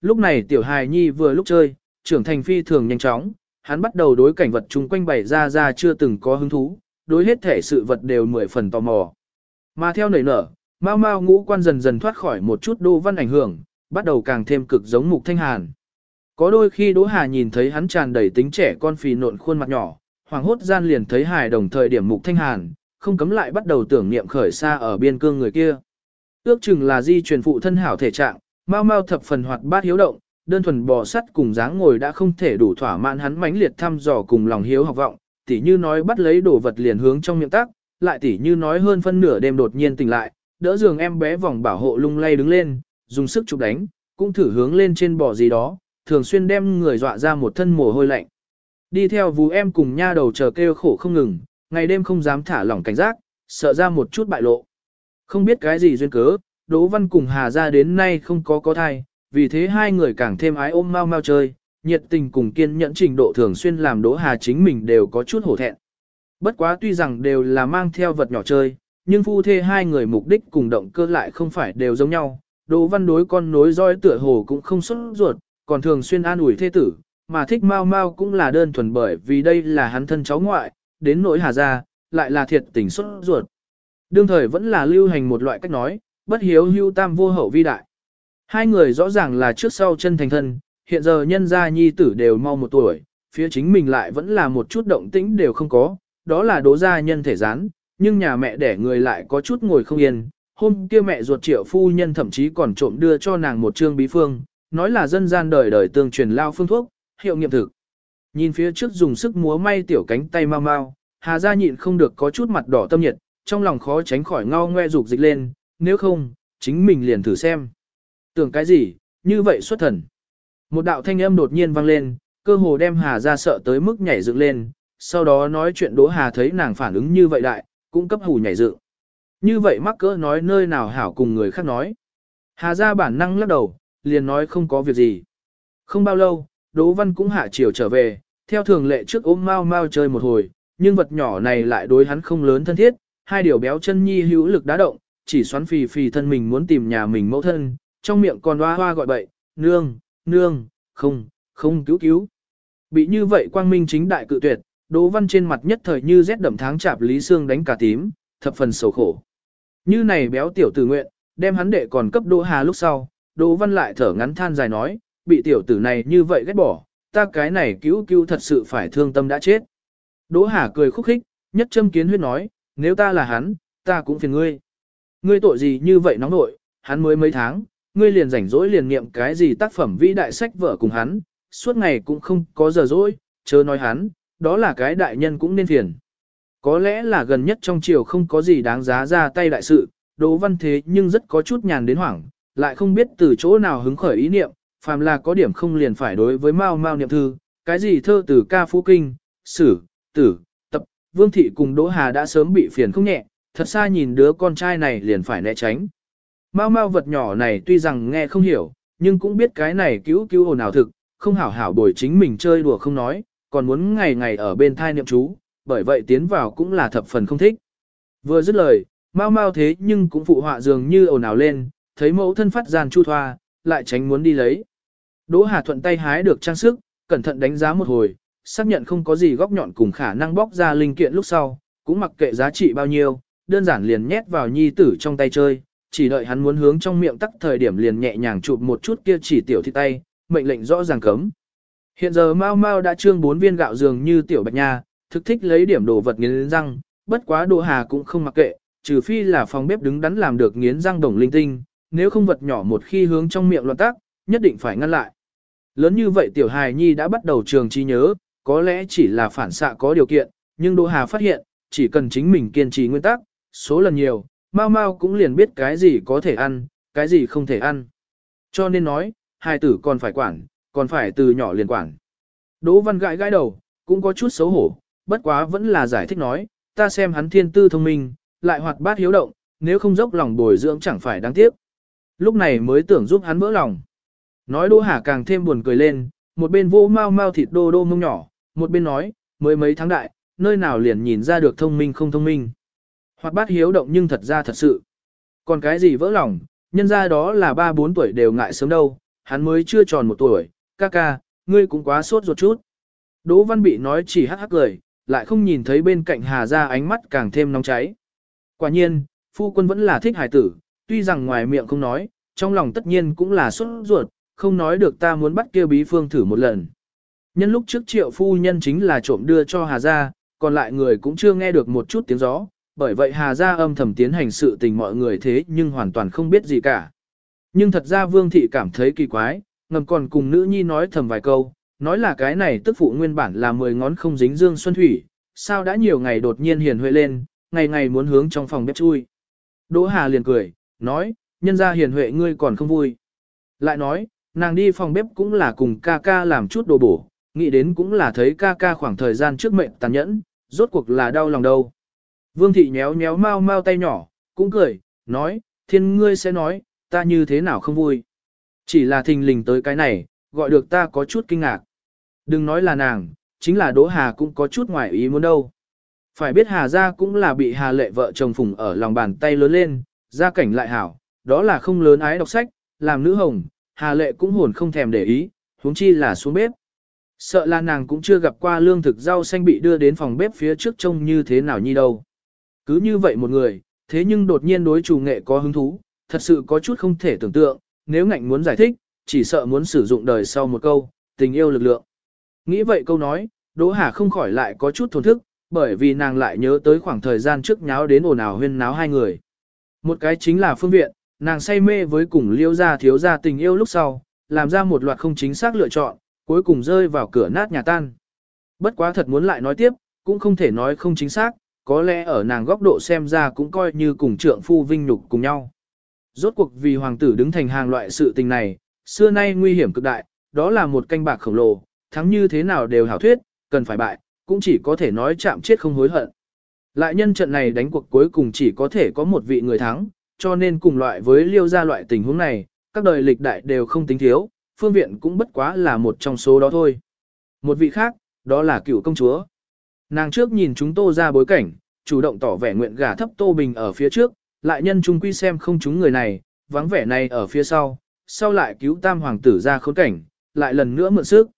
lúc này tiểu hài nhi vừa lúc chơi, trưởng thành phi thường nhanh chóng, hắn bắt đầu đối cảnh vật chung quanh bày ra ra chưa từng có hứng thú, đối hết thể sự vật đều mười phần tò mò. Mà theo nảy nở, mau mau ngũ quan dần dần thoát khỏi một chút đô văn ảnh hưởng, bắt đầu càng thêm cực giống mục thanh hàn. Có đôi khi Đỗ Hà nhìn thấy hắn tràn đầy tính trẻ con phì nộn khuôn mặt nhỏ, hoàng hốt gian liền thấy hài đồng thời điểm mục thanh hàn, không cấm lại bắt đầu tưởng niệm khởi xa ở biên cương người kia. Ước chừng là di truyền phụ thân hảo thể trạng, mau mau thập phần hoạt bát hiếu động, đơn thuần bò sắt cùng dáng ngồi đã không thể đủ thỏa mãn hắn mãnh liệt thăm dò cùng lòng hiếu học vọng, tỉ như nói bắt lấy đồ vật liền hướng trong miệng tác, lại tỉ như nói hơn phân nửa đêm đột nhiên tỉnh lại, đỡ giường em bé vòng bảo hộ lung lay đứng lên, dùng sức chụp đánh, cũng thử hướng lên trên bò gì đó, thường xuyên đem người dọa ra một thân mồ hôi lạnh. Đi theo vú em cùng nha đầu chờ kêu khổ không ngừng, ngày đêm không dám thả lỏng cảnh giác, sợ ra một chút bại lộ. Không biết cái gì duyên cớ, Đỗ Văn cùng Hà ra đến nay không có có thai, vì thế hai người càng thêm ái ôm mau mau chơi, nhiệt tình cùng kiên nhẫn trình độ thường xuyên làm Đỗ Hà chính mình đều có chút hổ thẹn. Bất quá tuy rằng đều là mang theo vật nhỏ chơi, nhưng phu thê hai người mục đích cùng động cơ lại không phải đều giống nhau. Đỗ Văn đối con nối roi tựa hồ cũng không xuất ruột, còn thường xuyên an ủi thê tử, mà thích mau mau cũng là đơn thuần bởi vì đây là hắn thân cháu ngoại, đến nỗi Hà gia, lại là thiệt tình xuất ruột. Đương thời vẫn là lưu hành một loại cách nói, bất hiếu hưu tam vô hậu vi đại. Hai người rõ ràng là trước sau chân thành thân, hiện giờ nhân gia nhi tử đều mau một tuổi, phía chính mình lại vẫn là một chút động tĩnh đều không có, đó là đố gia nhân thể gián, nhưng nhà mẹ đẻ người lại có chút ngồi không yên. Hôm kia mẹ ruột triệu phu nhân thậm chí còn trộm đưa cho nàng một trương bí phương, nói là dân gian đời đời tương truyền lao phương thuốc, hiệu nghiệm thực. Nhìn phía trước dùng sức múa may tiểu cánh tay mau mau, Hà gia nhịn không được có chút mặt đỏ tâm nhiệt, trong lòng khó tránh khỏi ngao ngoe dục dịch lên, nếu không, chính mình liền thử xem. Tưởng cái gì, như vậy xuất thần. Một đạo thanh âm đột nhiên vang lên, cơ hồ đem Hà ra sợ tới mức nhảy dựng lên, sau đó nói chuyện Đỗ Hà thấy nàng phản ứng như vậy đại, cũng cấp hù nhảy dựng. Như vậy mắc cỡ nói nơi nào hảo cùng người khác nói. Hà ra bản năng lắc đầu, liền nói không có việc gì. Không bao lâu, Đỗ Văn cũng hạ chiều trở về, theo thường lệ trước ôm mau mau chơi một hồi, nhưng vật nhỏ này lại đối hắn không lớn thân thiết, hai điều béo chân nhi hữu lực đá động, chỉ xoắn phì phì thân mình muốn tìm nhà mình mẫu thân, trong miệng còn hoa hoa gọi bậy, nương, nương, không, không cứu cứu. Bị như vậy quang minh chính đại cự tuyệt, Đỗ Văn trên mặt nhất thời như rét đậm tháng chạp Lý Sương đánh cả tím, thập phần sầu khổ. Như này béo tiểu tử nguyện, đem hắn đệ còn cấp Đỗ Hà lúc sau, Đỗ Văn lại thở ngắn than dài nói, bị tiểu tử này như vậy ghét bỏ, ta cái này cứu cứu thật sự phải thương tâm đã chết. Đỗ Hà cười khúc khích, nhất châm kiến huyết nói, nếu ta là hắn, ta cũng phiền ngươi. Ngươi tội gì như vậy nóng nội, hắn mới mấy tháng, ngươi liền rảnh rỗi liền niệm cái gì tác phẩm vĩ đại sách vở cùng hắn, suốt ngày cũng không có giờ rỗi, chớ nói hắn, đó là cái đại nhân cũng nên phiền. Có lẽ là gần nhất trong chiều không có gì đáng giá ra tay đại sự, Đỗ Văn thế nhưng rất có chút nhàn đến hoảng, lại không biết từ chỗ nào hứng khởi ý niệm, phàm là có điểm không liền phải đối với Mao Mao niệm thư, cái gì thơ từ ca phú kinh, sử, tử, tập, Vương Thị cùng Đỗ Hà đã sớm bị phiền không nhẹ, thật xa nhìn đứa con trai này liền phải né tránh. Mao Mao vật nhỏ này tuy rằng nghe không hiểu, nhưng cũng biết cái này cứu cứu hồn nào thực, không hảo hảo bồi chính mình chơi đùa không nói, còn muốn ngày ngày ở bên thai niệm chú, bởi vậy tiến vào cũng là thập phần không thích. Vừa dứt lời, Mao Mao thế nhưng cũng phụ họa dường như ồn ào lên, thấy mẫu thân phát gian chu thoa, lại tránh muốn đi lấy. Đỗ Hà thuận tay hái được trang sức, cẩn thận đánh giá một hồi, xác nhận không có gì góc nhọn cùng khả năng bóc ra linh kiện lúc sau, cũng mặc kệ giá trị bao nhiêu, đơn giản liền nhét vào nhi tử trong tay chơi, chỉ đợi hắn muốn hướng trong miệng tắc thời điểm liền nhẹ nhàng chụp một chút kia chỉ tiểu thịt tay, mệnh lệnh rõ ràng cấm. Hiện giờ Mao Mao đã trương bốn viên gạo dường như tiểu bạch nha, thực thích lấy điểm đồ vật nghiến răng, bất quá đồ hà cũng không mặc kệ, trừ phi là phòng bếp đứng đắn làm được nghiến răng đồng linh tinh, nếu không vật nhỏ một khi hướng trong miệng loạn tác, nhất định phải ngăn lại. Lớn như vậy tiểu hài nhi đã bắt đầu trường trí nhớ, có lẽ chỉ là phản xạ có điều kiện, nhưng Đỗ Hà phát hiện, chỉ cần chính mình kiên trì nguyên tắc, số lần nhiều, Mao Mao cũng liền biết cái gì có thể ăn, cái gì không thể ăn. Cho nên nói, hai tử còn phải quản, còn phải từ nhỏ liền quản. Đỗ Văn gãi gãi đầu, cũng có chút xấu hổ, bất quá vẫn là giải thích nói, ta xem hắn thiên tư thông minh, lại hoạt bát hiếu động, nếu không dốc lòng bồi dưỡng chẳng phải đáng tiếc. Lúc này mới tưởng giúp hắn vỡ lòng. Nói Đỗ Hà càng thêm buồn cười lên, một bên vô mau mau thịt đô đô mông nhỏ, một bên nói, mới mấy tháng đại, nơi nào liền nhìn ra được thông minh không thông minh. Hoạt bát hiếu động nhưng thật ra thật sự. Còn cái gì vỡ lòng, nhân ra đó là ba bốn tuổi đều ngại sớm đâu, hắn mới chưa tròn một tuổi, ca ca, ngươi cũng quá sốt ruột chút. Đỗ Văn bị nói chỉ hắc hắc cười, lại không nhìn thấy bên cạnh Hà Gia ánh mắt càng thêm nóng cháy. Quả nhiên, phu quân vẫn là thích hài tử, tuy rằng ngoài miệng không nói, trong lòng tất nhiên cũng là sốt ruột, không nói được ta muốn bắt kia bí phương thử một lần. Nhân lúc trước triệu phu nhân chính là trộm đưa cho Hà Gia, còn lại người cũng chưa nghe được một chút tiếng gió, bởi vậy Hà Gia âm thầm tiến hành sự tình mọi người thế nhưng hoàn toàn không biết gì cả. Nhưng thật ra Vương Thị cảm thấy kỳ quái, ngầm còn cùng nữ nhi nói thầm vài câu, nói là cái này tức phụ nguyên bản là mười ngón không dính dương xuân thủy, sao đã nhiều ngày đột nhiên hiền huệ lên, ngày ngày muốn hướng trong phòng bếp chui. Đỗ Hà liền cười, nói, nhân ra hiền huệ ngươi còn không vui. Lại nói, nàng đi phòng bếp cũng là cùng ca ca làm chút đồ bổ, nghĩ đến cũng là thấy ca ca khoảng thời gian trước mệnh tàn nhẫn, rốt cuộc là đau lòng đâu. Vương thị nhéo nhéo mau mau tay nhỏ, cũng cười, nói, thiên ngươi sẽ nói, ta như thế nào không vui. Chỉ là thình lình tới cái này, gọi được ta có chút kinh ngạc. Đừng nói là nàng, chính là Đỗ Hà cũng có chút ngoài ý muốn đâu. Phải biết Hà gia cũng là bị Hà lệ vợ chồng phùng ở lòng bàn tay lớn lên, gia cảnh lại hảo, đó là không lớn ái đọc sách, làm nữ hồng, Hà lệ cũng hồn không thèm để ý, huống chi là xuống bếp. Sợ là nàng cũng chưa gặp qua lương thực rau xanh bị đưa đến phòng bếp phía trước trông như thế nào nhi đâu. Cứ như vậy một người, thế nhưng đột nhiên đối chủ nghệ có hứng thú, thật sự có chút không thể tưởng tượng, nếu ngạnh muốn giải thích, chỉ sợ muốn sử dụng đời sau một câu, tình yêu lực lượng. Nghĩ vậy câu nói, Đỗ Hà không khỏi lại có chút thổn thức, bởi vì nàng lại nhớ tới khoảng thời gian trước nháo đến ồn ào huyên náo hai người. Một cái chính là phương viện, nàng say mê với cùng liêu gia thiếu gia tình yêu lúc sau, làm ra một loạt không chính xác lựa chọn, cuối cùng rơi vào cửa nát nhà tan. Bất quá thật muốn lại nói tiếp, cũng không thể nói không chính xác, có lẽ ở nàng góc độ xem ra cũng coi như cùng trượng phu vinh nhục cùng nhau. Rốt cuộc vì hoàng tử đứng thành hàng loại sự tình này, xưa nay nguy hiểm cực đại, đó là một canh bạc khổng lồ, thắng như thế nào đều hảo thuyết, cần phải bại, cũng chỉ có thể nói chạm chết không hối hận. Lại nhân trận này đánh cuộc cuối cùng chỉ có thể có một vị người thắng, cho nên cùng loại với liêu ra loại tình huống này, các đời lịch đại đều không tính thiếu, phương viện cũng bất quá là một trong số đó thôi. Một vị khác, đó là cựu công chúa. Nàng trước nhìn chúng tô ra bối cảnh, chủ động tỏ vẻ nguyện gả thấp tô bình ở phía trước, lại nhân trung quy xem không chúng người này, vắng vẻ này ở phía sau, sau lại cứu tam hoàng tử ra khốn cảnh, lại lần nữa mượn sức.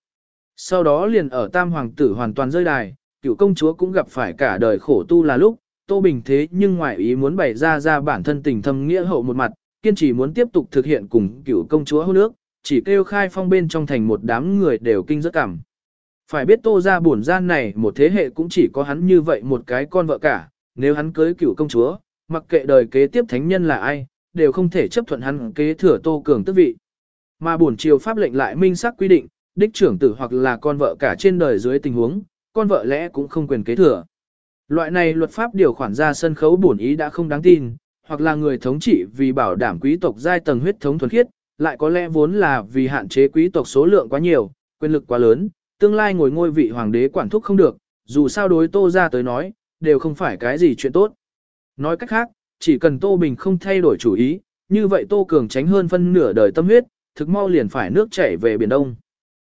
Sau đó liền ở tam hoàng tử hoàn toàn rơi đài, cựu công chúa cũng gặp phải cả đời khổ tu là lúc, Tô Bình thế nhưng ngoại ý muốn bày ra ra bản thân tình thâm nghĩa hậu một mặt, kiên trì muốn tiếp tục thực hiện cùng cựu công chúa hôn nước, chỉ kêu khai phong bên trong thành một đám người đều kinh rất cảm. Phải biết tô ra buồn gian này một thế hệ cũng chỉ có hắn như vậy một cái con vợ cả, nếu hắn cưới cựu công chúa, mặc kệ đời kế tiếp thánh nhân là ai, đều không thể chấp thuận hắn kế thừa tô cường tước vị. Mà buồn triều pháp lệnh lại minh xác quy định, đích trưởng tử hoặc là con vợ cả trên đời dưới tình huống, con vợ lẽ cũng không quyền kế thừa. Loại này luật pháp điều khoản ra sân khấu bổn ý đã không đáng tin, hoặc là người thống trị vì bảo đảm quý tộc giai tầng huyết thống thuần khiết, lại có lẽ vốn là vì hạn chế quý tộc số lượng quá nhiều, quyền lực quá lớn, tương lai ngồi ngôi vị hoàng đế quản thúc không được, dù sao đối tô ra tới nói, đều không phải cái gì chuyện tốt. Nói cách khác, chỉ cần tô bình không thay đổi chủ ý, như vậy tô cường tránh hơn phân nửa đời tâm huyết, thực mau liền phải nước chảy về Biển Đông.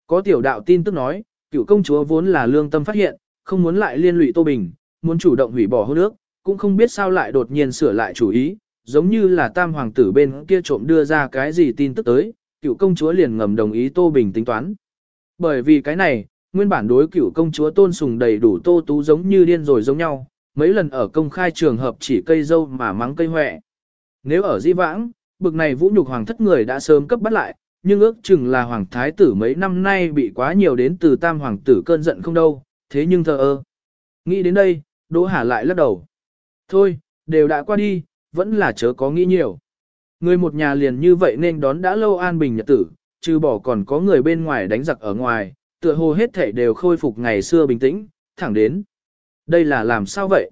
Có tiểu đạo tin tức nói, cựu công chúa vốn là lương tâm phát hiện, không muốn lại liên lụy tô bình, muốn chủ động hủy bỏ hôn nước cũng không biết sao lại đột nhiên sửa lại chủ ý, giống như là tam hoàng tử bên kia trộm đưa ra cái gì tin tức tới, cựu công chúa liền ngầm đồng ý Tô Bình tính toán. Bởi vì cái này, nguyên bản đối cựu công chúa tôn sùng đầy đủ Tô Tú giống như điên rồi giống nhau, mấy lần ở công khai trường hợp chỉ cây dâu mà mắng cây hoẹ. Nếu ở di vãng, bực này vũ nhục hoàng thất người đã sớm cấp bắt lại, nhưng ước chừng là hoàng thái tử mấy năm nay bị quá nhiều đến từ tam hoàng tử cơn giận không đâu, thế nhưng thờ ơ. Nghĩ đến đây, Đỗ Hà lại lắc đầu. Thôi, đều đã qua đi, vẫn là chớ có nghĩ nhiều. Người một nhà liền như vậy nên đón đã lâu an bình nhật tử, trừ bỏ còn có người bên ngoài đánh giặc ở ngoài, tựa hồ hết thể đều khôi phục ngày xưa bình tĩnh, thẳng đến. Đây là làm sao vậy?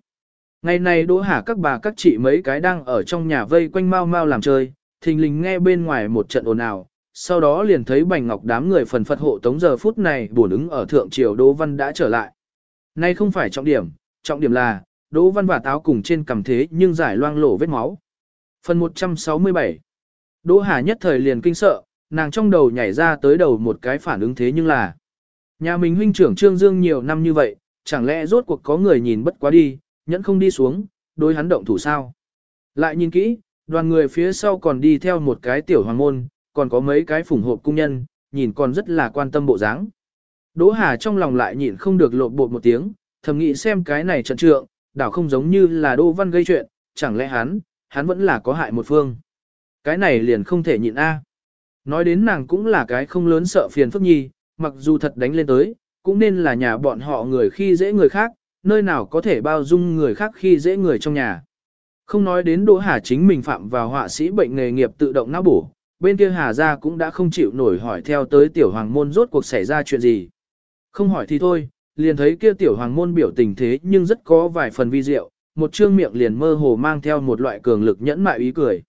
Ngày này đỗ hà các bà các chị mấy cái đang ở trong nhà vây quanh mau mau làm chơi, thình lình nghe bên ngoài một trận ồn ào, sau đó liền thấy bành ngọc đám người phần phật hộ tống giờ phút này buồn ứng ở thượng triều Đỗ Văn đã trở lại. Nay không phải trọng điểm, trọng điểm là, Đỗ Văn và táo cùng trên cầm thế nhưng giải loang lổ vết máu. Phần 167 Đỗ Hà nhất thời liền kinh sợ, nàng trong đầu nhảy ra tới đầu một cái phản ứng thế nhưng là Nhà mình huynh trưởng Trương Dương nhiều năm như vậy, chẳng lẽ rốt cuộc có người nhìn bất quá đi, nhẫn không đi xuống, đối hắn động thủ sao. Lại nhìn kỹ, đoàn người phía sau còn đi theo một cái tiểu hoàng môn, còn có mấy cái phủng hộp cung nhân, nhìn còn rất là quan tâm bộ dáng. Đỗ Hà trong lòng lại nhịn không được lộn bột một tiếng, thầm nghĩ xem cái này trận trượng, đảo không giống như là Đỗ Văn gây chuyện, chẳng lẽ hắn, hắn vẫn là có hại một phương. Cái này liền không thể nhịn a. Nói đến nàng cũng là cái không lớn sợ phiền phức nhi, mặc dù thật đánh lên tới, cũng nên là nhà bọn họ người khi dễ người khác, nơi nào có thể bao dung người khác khi dễ người trong nhà. Không nói đến Đỗ Hà chính mình phạm vào họa sĩ bệnh nghề nghiệp tự động não bổ, bên kia Hà gia cũng đã không chịu nổi hỏi theo tới tiểu hoàng môn rốt cuộc xảy ra chuyện gì. Không hỏi thì thôi, liền thấy kia tiểu hoàng môn biểu tình thế nhưng rất có vài phần vi diệu, một trương miệng liền mơ hồ mang theo một loại cường lực nhẫn mại ý cười.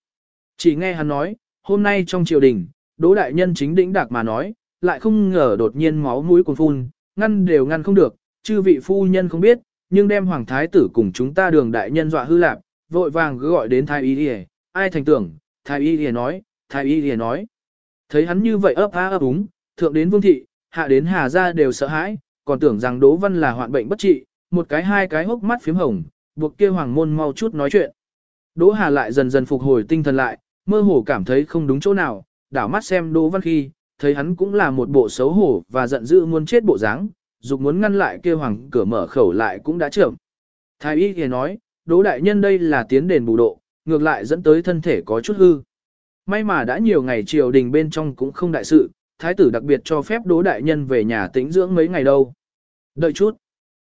Chỉ nghe hắn nói, hôm nay trong triều đình, Đỗ đại nhân chính đỉnh đạc mà nói, lại không ngờ đột nhiên máu mũi cuồn phun, ngăn đều ngăn không được, chư vị phu nhân không biết, nhưng đem hoàng thái tử cùng chúng ta đường đại nhân dọa hư lạc, vội vàng cứ gọi đến thái y đi ai thành tưởng, thái y đi nói, thái y đi nói. Thấy hắn như vậy ấp á ấp úng, thượng đến vương thị, hạ đến hà gia đều sợ hãi, còn tưởng rằng Đỗ Văn là hoạn bệnh bất trị, một cái hai cái hốc mắt phím hồng, buộc kia hoàng môn mau chút nói chuyện. Đỗ Hà lại dần dần phục hồi tinh thần lại, mơ hồ cảm thấy không đúng chỗ nào, đảo mắt xem Đỗ Văn khi, thấy hắn cũng là một bộ xấu hổ và giận dữ muốn chết bộ dáng, dục muốn ngăn lại kia hoàng cửa mở khẩu lại cũng đã chậm. Thái y thì nói, Đỗ đại nhân đây là tiến đền bù độ, ngược lại dẫn tới thân thể có chút hư. May mà đã nhiều ngày triều đình bên trong cũng không đại sự, thái tử đặc biệt cho phép Đỗ đại nhân về nhà tĩnh dưỡng mấy ngày đâu. Đợi chút.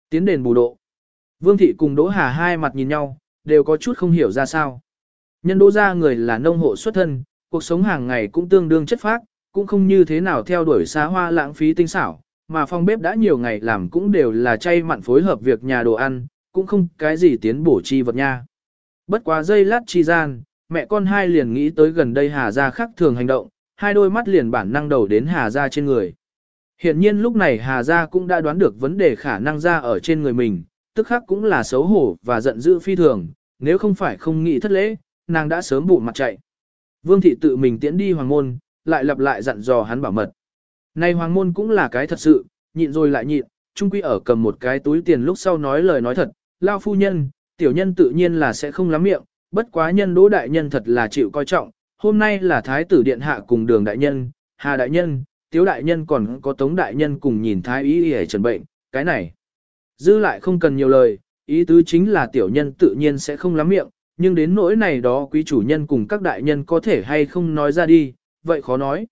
Tiến đền bù độ. Vương thị cùng Đỗ Hà hai mặt nhìn nhau, đều có chút không hiểu ra sao. Nhân Đỗ gia người là nông hộ xuất thân, cuộc sống hàng ngày cũng tương đương chất phác, cũng không như thế nào theo đuổi xa hoa lãng phí tinh xảo, mà phòng bếp đã nhiều ngày làm cũng đều là chay mặn phối hợp việc nhà đồ ăn, cũng không cái gì tiến bổ chi vật nha. Bất quá giây lát chi gian, mẹ con hai liền nghĩ tới gần đây Hà Gia khắc thường hành động, hai đôi mắt liền bản năng đầu đến Hà Gia trên người. Hiện nhiên lúc này Hà Gia cũng đã đoán được vấn đề khả năng ra ở trên người mình, tức khắc cũng là xấu hổ và giận dữ phi thường, nếu không phải không nghĩ thất lễ, nàng đã sớm bụ mặt chạy. Vương thị tự mình tiễn đi hoàng môn, lại lặp lại dặn dò hắn bảo mật. Này hoàng môn cũng là cái thật sự, nhịn rồi lại nhịn, trung quy ở cầm một cái túi tiền lúc sau nói lời nói thật, lao phu nhân, tiểu nhân tự nhiên là sẽ không lắm miệng, bất quá nhân đỗ đại nhân thật là chịu coi trọng, hôm nay là thái tử điện hạ cùng đường đại nhân, hà đại nhân, tiếu đại nhân còn có tống đại nhân cùng nhìn thái ý để trần bệnh, cái này. Dư lại không cần nhiều lời, ý tứ chính là tiểu nhân tự nhiên sẽ không lắm miệng, nhưng đến nỗi này đó quý chủ nhân cùng các đại nhân có thể hay không nói ra đi, vậy khó nói.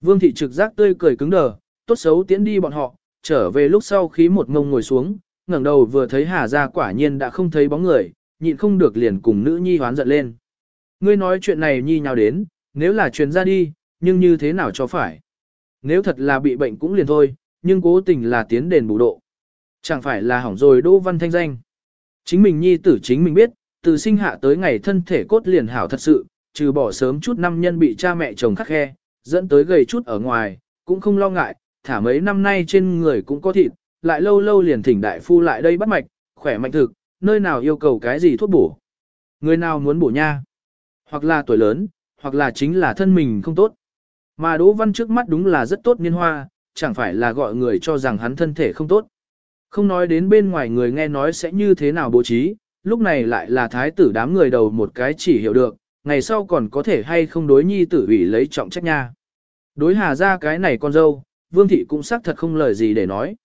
Vương thị trực giác tươi cười cứng đờ, tốt xấu tiến đi bọn họ, trở về lúc sau khí một ngông ngồi xuống, ngẩng đầu vừa thấy Hà Gia quả nhiên đã không thấy bóng người, nhịn không được liền cùng nữ nhi hoán giận lên. Ngươi nói chuyện này nhi nhào đến, nếu là truyền ra đi, nhưng như thế nào cho phải. Nếu thật là bị bệnh cũng liền thôi, nhưng cố tình là tiến đền bù độ. Chẳng phải là hỏng rồi Đỗ Văn thanh danh. Chính mình nhi tử chính mình biết, từ sinh hạ tới ngày thân thể cốt liền hảo thật sự, trừ bỏ sớm chút năm nhân bị cha mẹ chồng khắc khe, dẫn tới gầy chút ở ngoài, cũng không lo ngại, thả mấy năm nay trên người cũng có thịt, lại lâu lâu liền thỉnh đại phu lại đây bắt mạch, khỏe mạnh thực, nơi nào yêu cầu cái gì thuốc bổ. Người nào muốn bổ nha, hoặc là tuổi lớn, hoặc là chính là thân mình không tốt. Mà Đỗ Văn trước mắt đúng là rất tốt niên hoa, chẳng phải là gọi người cho rằng hắn thân thể không tốt. Không nói đến bên ngoài người nghe nói sẽ như thế nào bố trí, lúc này lại là thái tử đám người đầu một cái chỉ hiểu được, ngày sau còn có thể hay không đối nhi tử ủy lấy trọng trách nha. Đối hà ra cái này con dâu, vương thị cũng xác thật không lời gì để nói.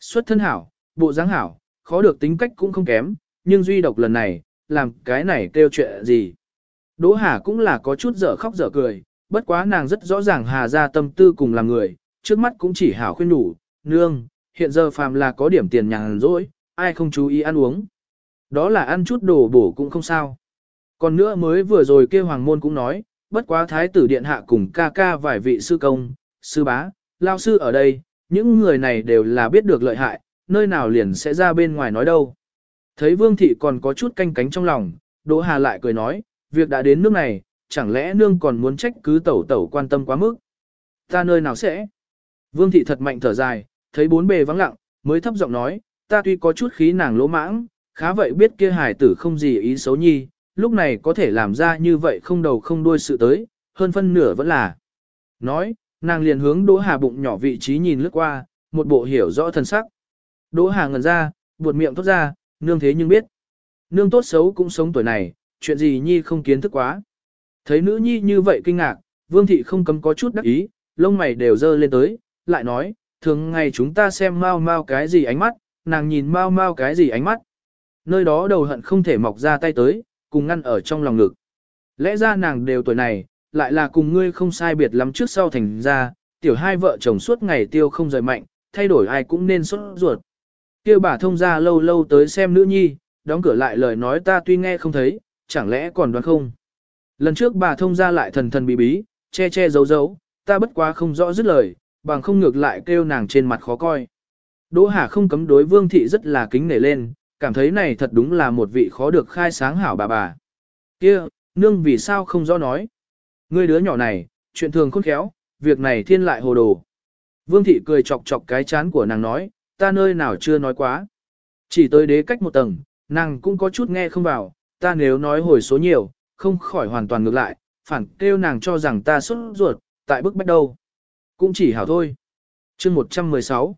Xuất thân hảo, bộ dáng hảo, khó được tính cách cũng không kém, nhưng duy độc lần này, làm cái này kêu chuyện gì. Đỗ Hà cũng là có chút dở khóc dở cười, bất quá nàng rất rõ ràng Hà ra tâm tư cùng làm người, trước mắt cũng chỉ hảo khuyên đủ, nương, hiện giờ phàm là có điểm tiền nhàn rỗi, ai không chú ý ăn uống. Đó là ăn chút đồ bổ cũng không sao. Còn nữa mới vừa rồi kia hoàng môn cũng nói, bất quá thái tử điện hạ cùng ca ca vài vị sư công, sư bá, lao sư ở đây, những người này đều là biết được lợi hại, nơi nào liền sẽ ra bên ngoài nói đâu. Thấy vương thị còn có chút canh cánh trong lòng, Đỗ Hà lại cười nói, việc đã đến nước này, chẳng lẽ nương còn muốn trách cứ tẩu tẩu quan tâm quá mức. Ta nơi nào sẽ? Vương thị thật mạnh thở dài, thấy bốn bề vắng lặng, mới thấp giọng nói, ta tuy có chút khí nàng lỗ mãng, khá vậy biết kia hài tử không gì ý xấu nhi, lúc này có thể làm ra như vậy không đầu không đuôi sự tới, hơn phân nửa vẫn là. Nói, nàng liền hướng Đỗ Hà bụng nhỏ vị trí nhìn lướt qua, một bộ hiểu rõ thân sắc. Đỗ Hà ngẩn ra, buột miệng thốt ra, nương thế nhưng biết. Nương tốt xấu cũng sống tuổi này, chuyện gì nhi không kiến thức quá. Thấy nữ nhi như vậy kinh ngạc, vương thị không cấm có chút đắc ý, lông mày đều dơ lên tới, lại nói, thường ngày chúng ta xem mau mau cái gì ánh mắt, nàng nhìn mau mau cái gì ánh mắt. Nơi đó đầu hận không thể mọc ra tay tới, cùng ngăn ở trong lòng ngực. Lẽ ra nàng đều tuổi này, lại là cùng ngươi không sai biệt lắm trước sau thành ra, tiểu hai vợ chồng suốt ngày tiêu không rời mạnh, thay đổi ai cũng nên xuất ruột. Kêu bà thông ra lâu lâu tới xem nữ nhi, đóng cửa lại lời nói ta tuy nghe không thấy, chẳng lẽ còn đoán không. Lần trước bà thông ra lại thần thần bí bí, che che giấu giấu, ta bất quá không rõ dứt lời, bằng không ngược lại kêu nàng trên mặt khó coi. Đỗ Hà không cấm đối vương thị rất là kính nể lên, cảm thấy này thật đúng là một vị khó được khai sáng hảo bà bà. kia nương vì sao không rõ nói. Ngươi đứa nhỏ này, chuyện thường khôn khéo, việc này thiên lại hồ đồ. Vương thị cười chọc chọc cái chán của nàng nói, ta nơi nào chưa nói quá. Chỉ tới đế cách một tầng, nàng cũng có chút nghe không vào, ta nếu nói hồi số nhiều, không khỏi hoàn toàn ngược lại, phản kêu nàng cho rằng ta xuất ruột, tại bức bách đâu. Cũng chỉ hảo thôi. chương 116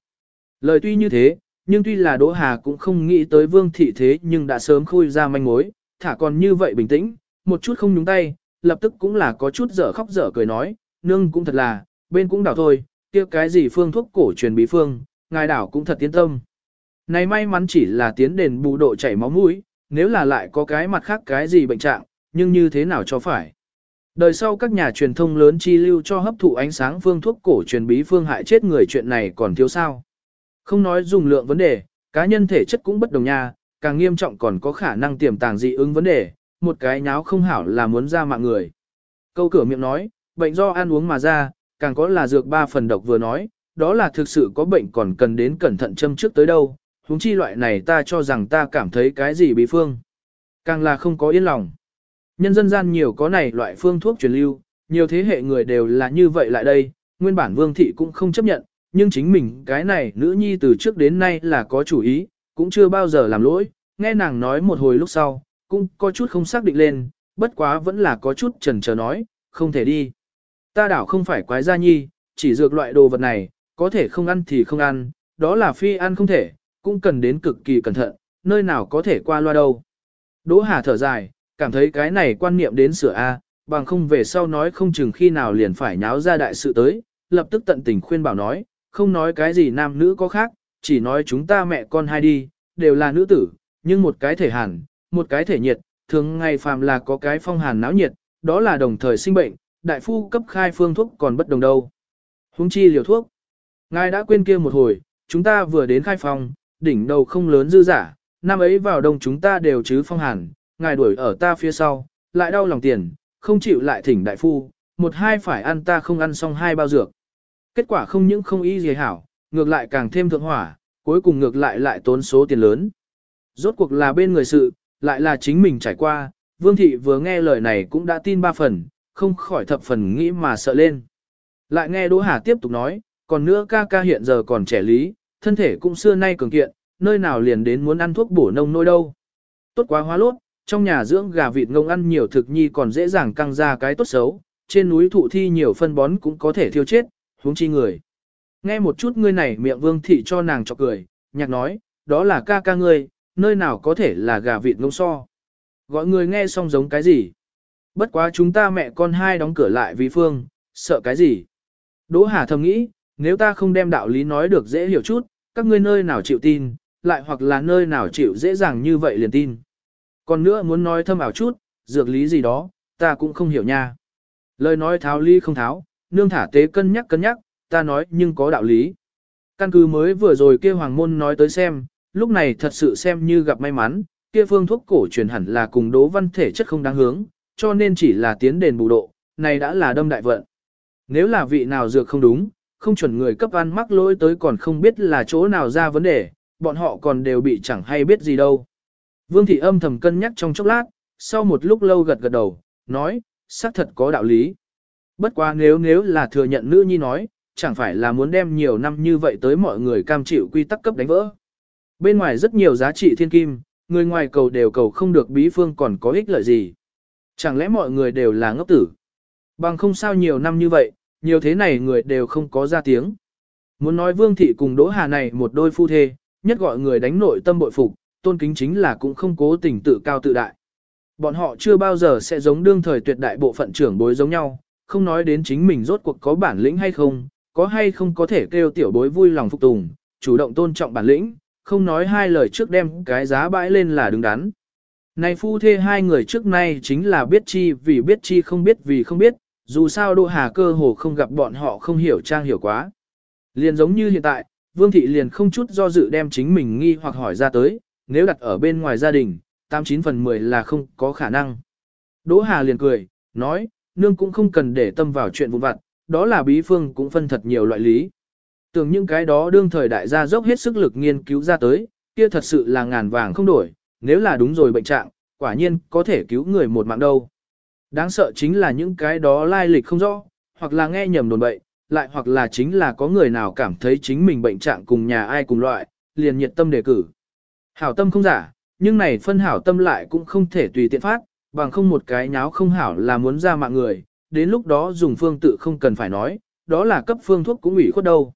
Lời tuy như thế, nhưng tuy là Đỗ Hà cũng không nghĩ tới vương thị thế nhưng đã sớm khui ra manh mối, thả còn như vậy bình tĩnh, một chút không nhúng tay, lập tức cũng là có chút dở khóc dở cười nói, nương cũng thật là, bên cũng đảo thôi, kia cái gì phương thuốc cổ truyền bí phương, ngài đảo cũng thật tiến tâm. Này may mắn chỉ là tiến đền bù độ chảy máu mũi, nếu là lại có cái mặt khác cái gì bệnh trạng, nhưng như thế nào cho phải. Đời sau các nhà truyền thông lớn chi lưu cho hấp thụ ánh sáng phương thuốc cổ truyền bí phương hại chết người chuyện này còn thiếu sao. Không nói dùng lượng vấn đề, cá nhân thể chất cũng bất đồng nha, càng nghiêm trọng còn có khả năng tiềm tàng dị ứng vấn đề, một cái nháo không hảo là muốn ra mạng người. Câu cửa miệng nói, bệnh do ăn uống mà ra, càng có là dược ba phần độc vừa nói, đó là thực sự có bệnh còn cần đến cẩn thận châm trước tới đâu, huống chi loại này ta cho rằng ta cảm thấy cái gì bị phương. Càng là không có yên lòng. Nhân dân gian nhiều có này loại phương thuốc truyền lưu, nhiều thế hệ người đều là như vậy lại đây, nguyên bản vương thị cũng không chấp nhận, nhưng chính mình cái này nữ nhi từ trước đến nay là có chủ ý, cũng chưa bao giờ làm lỗi, nghe nàng nói một hồi lúc sau, cũng có chút không xác định lên, bất quá vẫn là có chút chần chờ nói, không thể đi. Ta đảo không phải quái gia nhi, chỉ dược loại đồ vật này, có thể không ăn thì không ăn, đó là phi ăn không thể, cũng cần đến cực kỳ cẩn thận, nơi nào có thể qua loa đâu. Đỗ Hà thở dài, cảm thấy cái này quan niệm đến sửa A, bằng không về sau nói không chừng khi nào liền phải nháo ra đại sự tới, lập tức tận tình khuyên bảo nói, không nói cái gì nam nữ có khác, chỉ nói chúng ta mẹ con hai đi, đều là nữ tử, nhưng một cái thể hàn, một cái thể nhiệt, thường ngày phàm là có cái phong hàn náo nhiệt, đó là đồng thời sinh bệnh, đại phu cấp khai phương thuốc còn bất đồng đâu. Húng chi liều thuốc. Ngài đã quên kia một hồi, chúng ta vừa đến khai phòng, đỉnh đầu không lớn dư giả, năm ấy vào đông chúng ta đều chứ phong hàn, ngài đuổi ở ta phía sau, lại đau lòng tiền, không chịu lại thỉnh đại phu, một hai phải ăn ta không ăn xong hai bao dược. Kết quả không những không y gì hảo, ngược lại càng thêm thượng hỏa, cuối cùng ngược lại lại tốn số tiền lớn. Rốt cuộc là bên người sự, lại là chính mình trải qua, Vương Thị vừa nghe lời này cũng đã tin ba phần, không khỏi thập phần nghĩ mà sợ lên. Lại nghe Đỗ Hà tiếp tục nói, còn nữa ca ca hiện giờ còn trẻ lý, thân thể cũng xưa nay cường kiện, nơi nào liền đến muốn ăn thuốc bổ nông nôi đâu. Tốt quá hóa lốt, trong nhà dưỡng gà vịt ngông ăn nhiều thực nhi còn dễ dàng căng ra cái tốt xấu, trên núi thụ thi nhiều phân bón cũng có thể thiêu chết, huống chi người. Nghe một chút ngươi này miệng vương thị cho nàng chọc cười, nhạc nói, đó là ca ca ngươi, nơi nào có thể là gà vịt ngông so. Gọi người nghe xong giống cái gì? Bất quá chúng ta mẹ con hai đóng cửa lại vì phương, sợ cái gì? Đỗ Hà thầm nghĩ, nếu ta không đem đạo lý nói được dễ hiểu chút, các ngươi nơi nào chịu tin, lại hoặc là nơi nào chịu dễ dàng như vậy liền tin. Còn nữa muốn nói thâm ảo chút, dược lý gì đó, ta cũng không hiểu nha. Lời nói tháo ly không tháo, nương thả tế cân nhắc cân nhắc, ta nói nhưng có đạo lý. Căn cứ mới vừa rồi kia hoàng môn nói tới xem, lúc này thật sự xem như gặp may mắn, kia phương thuốc cổ truyền hẳn là cùng đố văn thể chất không đáng hướng, cho nên chỉ là tiến đền bù độ, này đã là đâm đại vận. Nếu là vị nào dược không đúng, không chuẩn người cấp ăn mắc lỗi tới còn không biết là chỗ nào ra vấn đề, bọn họ còn đều bị chẳng hay biết gì đâu. Vương thị âm thầm cân nhắc trong chốc lát, sau một lúc lâu gật gật đầu, nói, xác thật có đạo lý. Bất quá nếu nếu là thừa nhận nữ nhi nói, chẳng phải là muốn đem nhiều năm như vậy tới mọi người cam chịu quy tắc cấp đánh vỡ. Bên ngoài rất nhiều giá trị thiên kim, người ngoài cầu đều cầu không được bí phương còn có ích lợi gì. Chẳng lẽ mọi người đều là ngốc tử? Bằng không sao nhiều năm như vậy, nhiều thế này người đều không có ra tiếng. Muốn nói Vương Thị cùng Đỗ Hà này một đôi phu thê, nhất gọi người đánh nội tâm bội phục, tôn kính chính là cũng không cố tình tự cao tự đại. Bọn họ chưa bao giờ sẽ giống đương thời tuyệt đại bộ phận trưởng bối giống nhau, không nói đến chính mình rốt cuộc có bản lĩnh hay không, có hay không có thể kêu tiểu bối vui lòng phục tùng, chủ động tôn trọng bản lĩnh, không nói hai lời trước đem cái giá bãi lên là đứng đắn. Này phu thê hai người trước nay chính là biết chi vì biết chi không biết vì không biết, dù sao Đỗ Hà cơ hồ không gặp bọn họ không hiểu trang hiểu quá. Liền giống như hiện tại, Vương Thị liền không chút do dự đem chính mình nghi hoặc hỏi ra tới, nếu đặt ở bên ngoài gia đình, 89 phần 10 là không có khả năng. Đỗ Hà liền cười, nói, nương cũng không cần để tâm vào chuyện vụn vặt, đó là bí phương cũng phân thật nhiều loại lý. Tưởng những cái đó đương thời đại gia dốc hết sức lực nghiên cứu ra tới, kia thật sự là ngàn vàng không đổi, nếu là đúng rồi bệnh trạng, quả nhiên có thể cứu người một mạng đâu. Đáng sợ chính là những cái đó lai lịch không rõ, hoặc là nghe nhầm đồn bậy, lại hoặc là chính là có người nào cảm thấy chính mình bệnh trạng cùng nhà ai cùng loại, liền nhiệt tâm đề cử. Hảo tâm không giả, nhưng này phân hảo tâm lại cũng không thể tùy tiện phát, bằng không một cái nháo không hảo là muốn ra mạng người, đến lúc đó dùng phương tự không cần phải nói, đó là cấp phương thuốc cũng ủy khuất đâu.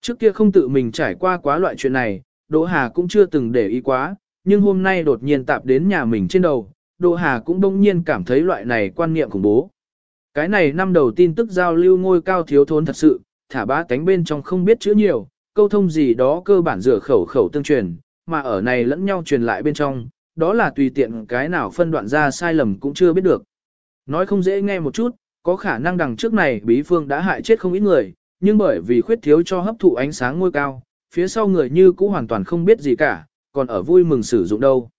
Trước kia không tự mình trải qua quá loại chuyện này, Đỗ Hà cũng chưa từng để ý quá, nhưng hôm nay đột nhiên tạp đến nhà mình trên đầu, Đỗ Hà cũng đông nhiên cảm thấy loại này quan niệm khủng bố. Cái này năm đầu tin tức giao lưu ngôi cao thiếu thốn thật sự, thả ba cánh bên trong không biết chữ nhiều, câu thông gì đó cơ bản rửa khẩu khẩu tương truyền, mà ở này lẫn nhau truyền lại bên trong, đó là tùy tiện cái nào phân đoạn ra sai lầm cũng chưa biết được. Nói không dễ nghe một chút, có khả năng đằng trước này bí phương đã hại chết không ít người, nhưng bởi vì khuyết thiếu cho hấp thụ ánh sáng ngôi cao, phía sau người như cũng hoàn toàn không biết gì cả, còn ở vui mừng sử dụng đâu.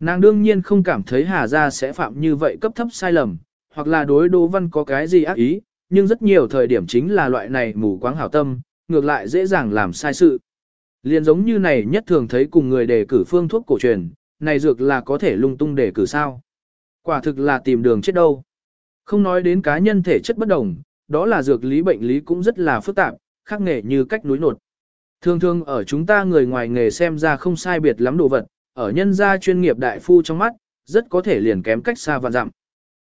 Nàng đương nhiên không cảm thấy Hà Gia sẽ phạm như vậy cấp thấp sai lầm, hoặc là đối Đỗ Văn có cái gì ác ý, nhưng rất nhiều thời điểm chính là loại này mù quáng hảo tâm, ngược lại dễ dàng làm sai sự. Liên giống như này nhất thường thấy cùng người đề cử phương thuốc cổ truyền, này dược là có thể lung tung để cử sao. Quả thực là tìm đường chết đâu. Không nói đến cá nhân thể chất bất đồng, đó là dược lý bệnh lý cũng rất là phức tạp, khác nghề như cách núi nột. Thường thường ở chúng ta người ngoài nghề xem ra không sai biệt lắm đồ vật, ở nhân gia chuyên nghiệp đại phu trong mắt, rất có thể liền kém cách xa và dặm.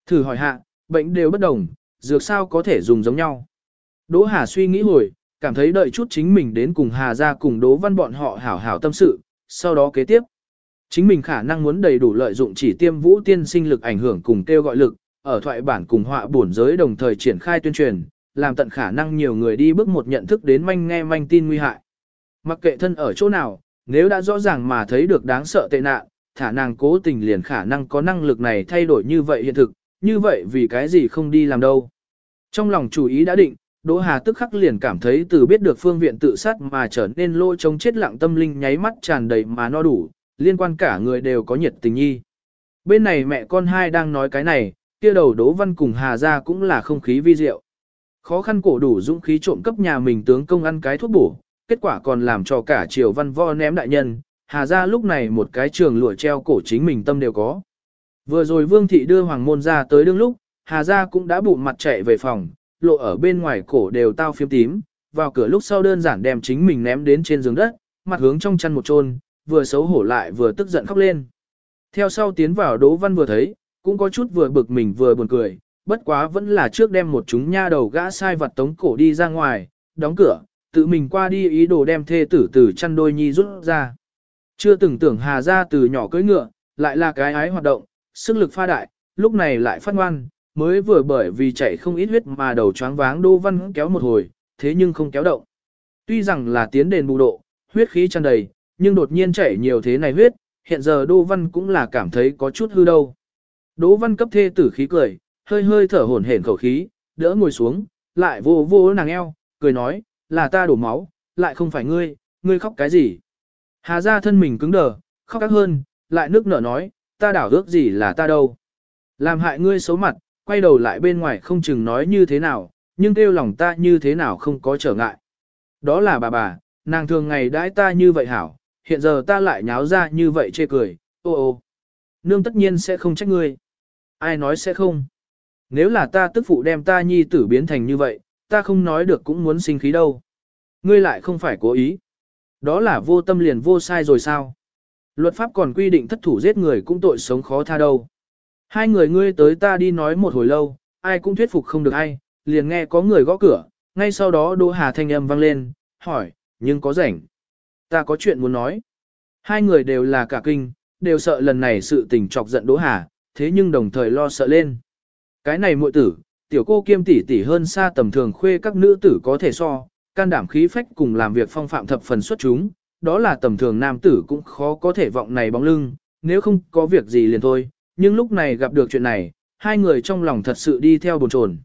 Thử hỏi hạ, bệnh đều bất đồng, dược sao có thể dùng giống nhau. Đỗ Hà suy nghĩ hồi, cảm thấy đợi chút chính mình đến cùng Hà ra cùng Đỗ Văn bọn họ hảo hảo tâm sự, sau đó kế tiếp. Chính mình khả năng muốn đầy đủ lợi dụng chỉ tiêm vũ tiên sinh lực ảnh hưởng cùng kêu gọi lực, ở thoại bản cùng họa bổn giới đồng thời triển khai tuyên truyền, làm tận khả năng nhiều người đi bước một nhận thức đến manh nghe manh tin nguy hại. Mặc kệ thân ở chỗ nào, nếu đã rõ ràng mà thấy được đáng sợ tệ nạn, thả nàng cố tình liền khả năng có năng lực này thay đổi như vậy hiện thực, như vậy vì cái gì không đi làm đâu. Trong lòng chủ ý đã định, Đỗ Hà tức khắc liền cảm thấy từ biết được phương viện tự sát mà trở nên lôi chống chết lặng tâm linh nháy mắt tràn đầy mà no đủ, liên quan cả người đều có nhiệt tình nhi. Bên này mẹ con hai đang nói cái này, kia đầu Đỗ Văn cùng Hà ra cũng là không khí vi diệu. Khó khăn cổ đủ dũng khí trộm cấp nhà mình tướng công ăn cái thuốc bổ, kết quả còn làm cho cả triều văn vo ném đại nhân, Hà ra lúc này một cái trường lụa treo cổ chính mình tâm đều có. Vừa rồi Vương Thị đưa Hoàng Môn ra tới đương lúc, Hà ra cũng đã bụng mặt chạy về phòng, lộ ở bên ngoài cổ đều tao phiếm tím, vào cửa lúc sau đơn giản đem chính mình ném đến trên giường đất, mặt hướng trong chăn một chôn, vừa xấu hổ lại vừa tức giận khóc lên. Theo sau tiến vào Đỗ Văn vừa thấy, cũng có chút vừa bực mình vừa buồn cười, bất quá vẫn là trước đem một chúng nha đầu gã sai vật tống cổ đi ra ngoài, đóng cửa, tự mình qua đi ý đồ đem thê tử tử chăn đôi nhi rút ra. Chưa từng tưởng hà ra từ nhỏ cưỡi ngựa, lại là cái ái hoạt động, sức lực pha đại, lúc này lại phát ngoan, mới vừa bởi vì chạy không ít huyết mà đầu choáng váng Đỗ văn kéo một hồi, thế nhưng không kéo động. Tuy rằng là tiến đền bù độ, huyết khí tràn đầy, nhưng đột nhiên chảy nhiều thế này huyết, hiện giờ Đỗ văn cũng là cảm thấy có chút hư đâu. Đỗ văn cấp thê tử khí cười, hơi hơi thở hổn hển khẩu khí, đỡ ngồi xuống, lại vô vô nàng eo, cười nói, là ta đổ máu, lại không phải ngươi, ngươi khóc cái gì. Hà ra thân mình cứng đờ, khóc các hơn, lại nước nở nói, ta đảo ước gì là ta đâu. Làm hại ngươi xấu mặt, quay đầu lại bên ngoài không chừng nói như thế nào, nhưng kêu lòng ta như thế nào không có trở ngại. Đó là bà bà, nàng thường ngày đãi ta như vậy hảo, hiện giờ ta lại nháo ra như vậy chê cười, ô ô. Nương tất nhiên sẽ không trách ngươi. Ai nói sẽ không? Nếu là ta tức phụ đem ta nhi tử biến thành như vậy, ta không nói được cũng muốn sinh khí đâu. Ngươi lại không phải cố ý. Đó là vô tâm liền vô sai rồi sao? Luật pháp còn quy định thất thủ giết người cũng tội sống khó tha đâu. Hai người ngươi tới ta đi nói một hồi lâu, ai cũng thuyết phục không được ai, liền nghe có người gõ cửa, ngay sau đó Đỗ Hà thanh âm vang lên, hỏi, nhưng có rảnh. Ta có chuyện muốn nói. Hai người đều là cả kinh, đều sợ lần này sự tình chọc giận Đỗ Hà, thế nhưng đồng thời lo sợ lên. Cái này muội tử, tiểu cô kiêm tỷ tỷ hơn xa tầm thường khuê các nữ tử có thể so, can đảm khí phách cùng làm việc phong phạm thập phần xuất chúng, đó là tầm thường nam tử cũng khó có thể vọng này bóng lưng, nếu không có việc gì liền thôi, nhưng lúc này gặp được chuyện này, hai người trong lòng thật sự đi theo bồn chồn.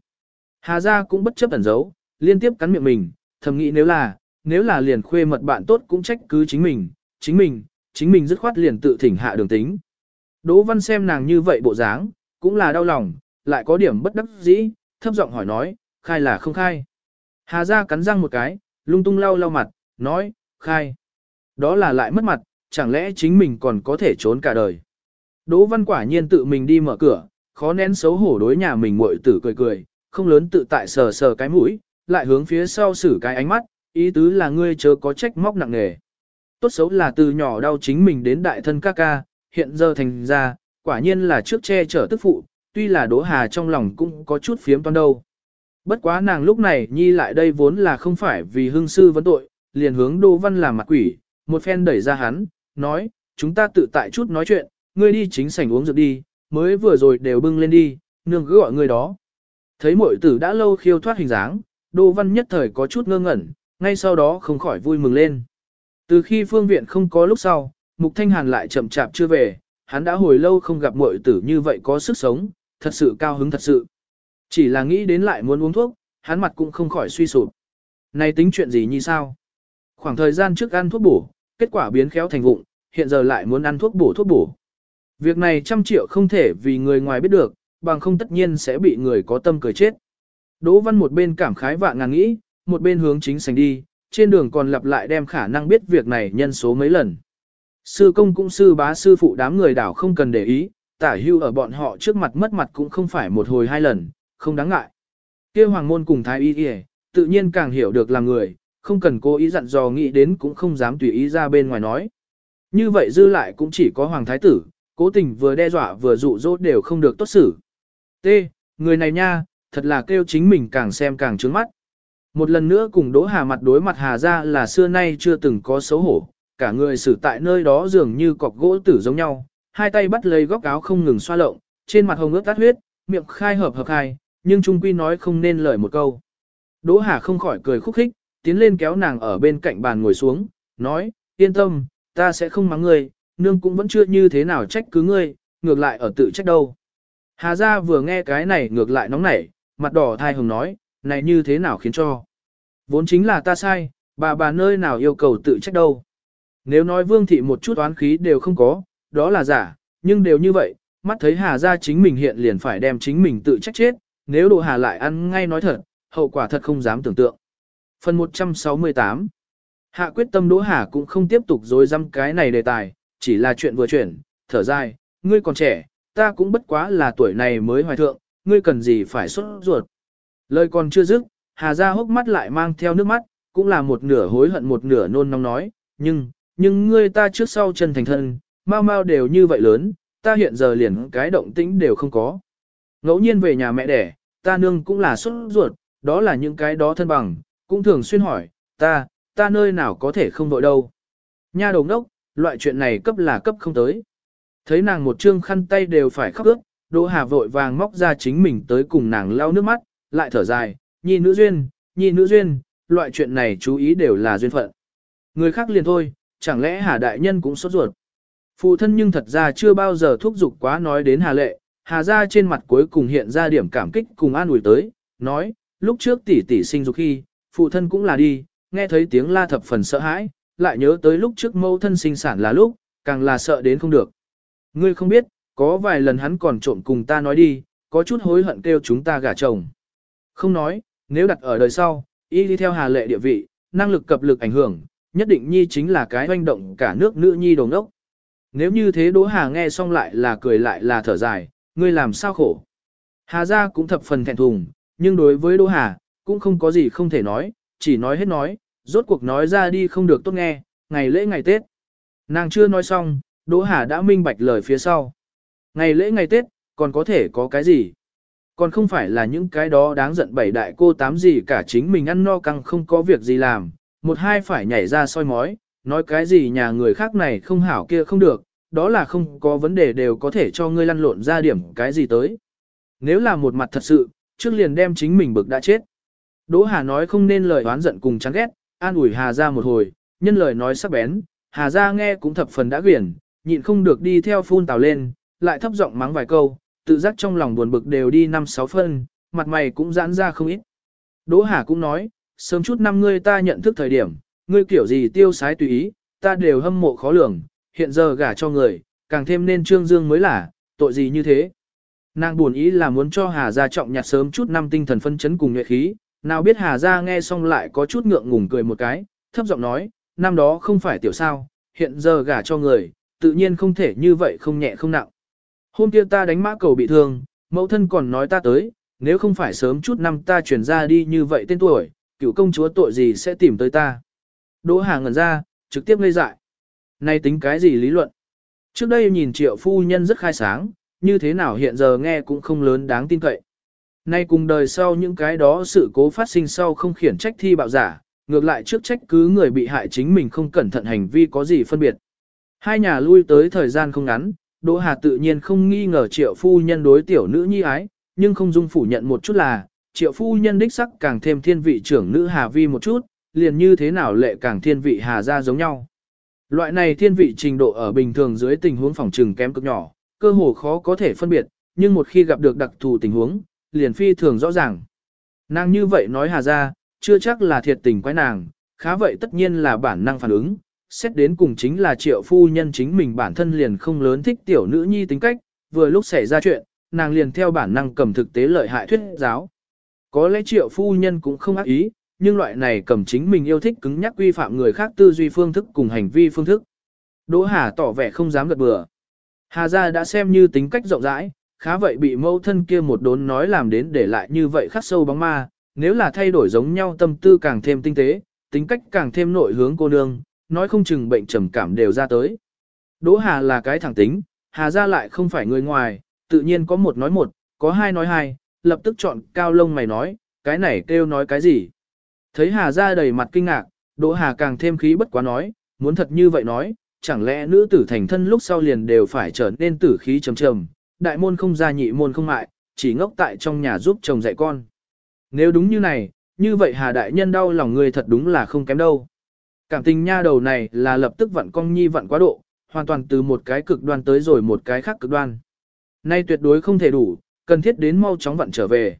Hà gia cũng bất chấp ẩn giấu, liên tiếp cắn miệng mình, thầm nghĩ nếu là, nếu là liền khuê mật bạn tốt cũng trách cứ chính mình, chính mình, chính mình dứt khoát liền tự thỉnh hạ đường tính. Đỗ Văn xem nàng như vậy bộ dáng, cũng là đau lòng, lại có điểm bất đắc dĩ, thấp giọng hỏi nói, khai là không khai. Hà gia cắn răng một cái, lung tung lau lau mặt, nói, khai. Đó là lại mất mặt, chẳng lẽ chính mình còn có thể trốn cả đời. Đỗ Văn quả nhiên tự mình đi mở cửa, khó nén xấu hổ đối nhà mình muội tử cười cười, không lớn tự tại sờ sờ cái mũi, lại hướng phía sau xử cái ánh mắt, ý tứ là ngươi chớ có trách móc nặng nề. Tốt xấu là từ nhỏ đau chính mình đến đại thân ca ca, hiện giờ thành ra, quả nhiên là trước che chở tức phụ, tuy là Đỗ Hà trong lòng cũng có chút phiếm toan đâu. Bất quá nàng lúc này nhi lại đây vốn là không phải vì hương sư vấn tội, liền hướng Đỗ Văn làm mặt quỷ, một phen đẩy ra hắn, nói, chúng ta tự tại chút nói chuyện, ngươi đi chính sảnh uống rượu đi, mới vừa rồi đều bưng lên đi, nương cứ gọi người đó. Thấy muội tử đã lâu khiêu thoát hình dáng, Đỗ Văn nhất thời có chút ngơ ngẩn, ngay sau đó không khỏi vui mừng lên. Từ khi phương viện không có lúc sau, Mục Thanh Hàn lại chậm chạp chưa về, hắn đã hồi lâu không gặp muội tử như vậy có sức sống, thật sự cao hứng thật sự. Chỉ là nghĩ đến lại muốn uống thuốc, hắn mặt cũng không khỏi suy sụp. Này tính chuyện gì như sao? Khoảng thời gian trước ăn thuốc bổ, kết quả biến khéo thành vụng, hiện giờ lại muốn ăn thuốc bổ thuốc bổ. Việc này trăm triệu không thể vì người ngoài biết được, bằng không tất nhiên sẽ bị người có tâm cười chết. Đỗ Văn một bên cảm khái vạn ngàn nghĩ, một bên hướng chính sành đi, trên đường còn lặp lại đem khả năng biết việc này nhân số mấy lần. Sư công cũng sư bá sư phụ đám người đảo không cần để ý, tả hưu ở bọn họ trước mặt mất mặt cũng không phải một hồi hai lần, không đáng ngại. kia hoàng môn cùng thái y y, tự nhiên càng hiểu được là người, không cần cố ý dặn dò nghĩ đến cũng không dám tùy ý ra bên ngoài nói. Như vậy dư lại cũng chỉ có hoàng thái tử, cố tình vừa đe dọa vừa dụ dỗ đều không được tốt xử. T. Người này nha, thật là kêu chính mình càng xem càng trướng mắt. Một lần nữa cùng Đỗ Hà mặt đối mặt Hà ra là xưa nay chưa từng có xấu hổ, cả người xử tại nơi đó dường như cọc gỗ tử giống nhau, hai tay bắt lấy góc áo không ngừng xoa lộng, trên mặt hồng ướt tắt huyết, miệng khai hợp hợp khai, nhưng trung quy nói không nên lời một câu. Đỗ Hà không khỏi cười khúc khích, tiến lên kéo nàng ở bên cạnh bàn ngồi xuống, nói, yên tâm, ta sẽ không mắng ngươi, nương cũng vẫn chưa như thế nào trách cứ ngươi, ngược lại ở tự trách đâu. Hà gia vừa nghe cái này ngược lại nóng nảy, mặt đỏ thai hồng nói, này như thế nào khiến cho. Vốn chính là ta sai, bà bà nơi nào yêu cầu tự trách đâu. Nếu nói vương thị một chút oán khí đều không có, đó là giả, nhưng đều như vậy, mắt thấy hà gia chính mình hiện liền phải đem chính mình tự trách chết, nếu đồ hà lại ăn ngay nói thật, hậu quả thật không dám tưởng tượng. Phần 168 Hạ quyết tâm Đỗ Hà cũng không tiếp tục dối dăm cái này đề tài, chỉ là chuyện vừa chuyển, thở dài, ngươi còn trẻ, ta cũng bất quá là tuổi này mới hoài thượng, ngươi cần gì phải xuất ruột. Lời còn chưa dứt, Hà Gia hốc mắt lại mang theo nước mắt, cũng là một nửa hối hận một nửa nôn nóng nói, nhưng, nhưng ngươi ta trước sau chân thành thân, mau mau đều như vậy lớn, ta hiện giờ liền cái động tĩnh đều không có. Ngẫu nhiên về nhà mẹ đẻ, ta nương cũng là xuất ruột, đó là những cái đó thân bằng, cũng thường xuyên hỏi, ta, ta nơi nào có thể không vội đâu. Nha đồng đốc, loại chuyện này cấp là cấp không tới. Thấy nàng một trương khăn tay đều phải khóc ướt, Đỗ Hà vội vàng móc ra chính mình tới cùng nàng lau nước mắt, lại thở dài, nhi nữ duyên, nhi nữ duyên, loại chuyện này chú ý đều là duyên phận. Người khác liền thôi, chẳng lẽ Hà Đại Nhân cũng sốt ruột. Phụ thân nhưng thật ra chưa bao giờ thúc giục quá nói đến Hà Lệ, Hà ra trên mặt cuối cùng hiện ra điểm cảm kích cùng an ủi tới, nói, lúc trước tỷ tỷ sinh dục khi, phụ thân cũng là đi, nghe thấy tiếng la thập phần sợ hãi, lại nhớ tới lúc trước mâu thân sinh sản là lúc, càng là sợ đến không được. Ngươi không biết, có vài lần hắn còn trộm cùng ta nói đi, có chút hối hận kêu chúng ta gả chồng. Không nói, nếu đặt ở đời sau, y đi theo hà lệ địa vị, năng lực cập lực ảnh hưởng, nhất định nhi chính là cái hoành động cả nước nữ nhi đồng ốc. Nếu như thế Đỗ Hà nghe xong lại là cười lại là thở dài, ngươi làm sao khổ. Hà gia cũng thập phần thẹn thùng, nhưng đối với Đỗ Hà, cũng không có gì không thể nói, chỉ nói hết nói, rốt cuộc nói ra đi không được tốt nghe, ngày lễ ngày Tết. Nàng chưa nói xong, Đỗ Hà đã minh bạch lời phía sau. Ngày lễ ngày Tết, còn có thể có cái gì? Còn không phải là những cái đó đáng giận bảy đại cô tám gì cả chính mình ăn no căng không có việc gì làm, một hai phải nhảy ra soi mói, nói cái gì nhà người khác này không hảo kia không được, đó là không có vấn đề đều có thể cho ngươi lăn lộn ra điểm cái gì tới. Nếu là một mặt thật sự, trước liền đem chính mình bực đã chết. Đỗ Hà nói không nên lời oán giận cùng chán ghét, an ủi Hà ra một hồi, nhân lời nói sắc bén, Hà ra nghe cũng thập phần đã quyển, nhịn không được đi theo phun tào lên, lại thấp giọng mắng vài câu, tự giác trong lòng buồn bực đều đi năm sáu phân, mặt mày cũng giãn ra không ít. Đỗ Hà cũng nói, sớm chút năm ngươi ta nhận thức thời điểm, ngươi kiểu gì tiêu sái tùy ý, ta đều hâm mộ khó lường, hiện giờ gả cho người, càng thêm nên trương dương mới là, tội gì như thế. Nàng buồn ý là muốn cho Hà Gia trọng nhặt sớm chút năm tinh thần phân chấn cùng nhuệ khí, nào biết Hà Gia nghe xong lại có chút ngượng ngùng cười một cái, thấp giọng nói, năm đó không phải tiểu sao, hiện giờ gả cho người, tự nhiên không thể như vậy không nhẹ không nặng. Hôm kia ta đánh mã cầu bị thương, mẫu thân còn nói ta tới, nếu không phải sớm chút năm ta chuyển ra đi như vậy tên tuổi, cựu công chúa tội gì sẽ tìm tới ta. Đỗ Hà ngẩn ra, trực tiếp ngây dại. Nay tính cái gì lý luận? Trước đây nhìn triệu phu nhân rất khai sáng, như thế nào hiện giờ nghe cũng không lớn đáng tin cậy. Nay cùng đời sau những cái đó sự cố phát sinh sau không khiển trách thi bạo giả, ngược lại trước trách cứ người bị hại chính mình không cẩn thận hành vi có gì phân biệt. Hai nhà lui tới thời gian không ngắn, Đỗ Hà tự nhiên không nghi ngờ triệu phu nhân đối tiểu nữ nhi ái, nhưng không dung phủ nhận một chút là, triệu phu nhân đích sắc càng thêm thiên vị trưởng nữ Hà Vi một chút, liền như thế nào lệ càng thiên vị Hà ra giống nhau. Loại này thiên vị trình độ ở bình thường dưới tình huống phòng trừng kém cực nhỏ, cơ hồ khó có thể phân biệt, nhưng một khi gặp được đặc thù tình huống, liền phi thường rõ ràng. Nàng như vậy nói Hà ra, chưa chắc là thiệt tình quái nàng, khá vậy tất nhiên là bản năng phản ứng, xét đến cùng chính là triệu phu nhân chính mình bản thân liền không lớn thích tiểu nữ nhi tính cách, vừa lúc xảy ra chuyện, nàng liền theo bản năng cầm thực tế lợi hại thuyết giáo. Có lẽ triệu phu nhân cũng không ác ý, nhưng loại này cầm chính mình yêu thích cứng nhắc quy phạm người khác tư duy phương thức cùng hành vi phương thức. Đỗ Hà tỏ vẻ không dám gật bừa. Hà gia đã xem như tính cách rộng rãi, khá vậy bị mâu thân kia một đốn nói làm đến để lại như vậy khắc sâu bóng ma, nếu là thay đổi giống nhau tâm tư càng thêm tinh tế, tính cách càng thêm nội hướng cô nương, nói không chừng bệnh trầm cảm đều ra tới. Đỗ Hà là cái thẳng tính, Hà gia lại không phải người ngoài, tự nhiên có một nói một, có hai nói hai, lập tức chọn cao lông mày nói, cái này kêu nói cái gì. Thấy Hà gia đầy mặt kinh ngạc, Đỗ Hà càng thêm khí bất quá nói, muốn thật như vậy nói, chẳng lẽ nữ tử thành thân lúc sau liền đều phải trở nên tử khí trầm trầm, đại môn không gia nhị môn không mại, chỉ ngốc tại trong nhà giúp chồng dạy con. Nếu đúng như này, như vậy Hà đại nhân đau lòng người thật đúng là không kém đâu. Cảm tình nha đầu này là lập tức vặn cong nhi vặn quá độ, hoàn toàn từ một cái cực đoan tới rồi một cái khác cực đoan. Nay tuyệt đối không thể đủ, cần thiết đến mau chóng vặn trở về.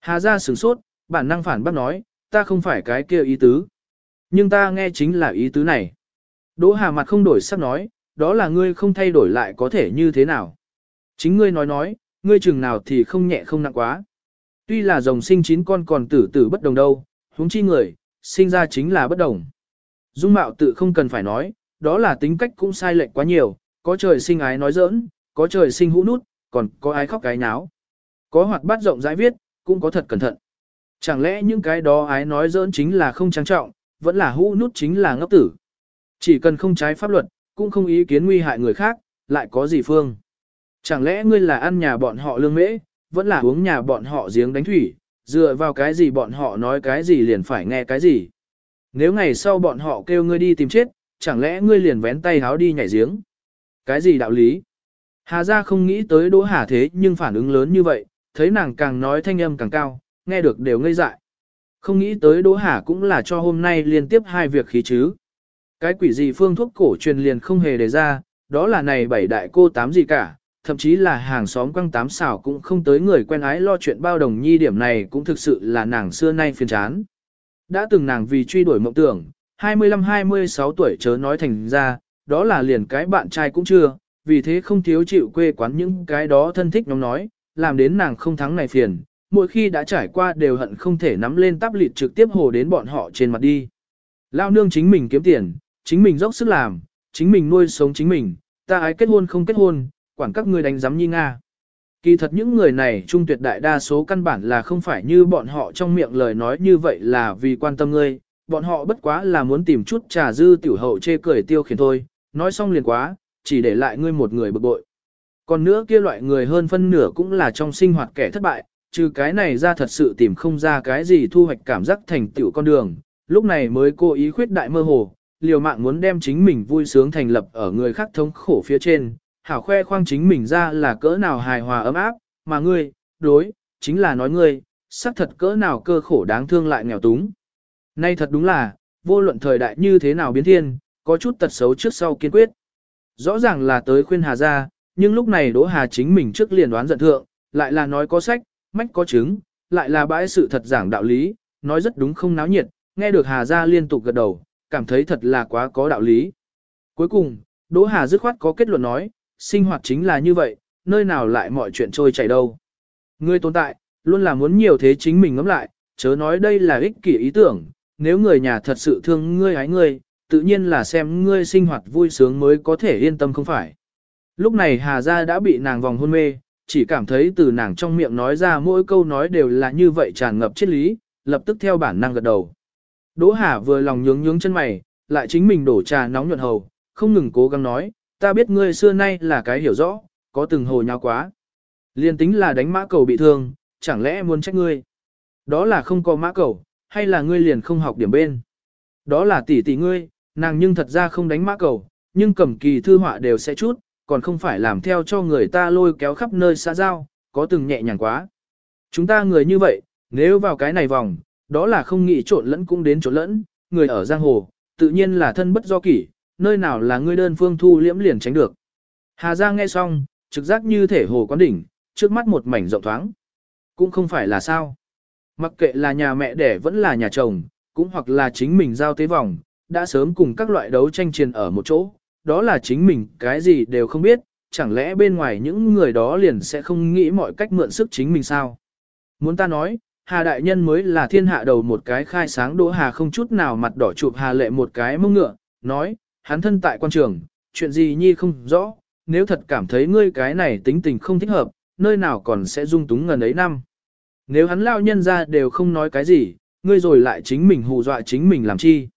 Hà ra sửng sốt, bản năng phản bác nói, ta không phải cái kia ý tứ. Nhưng ta nghe chính là ý tứ này. Đỗ Hà mặt không đổi sắc nói, đó là ngươi không thay đổi lại có thể như thế nào. Chính ngươi nói nói, ngươi chừng nào thì không nhẹ không nặng quá. Tuy là rồng sinh chín con còn tử tử bất đồng đâu, huống chi người, sinh ra chính là bất đồng. Dung mạo tự không cần phải nói, đó là tính cách cũng sai lệch quá nhiều, có trời sinh ái nói giỡn, có trời sinh hũ nút, còn có ai khóc cái náo. Có hoạt bát rộng rãi viết, cũng có thật cẩn thận. Chẳng lẽ những cái đó ái nói giỡn chính là không trang trọng, vẫn là hũ nút chính là ngốc tử. Chỉ cần không trái pháp luật, cũng không ý kiến nguy hại người khác, lại có gì phương. Chẳng lẽ ngươi là ăn nhà bọn họ lương mễ, vẫn là uống nhà bọn họ giếng đánh thủy, dựa vào cái gì bọn họ nói cái gì liền phải nghe cái gì. Nếu ngày sau bọn họ kêu ngươi đi tìm chết, chẳng lẽ ngươi liền vén tay háo đi nhảy giếng? Cái gì đạo lý? Hà gia không nghĩ tới Đỗ Hà thế nhưng phản ứng lớn như vậy, thấy nàng càng nói thanh âm càng cao, nghe được đều ngây dại. Không nghĩ tới Đỗ Hà cũng là cho hôm nay liên tiếp hai việc khí chứ. Cái quỷ gì phương thuốc cổ truyền liền không hề đề ra, đó là này bảy đại cô tám gì cả, thậm chí là hàng xóm quăng tám xảo cũng không tới người quen ái lo chuyện bao đồng nhi điểm này cũng thực sự là nàng xưa nay phiền chán. Đã từng nàng vì truy đuổi mộng tưởng, 25-26 tuổi chớ nói thành ra, đó là liền cái bạn trai cũng chưa, vì thế không thiếu chịu quê quán những cái đó thân thích nhóm nói, làm đến nàng không thắng này phiền, mỗi khi đã trải qua đều hận không thể nắm lên tắp lịt trực tiếp hồ đến bọn họ trên mặt đi. Lao nương chính mình kiếm tiền, chính mình dốc sức làm, chính mình nuôi sống chính mình, ta ái kết hôn không kết hôn, quản các ngươi đánh giám nhi Nga. Kỳ thật những người này trung tuyệt đại đa số căn bản là không phải như bọn họ trong miệng lời nói như vậy là vì quan tâm ngươi, bọn họ bất quá là muốn tìm chút trà dư tiểu hậu chê cười tiêu khiển thôi, nói xong liền quá, chỉ để lại ngươi một người bực bội. Còn nữa kia loại người hơn phân nửa cũng là trong sinh hoạt kẻ thất bại, trừ cái này ra thật sự tìm không ra cái gì thu hoạch cảm giác thành tựu con đường, lúc này mới cố ý khuyết đại mơ hồ, liều mạng muốn đem chính mình vui sướng thành lập ở người khác thống khổ phía trên, hảo khoe khoang chính mình ra là cỡ nào hài hòa ấm áp, mà ngươi, đối, chính là nói ngươi, xác thật cỡ nào cơ khổ đáng thương lại nghèo túng. Nay thật đúng là, vô luận thời đại như thế nào biến thiên, có chút tật xấu trước sau kiên quyết. Rõ ràng là tới khuyên Hà ra, nhưng lúc này Đỗ Hà chính mình trước liền đoán giận thượng, lại là nói có sách, mách có chứng, lại là bãi sự thật giảng đạo lý, nói rất đúng không náo nhiệt, nghe được Hà ra liên tục gật đầu, cảm thấy thật là quá có đạo lý. Cuối cùng, Đỗ Hà dứt khoát có kết luận nói, sinh hoạt chính là như vậy, nơi nào lại mọi chuyện trôi chảy đâu. Người tồn tại, luôn là muốn nhiều thế chính mình ngẫm lại, chớ nói đây là ích kỷ ý tưởng, nếu người nhà thật sự thương ngươi hái ngươi, tự nhiên là xem ngươi sinh hoạt vui sướng mới có thể yên tâm không phải. Lúc này Hà Gia đã bị nàng vòng hôn mê, chỉ cảm thấy từ nàng trong miệng nói ra mỗi câu nói đều là như vậy tràn ngập triết lý, lập tức theo bản năng gật đầu. Đỗ Hà vừa lòng nhướng nhướng chân mày, lại chính mình đổ trà nóng nhuận hầu, không ngừng cố gắng nói, ta biết ngươi xưa nay là cái hiểu rõ, có từng hồ nhau quá. Liên tính là đánh mã cầu bị thương, chẳng lẽ muốn trách ngươi? Đó là không có mã cầu, hay là ngươi liền không học điểm bên? Đó là tỷ tỷ ngươi, nàng nhưng thật ra không đánh mã cầu, nhưng cầm kỳ thư họa đều sẽ chút, còn không phải làm theo cho người ta lôi kéo khắp nơi xa giao, có từng nhẹ nhàng quá. Chúng ta người như vậy, nếu vào cái này vòng, đó là không nghĩ trộn lẫn cũng đến trộn lẫn, người ở giang hồ, tự nhiên là thân bất do kỷ, nơi nào là ngươi đơn phương thu liễm liền tránh được. Hà Giang nghe xong, trực giác như thể hồ quán đỉnh, trước mắt một mảnh rộng thoáng. Cũng không phải là sao. Mặc kệ là nhà mẹ đẻ vẫn là nhà chồng, cũng hoặc là chính mình giao tế vòng, đã sớm cùng các loại đấu tranh triền ở một chỗ, đó là chính mình cái gì đều không biết, chẳng lẽ bên ngoài những người đó liền sẽ không nghĩ mọi cách mượn sức chính mình sao. Muốn ta nói, Hà Đại Nhân mới là thiên hạ đầu một cái khai sáng đỗ Hà không chút nào mặt đỏ chụp Hà Lệ một cái mông ngựa, nói, hắn thân tại quan trường, chuyện gì nhi không rõ, nếu thật cảm thấy ngươi cái này tính tình không thích hợp, nơi nào còn sẽ dung túng ngần ấy năm. Nếu hắn lao nhân ra đều không nói cái gì, ngươi rồi lại chính mình hù dọa chính mình làm chi.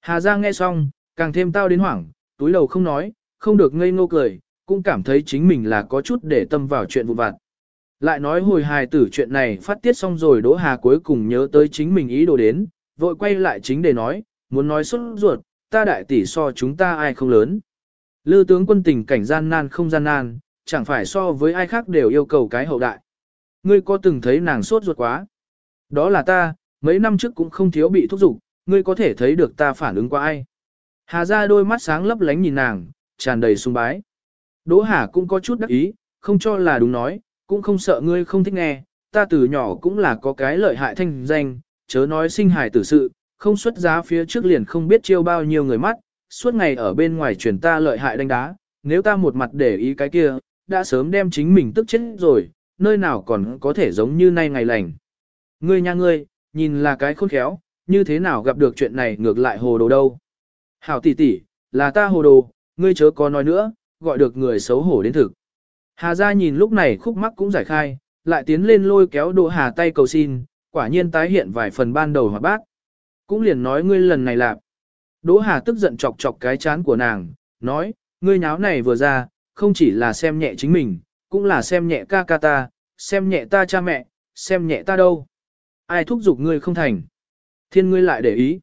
Hà Giang nghe xong, càng thêm tao đến hoảng, túi đầu không nói, không được ngây ngô cười, cũng cảm thấy chính mình là có chút để tâm vào chuyện vụ vặt. Lại nói hồi hài tử chuyện này phát tiết xong rồi Đỗ Hà cuối cùng nhớ tới chính mình ý đồ đến, vội quay lại chính để nói, muốn nói xuất ruột, ta đại tỷ so chúng ta ai không lớn. Lư tướng quân tình cảnh gian nan không gian nan, chẳng phải so với ai khác đều yêu cầu cái hậu đại. Ngươi có từng thấy nàng sốt ruột quá? Đó là ta, mấy năm trước cũng không thiếu bị thúc giục, ngươi có thể thấy được ta phản ứng qua ai. Hà ra đôi mắt sáng lấp lánh nhìn nàng, tràn đầy sung bái. Đỗ Hà cũng có chút đắc ý, không cho là đúng nói, cũng không sợ ngươi không thích nghe, ta từ nhỏ cũng là có cái lợi hại thanh danh, chớ nói sinh hài tử sự, không xuất giá phía trước liền không biết chiêu bao nhiêu người mắt, suốt ngày ở bên ngoài truyền ta lợi hại đánh đá, nếu ta một mặt để ý cái kia, đã sớm đem chính mình tức chết rồi, nơi nào còn có thể giống như nay ngày lành. Ngươi nha ngươi, nhìn là cái khôn khéo, như thế nào gặp được chuyện này ngược lại hồ đồ đâu. Hảo tỷ tỷ, là ta hồ đồ, ngươi chớ có nói nữa, gọi được người xấu hổ đến thực. Hà gia nhìn lúc này khúc mắc cũng giải khai, lại tiến lên lôi kéo Đỗ Hà tay cầu xin, quả nhiên tái hiện vài phần ban đầu hoạt bác. Cũng liền nói ngươi lần này lạp. Đỗ Hà tức giận chọc chọc cái chán của nàng, nói, ngươi nháo này vừa ra, không chỉ là xem nhẹ chính mình, cũng là xem nhẹ ca ca ta, xem nhẹ ta cha mẹ, xem nhẹ ta đâu. Ai thúc giục ngươi không thành. Thiên ngươi lại để ý.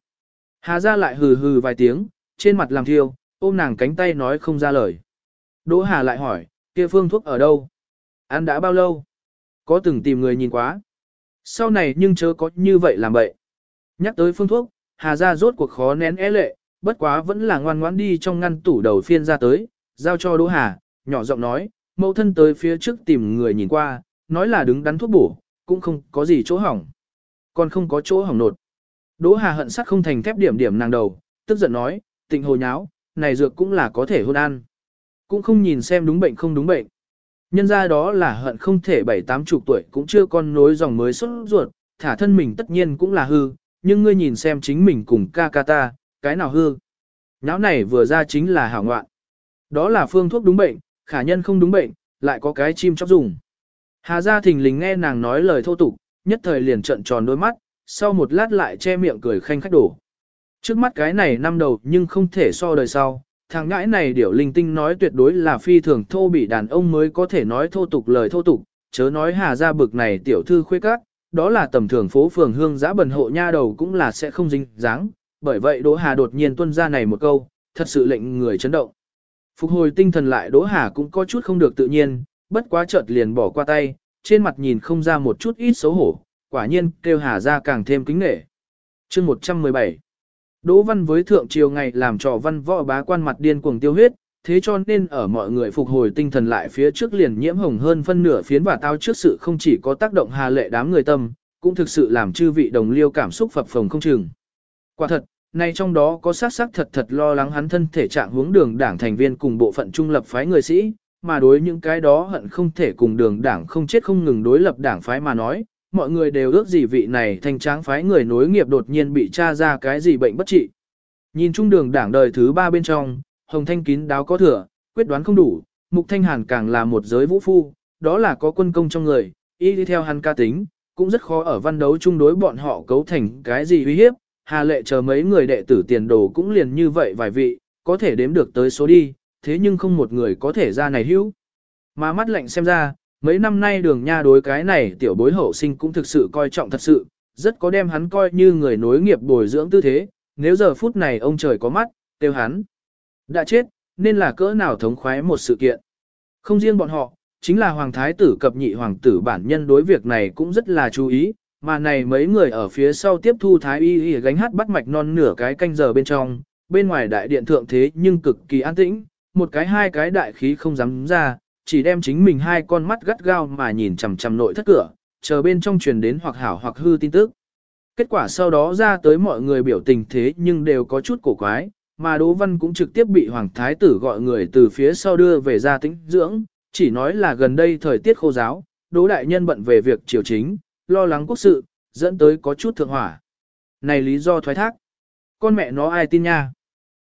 Hà ra lại hừ hừ vài tiếng, trên mặt làm thiêu, ôm nàng cánh tay nói không ra lời. Đỗ Hà lại hỏi, kia phương thuốc ở đâu? Ăn đã bao lâu? Có từng tìm người nhìn quá? Sau này nhưng chớ có như vậy làm bậy. Nhắc tới phương thuốc, Hà ra rốt cuộc khó nén é lệ, bất quá vẫn là ngoan ngoãn đi trong ngăn tủ đầu phiên ra tới, giao cho Đỗ Hà, nhỏ giọng nói, mẫu thân tới phía trước tìm người nhìn qua, nói là đứng đắn thuốc bổ, cũng không có gì chỗ hỏng. Còn không có chỗ hỏng nột. Đỗ Hà hận sắc không thành thép điểm điểm nàng đầu, tức giận nói, tịnh hồ nháo, này dược cũng là có thể hôn ăn. Cũng không nhìn xem đúng bệnh không đúng bệnh. Nhân ra đó là hận không thể bảy tám chục tuổi cũng chưa con nối dòng mới xuất ruột, thả thân mình tất nhiên cũng là hư, nhưng ngươi nhìn xem chính mình cùng ca ca ta, cái nào hư. Nháo này vừa ra chính là hảo ngoạn. Đó là phương thuốc đúng bệnh, khả nhân không đúng bệnh, lại có cái chim chóc dùng. Hà gia thình lình nghe nàng nói lời thô tục, nhất thời liền trận tròn đôi mắt, sau một lát lại che miệng cười khanh khách đổ. Trước mắt cái này năm đầu nhưng không thể so đời sau, thằng ngãi này điểu linh tinh nói tuyệt đối là phi thường thô bị đàn ông mới có thể nói thô tục lời thô tục, chớ nói hà gia bực này tiểu thư khuê các, đó là tầm thường phố phường hương giã bần hộ nha đầu cũng là sẽ không dính dáng, bởi vậy Đỗ Hà đột nhiên tuân ra này một câu, thật sự lệnh người chấn động. Phục hồi tinh thần lại Đỗ Hà cũng có chút không được tự nhiên, bất quá chợt liền bỏ qua tay, trên mặt nhìn không ra một chút ít xấu hổ, quả nhiên kêu hà ra càng thêm kính nghệ. chương 117 Đỗ Văn với thượng triều ngày làm trò văn võ bá quan mặt điên cuồng tiêu huyết, thế cho nên ở mọi người phục hồi tinh thần lại phía trước liền nhiễm hồng hơn phân nửa phiến và tao trước sự không chỉ có tác động hà lệ đám người tâm, cũng thực sự làm chư vị đồng liêu cảm xúc phập phồng không chừng. Quả thật, nay trong đó có sát sắc thật thật lo lắng hắn thân thể trạng hướng đường đảng thành viên cùng bộ phận trung lập phái người sĩ, mà đối những cái đó hận không thể cùng đường đảng không chết không ngừng đối lập đảng phái mà nói, mọi người đều ước gì vị này thanh tráng phái người nối nghiệp đột nhiên bị tra ra cái gì bệnh bất trị. Nhìn trung đường đảng đời thứ ba bên trong, Hồng Thanh kín đáo có thừa, quyết đoán không đủ, Mục Thanh Hàn càng là một giới vũ phu, đó là có quân công trong người, y đi theo hắn ca tính, cũng rất khó ở văn đấu chung đối bọn họ cấu thành cái gì uy hiếp, Hà lệ chờ mấy người đệ tử tiền đồ cũng liền như vậy vài vị, có thể đếm được tới số đi, thế nhưng không một người có thể ra này hữu. Mà mắt lạnh xem ra, mấy năm nay đường nha đối cái này tiểu bối hậu sinh cũng thực sự coi trọng thật sự, rất có đem hắn coi như người nối nghiệp bồi dưỡng tư thế, nếu giờ phút này ông trời có mắt, tiêu hắn. Đã chết, nên là cỡ nào thống khoái một sự kiện. Không riêng bọn họ, chính là hoàng thái tử cập nhị hoàng tử bản nhân đối việc này cũng rất là chú ý, mà này mấy người ở phía sau tiếp thu thái y y gánh hát bắt mạch non nửa cái canh giờ bên trong, bên ngoài đại điện thượng thế nhưng cực kỳ an tĩnh, một cái hai cái đại khí không dám ra, chỉ đem chính mình hai con mắt gắt gao mà nhìn chằm chằm nội thất cửa, chờ bên trong truyền đến hoặc hảo hoặc hư tin tức. Kết quả sau đó ra tới mọi người biểu tình thế nhưng đều có chút cổ quái, mà Đỗ Văn cũng trực tiếp bị Hoàng Thái tử gọi người từ phía sau đưa về gia tĩnh dưỡng, chỉ nói là gần đây thời tiết khô giáo, Đỗ Đại Nhân bận về việc triều chính, lo lắng quốc sự, dẫn tới có chút thượng hỏa. Này lý do thoái thác. Con mẹ nó ai tin nha.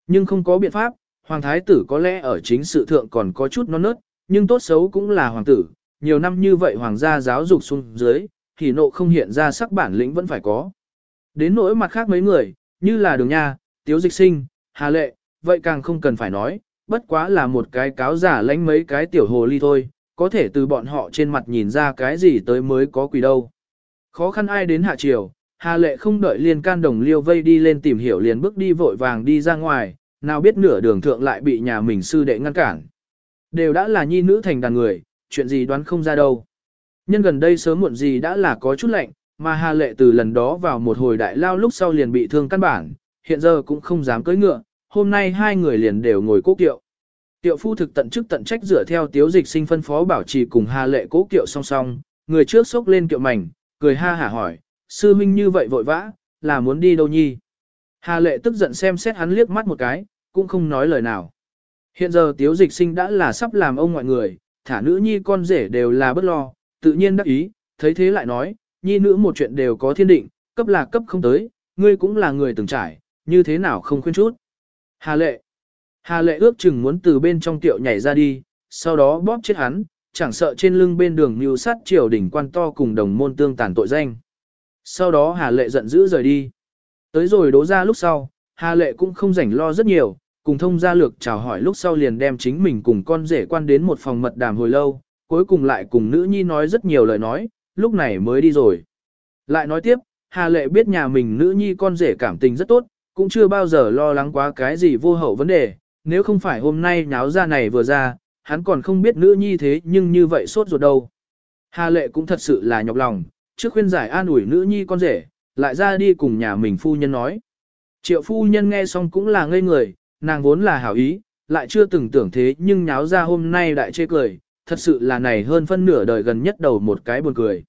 Nhưng không có biện pháp, Hoàng Thái tử có lẽ ở chính sự thượng còn có chút non nớt, nhưng tốt xấu cũng là hoàng tử, nhiều năm như vậy hoàng gia giáo dục xuống dưới, thì nộ không hiện ra sắc bản lĩnh vẫn phải có. Đến nỗi mặt khác mấy người, như là đường nha, tiếu dịch sinh, hà lệ, vậy càng không cần phải nói, bất quá là một cái cáo giả lánh mấy cái tiểu hồ ly thôi, có thể từ bọn họ trên mặt nhìn ra cái gì tới mới có quỷ đâu. Khó khăn ai đến hạ triều, hà lệ không đợi liên can đồng liêu vây đi lên tìm hiểu liền bước đi vội vàng đi ra ngoài, nào biết nửa đường thượng lại bị nhà mình sư đệ ngăn cản. Đều đã là nhi nữ thành đàn người, chuyện gì đoán không ra đâu. Nhân gần đây sớm muộn gì đã là có chút lạnh, mà Hà Lệ từ lần đó vào một hồi đại lao lúc sau liền bị thương căn bản, hiện giờ cũng không dám cưỡi ngựa, hôm nay hai người liền đều ngồi cố kiệu. Tiệu phu thực tận chức tận trách dựa theo tiếu dịch sinh phân phó bảo trì cùng Hà Lệ cố kiệu song song, người trước xốc lên kiệu mảnh, cười ha hả hỏi, sư minh như vậy vội vã, là muốn đi đâu nhi? Hà Lệ tức giận xem xét hắn liếc mắt một cái, cũng không nói lời nào. Hiện giờ tiếu dịch sinh đã là sắp làm ông ngoại người, thả nữ nhi con rể đều là bất lo, tự nhiên đắc ý, thấy thế lại nói, nhi nữ một chuyện đều có thiên định, cấp là cấp không tới, ngươi cũng là người từng trải, như thế nào không khuyên chút. Hà lệ. Hà lệ ước chừng muốn từ bên trong tiệu nhảy ra đi, sau đó bóp chết hắn, chẳng sợ trên lưng bên đường mưu sát triều đỉnh quan to cùng đồng môn tương tàn tội danh. Sau đó Hà lệ giận dữ rời đi. Tới rồi đố ra lúc sau, Hà lệ cũng không rảnh lo rất nhiều, cùng thông gia lược chào hỏi lúc sau liền đem chính mình cùng con rể quan đến một phòng mật đàm hồi lâu, cuối cùng lại cùng nữ nhi nói rất nhiều lời nói, lúc này mới đi rồi. Lại nói tiếp, Hà Lệ biết nhà mình nữ nhi con rể cảm tình rất tốt, cũng chưa bao giờ lo lắng quá cái gì vô hậu vấn đề, nếu không phải hôm nay nháo ra này vừa ra, hắn còn không biết nữ nhi thế nhưng như vậy sốt ruột đâu. Hà Lệ cũng thật sự là nhọc lòng, trước khuyên giải an ủi nữ nhi con rể, lại ra đi cùng nhà mình phu nhân nói. Triệu phu nhân nghe xong cũng là ngây người, nàng vốn là hảo ý, lại chưa từng tưởng thế nhưng nháo ra hôm nay đại chê cười, thật sự là này hơn phân nửa đời gần nhất đầu một cái buồn cười.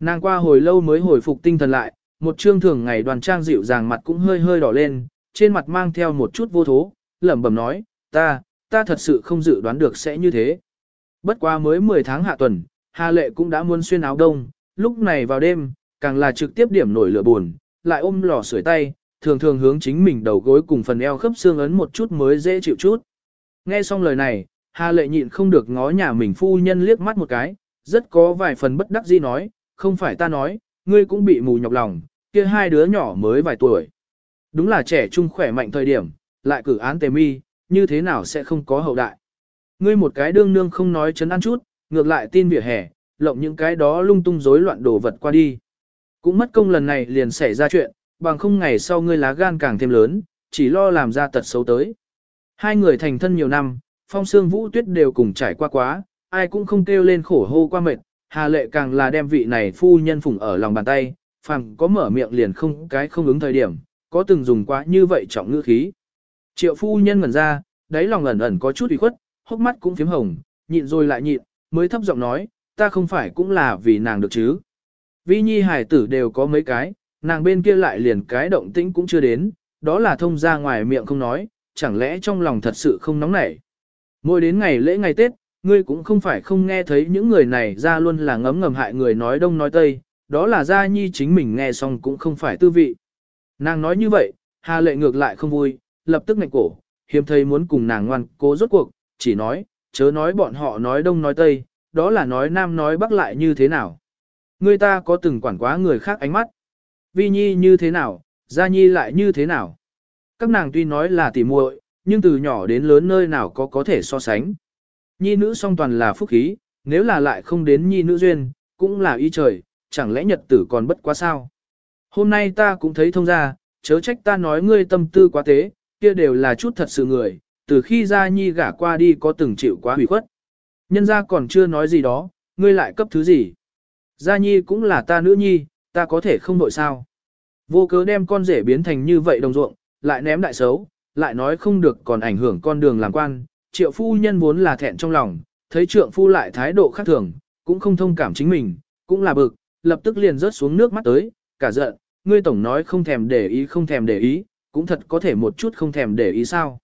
Nàng qua hồi lâu mới hồi phục tinh thần lại, một trương thường ngày đoàn trang dịu dàng mặt cũng hơi hơi đỏ lên, trên mặt mang theo một chút vô thố, lẩm bẩm nói, ta, ta thật sự không dự đoán được sẽ như thế. Bất qua mới 10 tháng hạ tuần, Hà Lệ cũng đã muốn xuyên áo đông, lúc này vào đêm, càng là trực tiếp điểm nổi lửa buồn, lại ôm lò sưởi tay, thường thường hướng chính mình đầu gối cùng phần eo khớp xương ấn một chút mới dễ chịu chút. Nghe xong lời này, Hà lệ nhịn không được ngó nhà mình phu nhân liếc mắt một cái, rất có vài phần bất đắc dĩ nói, không phải ta nói, ngươi cũng bị mù nhọc lòng, kia hai đứa nhỏ mới vài tuổi. Đúng là trẻ trung khỏe mạnh thời điểm, lại cử án tề mi, như thế nào sẽ không có hậu đại. Ngươi một cái đương nương không nói chấn ăn chút, ngược lại tin vỉa hè, lộng những cái đó lung tung rối loạn đồ vật qua đi. Cũng mất công lần này liền xảy ra chuyện, bằng không ngày sau ngươi lá gan càng thêm lớn, chỉ lo làm ra tật xấu tới. Hai người thành thân nhiều năm, phong sương vũ tuyết đều cùng trải qua quá, ai cũng không kêu lên khổ hô qua mệt, Hà lệ càng là đem vị này phu nhân phụng ở lòng bàn tay, phàm có mở miệng liền không cái không ứng thời điểm, có từng dùng quá như vậy trọng ngữ khí. Triệu phu nhân ngẩn ra, đáy lòng ẩn ẩn có chút ủy khuất, hốc mắt cũng phím hồng, nhịn rồi lại nhịn, mới thấp giọng nói, ta không phải cũng là vì nàng được chứ. Vi nhi hải tử đều có mấy cái, nàng bên kia lại liền cái động tĩnh cũng chưa đến, đó là thông ra ngoài miệng không nói, chẳng lẽ trong lòng thật sự không nóng nảy. Mỗi đến ngày lễ ngày Tết, ngươi cũng không phải không nghe thấy những người này ra luôn là ngấm ngầm hại người nói đông nói tây, đó là gia nhi chính mình nghe xong cũng không phải tư vị. Nàng nói như vậy, Hà lệ ngược lại không vui, lập tức ngạch cổ, hiếm thấy muốn cùng nàng ngoan cố rốt cuộc, chỉ nói, chớ nói bọn họ nói đông nói tây, đó là nói nam nói bắc lại như thế nào. Người ta có từng quản quá người khác ánh mắt. Vi nhi như thế nào, gia nhi lại như thế nào. Các nàng tuy nói là tỉ muội, nhưng từ nhỏ đến lớn nơi nào có có thể so sánh. Nhi nữ song toàn là phúc khí, nếu là lại không đến nhi nữ duyên, cũng là ý trời, chẳng lẽ nhật tử còn bất quá sao. Hôm nay ta cũng thấy thông ra, chớ trách ta nói ngươi tâm tư quá tế, kia đều là chút thật sự người, từ khi gia nhi gả qua đi có từng chịu quá hủy khuất. Nhân gia còn chưa nói gì đó, ngươi lại cấp thứ gì. Gia nhi cũng là ta nữ nhi, ta có thể không nội sao. Vô cớ đem con rể biến thành như vậy đồng ruộng, lại ném đại xấu, lại nói không được còn ảnh hưởng con đường làm quan. Triệu phu nhân vốn là thẹn trong lòng, thấy trượng phu lại thái độ khác thường, cũng không thông cảm chính mình, cũng là bực, lập tức liền rớt xuống nước mắt tới, cả giận, ngươi tổng nói không thèm để ý không thèm để ý, cũng thật có thể một chút không thèm để ý sao.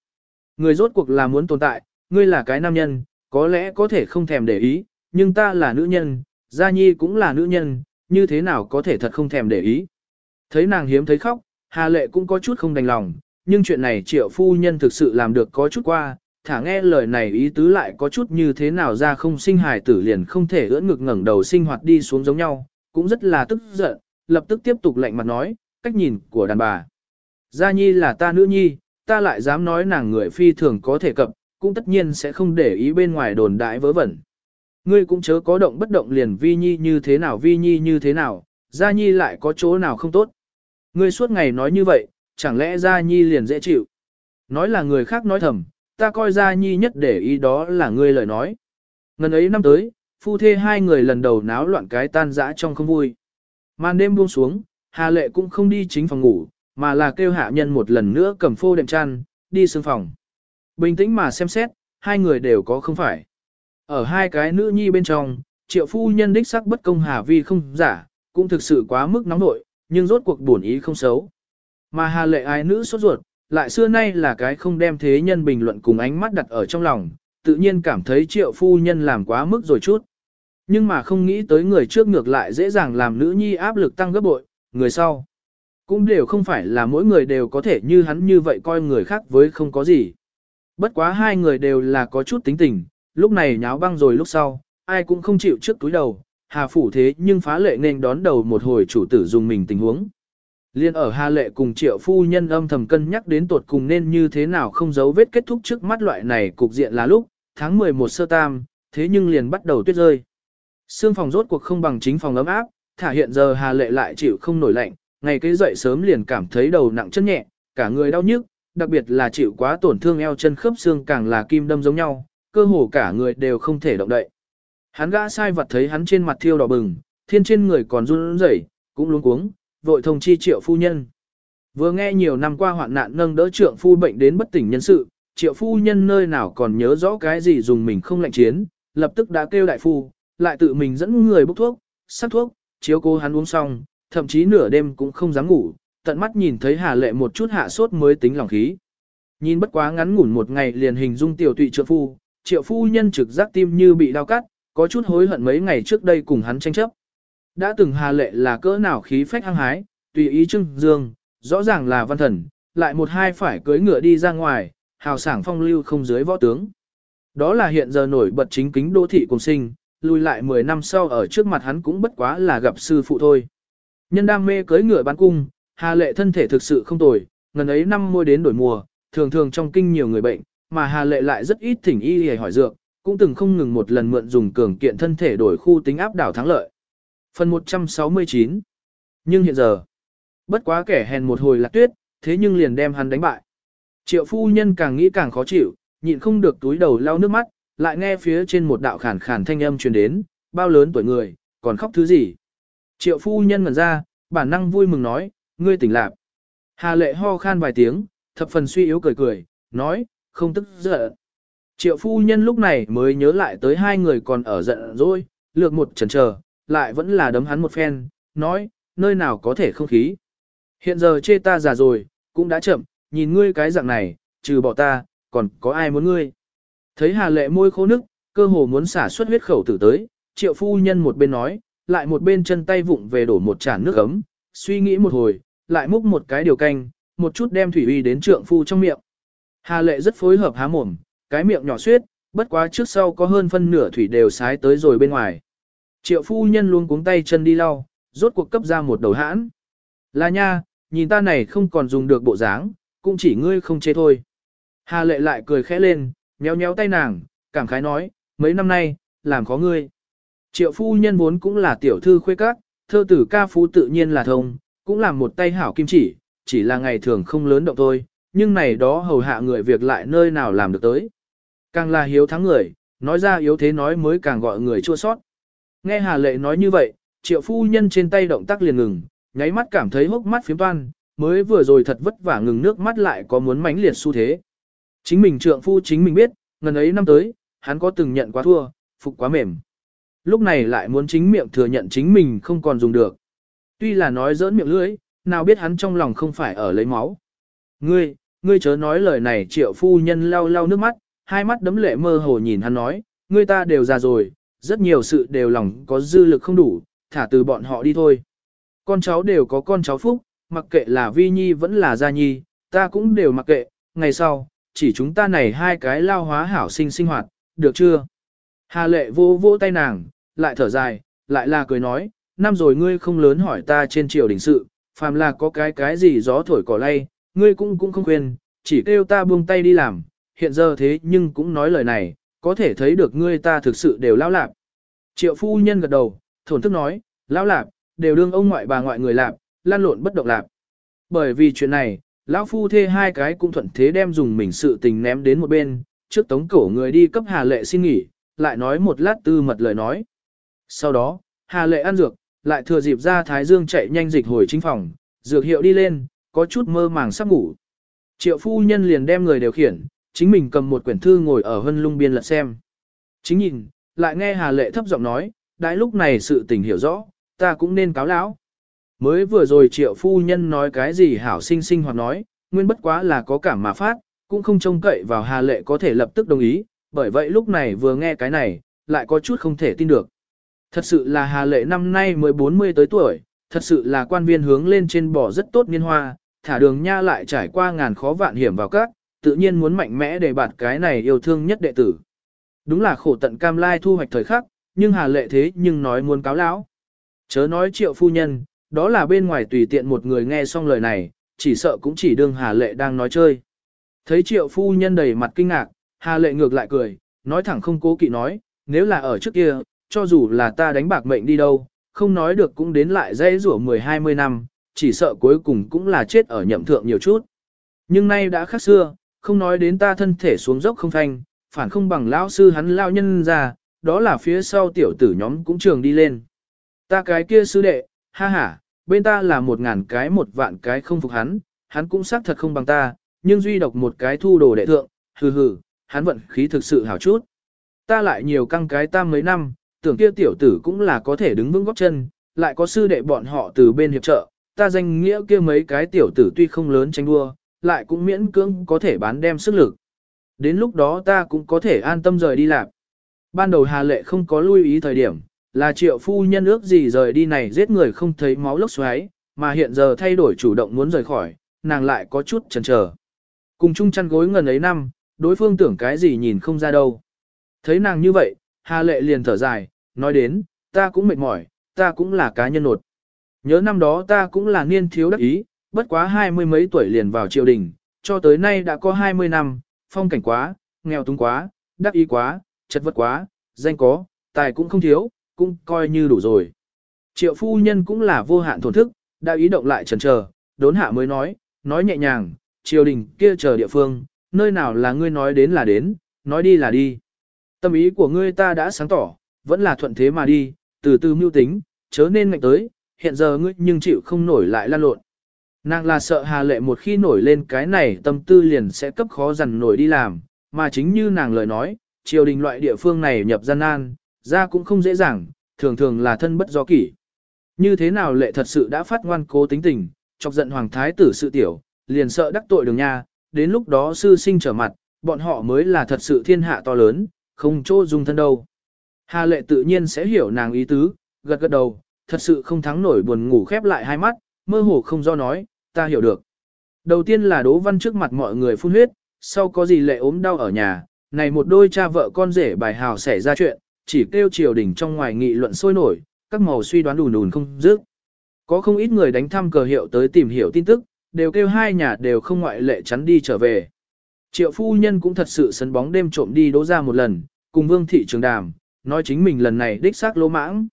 Người rốt cuộc là muốn tồn tại, ngươi là cái nam nhân, có lẽ có thể không thèm để ý, nhưng ta là nữ nhân, Gia Nhi cũng là nữ nhân, như thế nào có thể thật không thèm để ý. Thấy nàng hiếm thấy khóc, Hà Lệ cũng có chút không đành lòng, nhưng chuyện này triệu phu nhân thực sự làm được có chút qua, thả nghe lời này ý tứ lại có chút như thế nào ra không sinh hài tử liền không thể ưỡn ngực ngẩng đầu sinh hoạt đi xuống giống nhau, cũng rất là tức giận, lập tức tiếp tục lạnh mặt nói, cách nhìn của đàn bà. Gia Nhi là ta nữ nhi, ta lại dám nói nàng người phi thường có thể cập, cũng tất nhiên sẽ không để ý bên ngoài đồn đại vớ vẩn. Ngươi cũng chớ có động bất động liền vi nhi như thế nào vi nhi như thế nào, gia nhi lại có chỗ nào không tốt. Ngươi suốt ngày nói như vậy, chẳng lẽ gia nhi liền dễ chịu. Nói là người khác nói thầm, ta coi gia nhi nhất để ý đó là ngươi lời nói. Ngần ấy năm tới, phu thê hai người lần đầu náo loạn cái tan dã trong không vui. Màn đêm buông xuống, Hà Lệ cũng không đi chính phòng ngủ, mà là kêu hạ nhân một lần nữa cầm phô đệm chăn, đi xương phòng. Bình tĩnh mà xem xét, hai người đều có không phải. Ở hai cái nữ nhi bên trong, triệu phu nhân đích sắc bất công hà vi không giả, cũng thực sự quá mức nóng nội, nhưng rốt cuộc buồn ý không xấu. Mà hà lệ ai nữ sốt ruột, lại xưa nay là cái không đem thế nhân bình luận cùng ánh mắt đặt ở trong lòng, tự nhiên cảm thấy triệu phu nhân làm quá mức rồi chút. Nhưng mà không nghĩ tới người trước ngược lại dễ dàng làm nữ nhi áp lực tăng gấp bội, người sau. Cũng đều không phải là mỗi người đều có thể như hắn như vậy coi người khác với không có gì. Bất quá hai người đều là có chút tính tình, lúc này nháo băng rồi lúc sau, ai cũng không chịu trước túi đầu, Hà Phủ thế nhưng phá lệ nên đón đầu một hồi chủ tử dùng mình tình huống. Liên ở Hà Lệ cùng triệu phu nhân âm thầm cân nhắc đến tột cùng nên như thế nào không giấu vết kết thúc trước mắt loại này cục diện là lúc, tháng 11 sơ tam, thế nhưng liền bắt đầu tuyết rơi. Sương phòng rốt cuộc không bằng chính phòng ấm áp, thả hiện giờ Hà Lệ lại chịu không nổi lạnh, ngày kế dậy sớm liền cảm thấy đầu nặng chân nhẹ, cả người đau nhức, đặc biệt là chịu quá tổn thương eo chân khớp xương càng là kim đâm giống nhau, cơ hồ cả người đều không thể động đậy. Hắn gã sai vật thấy hắn trên mặt thiêu đỏ bừng, thiên trên người còn run rẩy, cũng luống cuống, vội thông chi triệu phu nhân. Vừa nghe nhiều năm qua hoạn nạn nâng đỡ trượng phu bệnh đến bất tỉnh nhân sự, triệu phu nhân nơi nào còn nhớ rõ cái gì dùng mình không lạnh chiến, lập tức đã kêu đại phu, lại tự mình dẫn người bốc thuốc, sắc thuốc, chiếu cô hắn uống xong, thậm chí nửa đêm cũng không dám ngủ, tận mắt nhìn thấy Hà Lệ một chút hạ sốt mới tính lòng khí. Nhìn bất quá ngắn ngủn một ngày liền hình dung tiểu tụy trượng phu, triệu phu nhân trực giác tim như bị đau cắt, có chút hối hận mấy ngày trước đây cùng hắn tranh chấp. Đã từng Hà Lệ là cỡ nào khí phách hăng hái, tùy ý trưng dương, rõ ràng là văn thần, lại một hai phải cưới ngựa đi ra ngoài, hào sảng phong lưu không dưới võ tướng. Đó là hiện giờ nổi bật chính kính đô thị cùng sinh, lùi lại 10 năm sau ở trước mặt hắn cũng bất quá là gặp sư phụ thôi. Nhân đam mê cưới ngựa bán cung, Hà Lệ thân thể thực sự không tồi, ngần ấy năm môi đến đổi mùa, thường thường trong kinh nhiều người bệnh, mà Hà Lệ lại rất ít thỉnh y để hỏi dược, cũng từng không ngừng một lần mượn dùng cường kiện thân thể đổi khu tính áp đảo thắng lợi. Phần 169 Nhưng hiện giờ, bất quá kẻ hèn một hồi lạc tuyết, thế nhưng liền đem hắn đánh bại. Triệu phu nhân càng nghĩ càng khó chịu, nhịn không được túi đầu lau nước mắt, lại nghe phía trên một đạo khản khản thanh âm truyền đến, bao lớn tuổi người, còn khóc thứ gì? Triệu phu nhân ngẩn ra, bản năng vui mừng nói, ngươi tỉnh lạc. Hà lệ ho khan vài tiếng, thập phần suy yếu cười cười, nói, không tức giận. Triệu phu nhân lúc này mới nhớ lại tới hai người còn ở giận rồi, lược một chần chờ, lại vẫn là đấm hắn một phen, nói, nơi nào có thể không khí. Hiện giờ chê ta già rồi, cũng đã chậm, nhìn ngươi cái dạng này, trừ bỏ ta, còn có ai muốn ngươi. Thấy hà lệ môi khô nức, cơ hồ muốn xả xuất huyết khẩu tử tới, triệu phu nhân một bên nói, lại một bên chân tay vụng về đổ một chản nước ấm, suy nghĩ một hồi, lại múc một cái điều canh, một chút đem thủy uy đến trượng phu trong miệng. Hà lệ rất phối hợp há mồm, cái miệng nhỏ suyết, bất quá trước sau có hơn phân nửa thủy đều sái tới rồi bên ngoài. Triệu phu nhân luôn cuống tay chân đi lau, rốt cuộc cấp ra một đầu hãn. Là nha, nhìn ta này không còn dùng được bộ dáng, cũng chỉ ngươi không chê thôi. Hà lệ lại cười khẽ lên, nhéo nhéo tay nàng, cảm khái nói, mấy năm nay, làm khó ngươi. Triệu phu nhân vốn cũng là tiểu thư khuê các, thơ tử ca phú tự nhiên là thông, cũng làm một tay hảo kim chỉ, chỉ là ngày thường không lớn động thôi, nhưng này đó hầu hạ người việc lại nơi nào làm được tới. Càng là hiếu thắng người, nói ra yếu thế nói mới càng gọi người chua sót. Nghe Hà Lệ nói như vậy, triệu phu nhân trên tay động tác liền ngừng, nháy mắt cảm thấy hốc mắt phiếm toan, mới vừa rồi thật vất vả ngừng nước mắt lại có muốn mãnh liệt xu thế. Chính mình trượng phu chính mình biết, ngần ấy năm tới, hắn có từng nhận quá thua, phục quá mềm. Lúc này lại muốn chính miệng thừa nhận chính mình không còn dùng được. Tuy là nói giỡn miệng lưỡi, nào biết hắn trong lòng không phải ở lấy máu. Ngươi, ngươi chớ nói lời này triệu phu nhân lau lau nước mắt, hai mắt đấm lệ mơ hồ nhìn hắn nói, ngươi ta đều già rồi, rất nhiều sự đều lòng có dư lực không đủ, thả từ bọn họ đi thôi. Con cháu đều có con cháu phúc, mặc kệ là vi nhi vẫn là gia nhi, ta cũng đều mặc kệ, ngày sau, chỉ chúng ta này hai cái lao hóa hảo sinh sinh hoạt, được chưa? Hà lệ vô vô tay nàng, lại thở dài, lại là cười nói, năm rồi ngươi không lớn hỏi ta trên triều đình sự, phàm là có cái cái gì gió thổi cỏ lay, ngươi cũng cũng không khuyên, chỉ kêu ta buông tay đi làm, hiện giờ thế nhưng cũng nói lời này, có thể thấy được ngươi ta thực sự đều lao lạp. Triệu phu nhân gật đầu, thổn thức nói, lao lạp, đều đương ông ngoại bà ngoại người lạp, lan lộn bất động lạp. Bởi vì chuyện này, lão phu thê hai cái cũng thuận thế đem dùng mình sự tình ném đến một bên, trước tống cổ người đi cấp Hà Lệ xin nghỉ, lại nói một lát tư mật lời nói. Sau đó, Hà Lệ ăn dược, lại thừa dịp ra Thái Dương chạy nhanh dịch hồi chính phòng, dược hiệu đi lên, có chút mơ màng sắp ngủ. Triệu phu nhân liền đem người điều khiển, chính mình cầm một quyển thư ngồi ở hân lung biên lật xem. Chính nhìn, lại nghe Hà Lệ thấp giọng nói, đại lúc này sự tình hiểu rõ, ta cũng nên cáo lão. Mới vừa rồi triệu phu nhân nói cái gì hảo sinh sinh hoặc nói, nguyên bất quá là có cảm mà phát, cũng không trông cậy vào Hà Lệ có thể lập tức đồng ý, bởi vậy lúc này vừa nghe cái này, lại có chút không thể tin được. Thật sự là Hà Lệ năm nay mới 40 tới tuổi, thật sự là quan viên hướng lên trên bỏ rất tốt niên hoa, thả đường nha lại trải qua ngàn khó vạn hiểm vào các, tự nhiên muốn mạnh mẽ để bạt cái này yêu thương nhất đệ tử. Đúng là khổ tận cam lai thu hoạch thời khắc, nhưng Hà Lệ thế nhưng nói muốn cáo lão. Chớ nói triệu phu nhân, đó là bên ngoài tùy tiện một người nghe xong lời này, chỉ sợ cũng chỉ đương Hà Lệ đang nói chơi. Thấy triệu phu nhân đầy mặt kinh ngạc, Hà Lệ ngược lại cười, nói thẳng không cố kỵ nói, nếu là ở trước kia, cho dù là ta đánh bạc mệnh đi đâu, không nói được cũng đến lại dây rủa 10-20 năm, chỉ sợ cuối cùng cũng là chết ở nhậm thượng nhiều chút. Nhưng nay đã khác xưa, không nói đến ta thân thể xuống dốc không thanh, phản không bằng lão sư hắn lao nhân ra, đó là phía sau tiểu tử nhóm cũng trường đi lên. Ta cái kia sư đệ, ha ha, bên ta là một ngàn cái một vạn cái không phục hắn, hắn cũng xác thật không bằng ta, nhưng duy độc một cái thu đồ đệ thượng, hừ hừ, hắn vận khí thực sự hảo chút. Ta lại nhiều căng cái tam mấy năm, tưởng kia tiểu tử cũng là có thể đứng vững góc chân, lại có sư đệ bọn họ từ bên hiệp trợ, ta danh nghĩa kia mấy cái tiểu tử tuy không lớn tranh đua, lại cũng miễn cưỡng có thể bán đem sức lực. Đến lúc đó ta cũng có thể an tâm rời đi làm. Ban đầu Hà Lệ không có lưu ý thời điểm, là triệu phu nhân ước gì rời đi này giết người không thấy máu lốc xoáy, mà hiện giờ thay đổi chủ động muốn rời khỏi, nàng lại có chút chần chờ. Cùng chung chăn gối ngần ấy năm, đối phương tưởng cái gì nhìn không ra đâu. Thấy nàng như vậy, Hà Lệ liền thở dài, nói đến, ta cũng mệt mỏi, ta cũng là cá nhân nột. Nhớ năm đó ta cũng là niên thiếu đắc ý, bất quá hai mươi mấy tuổi liền vào triều đình, cho tới nay đã có hai mươi năm, phong cảnh quá, nghèo túng quá, đắc ý quá, chất vật quá, danh có, tài cũng không thiếu, cũng coi như đủ rồi. Triệu phu nhân cũng là vô hạn thổn thức, đã ý động lại chần chờ, đốn hạ mới nói, nói nhẹ nhàng, triều đình kia chờ địa phương, nơi nào là ngươi nói đến là đến, nói đi là đi. Tâm ý của ngươi ta đã sáng tỏ, vẫn là thuận thế mà đi, từ từ mưu tính, chớ nên ngạnh tới, hiện giờ ngươi nhưng chịu không nổi lại lan lộn. Nàng là sợ Hà Lệ một khi nổi lên cái này tâm tư liền sẽ cấp khó dằn nổi đi làm, mà chính như nàng lời nói, triều đình loại địa phương này nhập gian nan, ra cũng không dễ dàng, thường thường là thân bất do kỷ. Như thế nào lệ thật sự đã phát ngoan cố tính tình, chọc giận hoàng thái tử sự tiểu, liền sợ đắc tội đường nha, đến lúc đó sư sinh trở mặt, bọn họ mới là thật sự thiên hạ to lớn, không chỗ dung thân đâu. Hà lệ tự nhiên sẽ hiểu nàng ý tứ, gật gật đầu, thật sự không thắng nổi buồn ngủ khép lại hai mắt, mơ hồ không do nói, ta hiểu được. Đầu tiên là đố văn trước mặt mọi người phun huyết, sau có gì lệ ốm đau ở nhà, này một đôi cha vợ con rể bài hào xảy ra chuyện, chỉ kêu triều đình trong ngoài nghị luận sôi nổi, các màu suy đoán đùn đùn không dứt. Có không ít người đánh thăm cờ hiệu tới tìm hiểu tin tức, đều kêu hai nhà đều không ngoại lệ chắn đi trở về. Triệu phu nhân cũng thật sự sấn bóng đêm trộm đi đỗ ra một lần, cùng vương thị trường đàm, nói chính mình lần này đích xác lỗ mãng.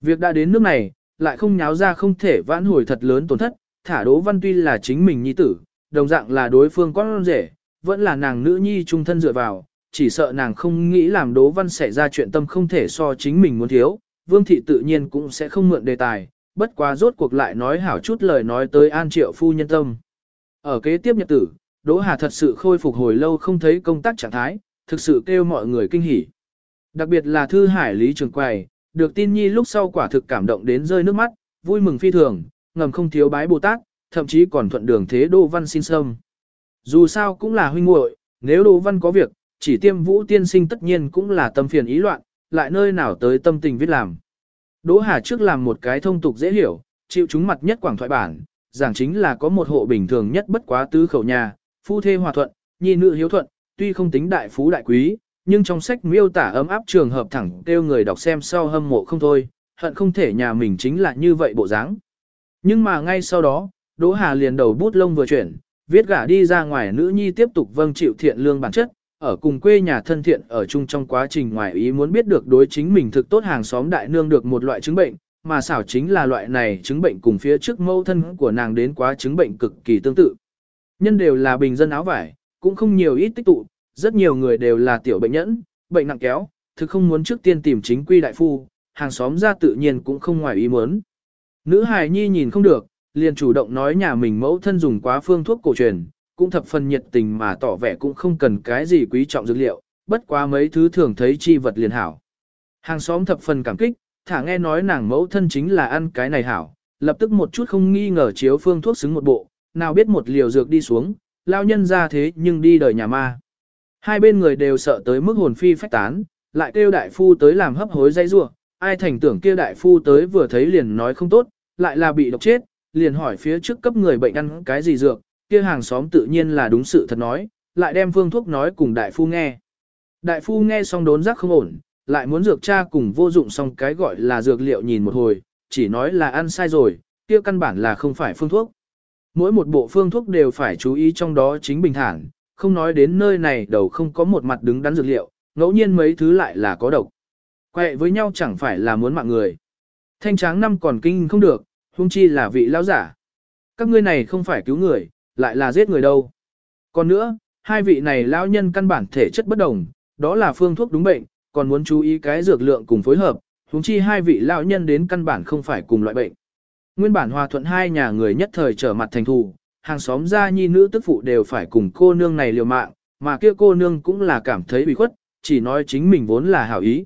Việc đã đến nước này, lại không nháo ra không thể vãn hồi thật lớn tổn thất, thả đỗ văn tuy là chính mình nhi tử, đồng dạng là đối phương con rể, vẫn là nàng nữ nhi trung thân dựa vào, chỉ sợ nàng không nghĩ làm đỗ văn xảy ra chuyện tâm không thể so chính mình muốn thiếu, vương thị tự nhiên cũng sẽ không mượn đề tài, bất quá rốt cuộc lại nói hảo chút lời nói tới an triệu phu nhân tâm. Ở kế tiếp nhật tử, Đỗ Hà thật sự khôi phục hồi lâu không thấy công tác trạng thái, thực sự kêu mọi người kinh hỉ. Đặc biệt là Thư Hải Lý Trường Quầy, được tin nhi lúc sau quả thực cảm động đến rơi nước mắt, vui mừng phi thường, ngầm không thiếu bái Bồ Tát, thậm chí còn thuận đường thế Đỗ Văn xin sâm. Dù sao cũng là huynh muội, nếu Đỗ Văn có việc, chỉ tiêm vũ tiên sinh tất nhiên cũng là tâm phiền ý loạn, lại nơi nào tới tâm tình viết làm. Đỗ Hà trước làm một cái thông tục dễ hiểu, chịu chúng mặt nhất quảng thoại bản, giảng chính là có một hộ bình thường nhất bất quá tứ khẩu nhà, phu thê hòa thuận, nhi nữ hiếu thuận, tuy không tính đại phú đại quý, nhưng trong sách miêu tả ấm áp trường hợp thẳng kêu người đọc xem sau hâm mộ không thôi, hận không thể nhà mình chính là như vậy bộ dáng. Nhưng mà ngay sau đó, Đỗ Hà liền đầu bút lông vừa chuyển, viết gả đi ra ngoài nữ nhi tiếp tục vâng chịu thiện lương bản chất, ở cùng quê nhà thân thiện ở chung trong quá trình ngoài ý muốn biết được đối chính mình thực tốt hàng xóm đại nương được một loại chứng bệnh, mà xảo chính là loại này chứng bệnh cùng phía trước mâu thân của nàng đến quá chứng bệnh cực kỳ tương tự. Nhân đều là bình dân áo vải, cũng không nhiều ít tích tụ, rất nhiều người đều là tiểu bệnh nhẫn, bệnh nặng kéo, thực không muốn trước tiên tìm chính quy đại phu, hàng xóm ra tự nhiên cũng không ngoài ý muốn. Nữ hài nhi nhìn không được, liền chủ động nói nhà mình mẫu thân dùng quá phương thuốc cổ truyền, cũng thập phần nhiệt tình mà tỏ vẻ cũng không cần cái gì quý trọng dược liệu, bất quá mấy thứ thường thấy chi vật liền hảo. Hàng xóm thập phần cảm kích, thả nghe nói nàng mẫu thân chính là ăn cái này hảo, lập tức một chút không nghi ngờ chiếu phương thuốc xứng một bộ, nào biết một liều dược đi xuống, lao nhân ra thế nhưng đi đời nhà ma. Hai bên người đều sợ tới mức hồn phi phách tán, lại kêu đại phu tới làm hấp hối dây rua, ai thành tưởng kia đại phu tới vừa thấy liền nói không tốt, lại là bị độc chết, liền hỏi phía trước cấp người bệnh ăn cái gì dược, kia hàng xóm tự nhiên là đúng sự thật nói, lại đem phương thuốc nói cùng đại phu nghe. Đại phu nghe xong đốn giác không ổn, lại muốn dược cha cùng vô dụng xong cái gọi là dược liệu nhìn một hồi, chỉ nói là ăn sai rồi, kia căn bản là không phải phương thuốc. Mỗi một bộ phương thuốc đều phải chú ý trong đó chính bình thản, không nói đến nơi này đầu không có một mặt đứng đắn dược liệu, ngẫu nhiên mấy thứ lại là có độc. Quệ với nhau chẳng phải là muốn mạng người. Thanh tráng năm còn kinh không được, huống chi là vị lão giả. Các ngươi này không phải cứu người, lại là giết người đâu. Còn nữa, hai vị này lão nhân căn bản thể chất bất đồng, đó là phương thuốc đúng bệnh, còn muốn chú ý cái dược lượng cùng phối hợp, huống chi hai vị lão nhân đến căn bản không phải cùng loại bệnh. Nguyên bản hòa thuận hai nhà người nhất thời trở mặt thành thù, hàng xóm gia nhi nữ tức phụ đều phải cùng cô nương này liều mạng, mà kia cô nương cũng là cảm thấy bị khuất, chỉ nói chính mình vốn là hảo ý.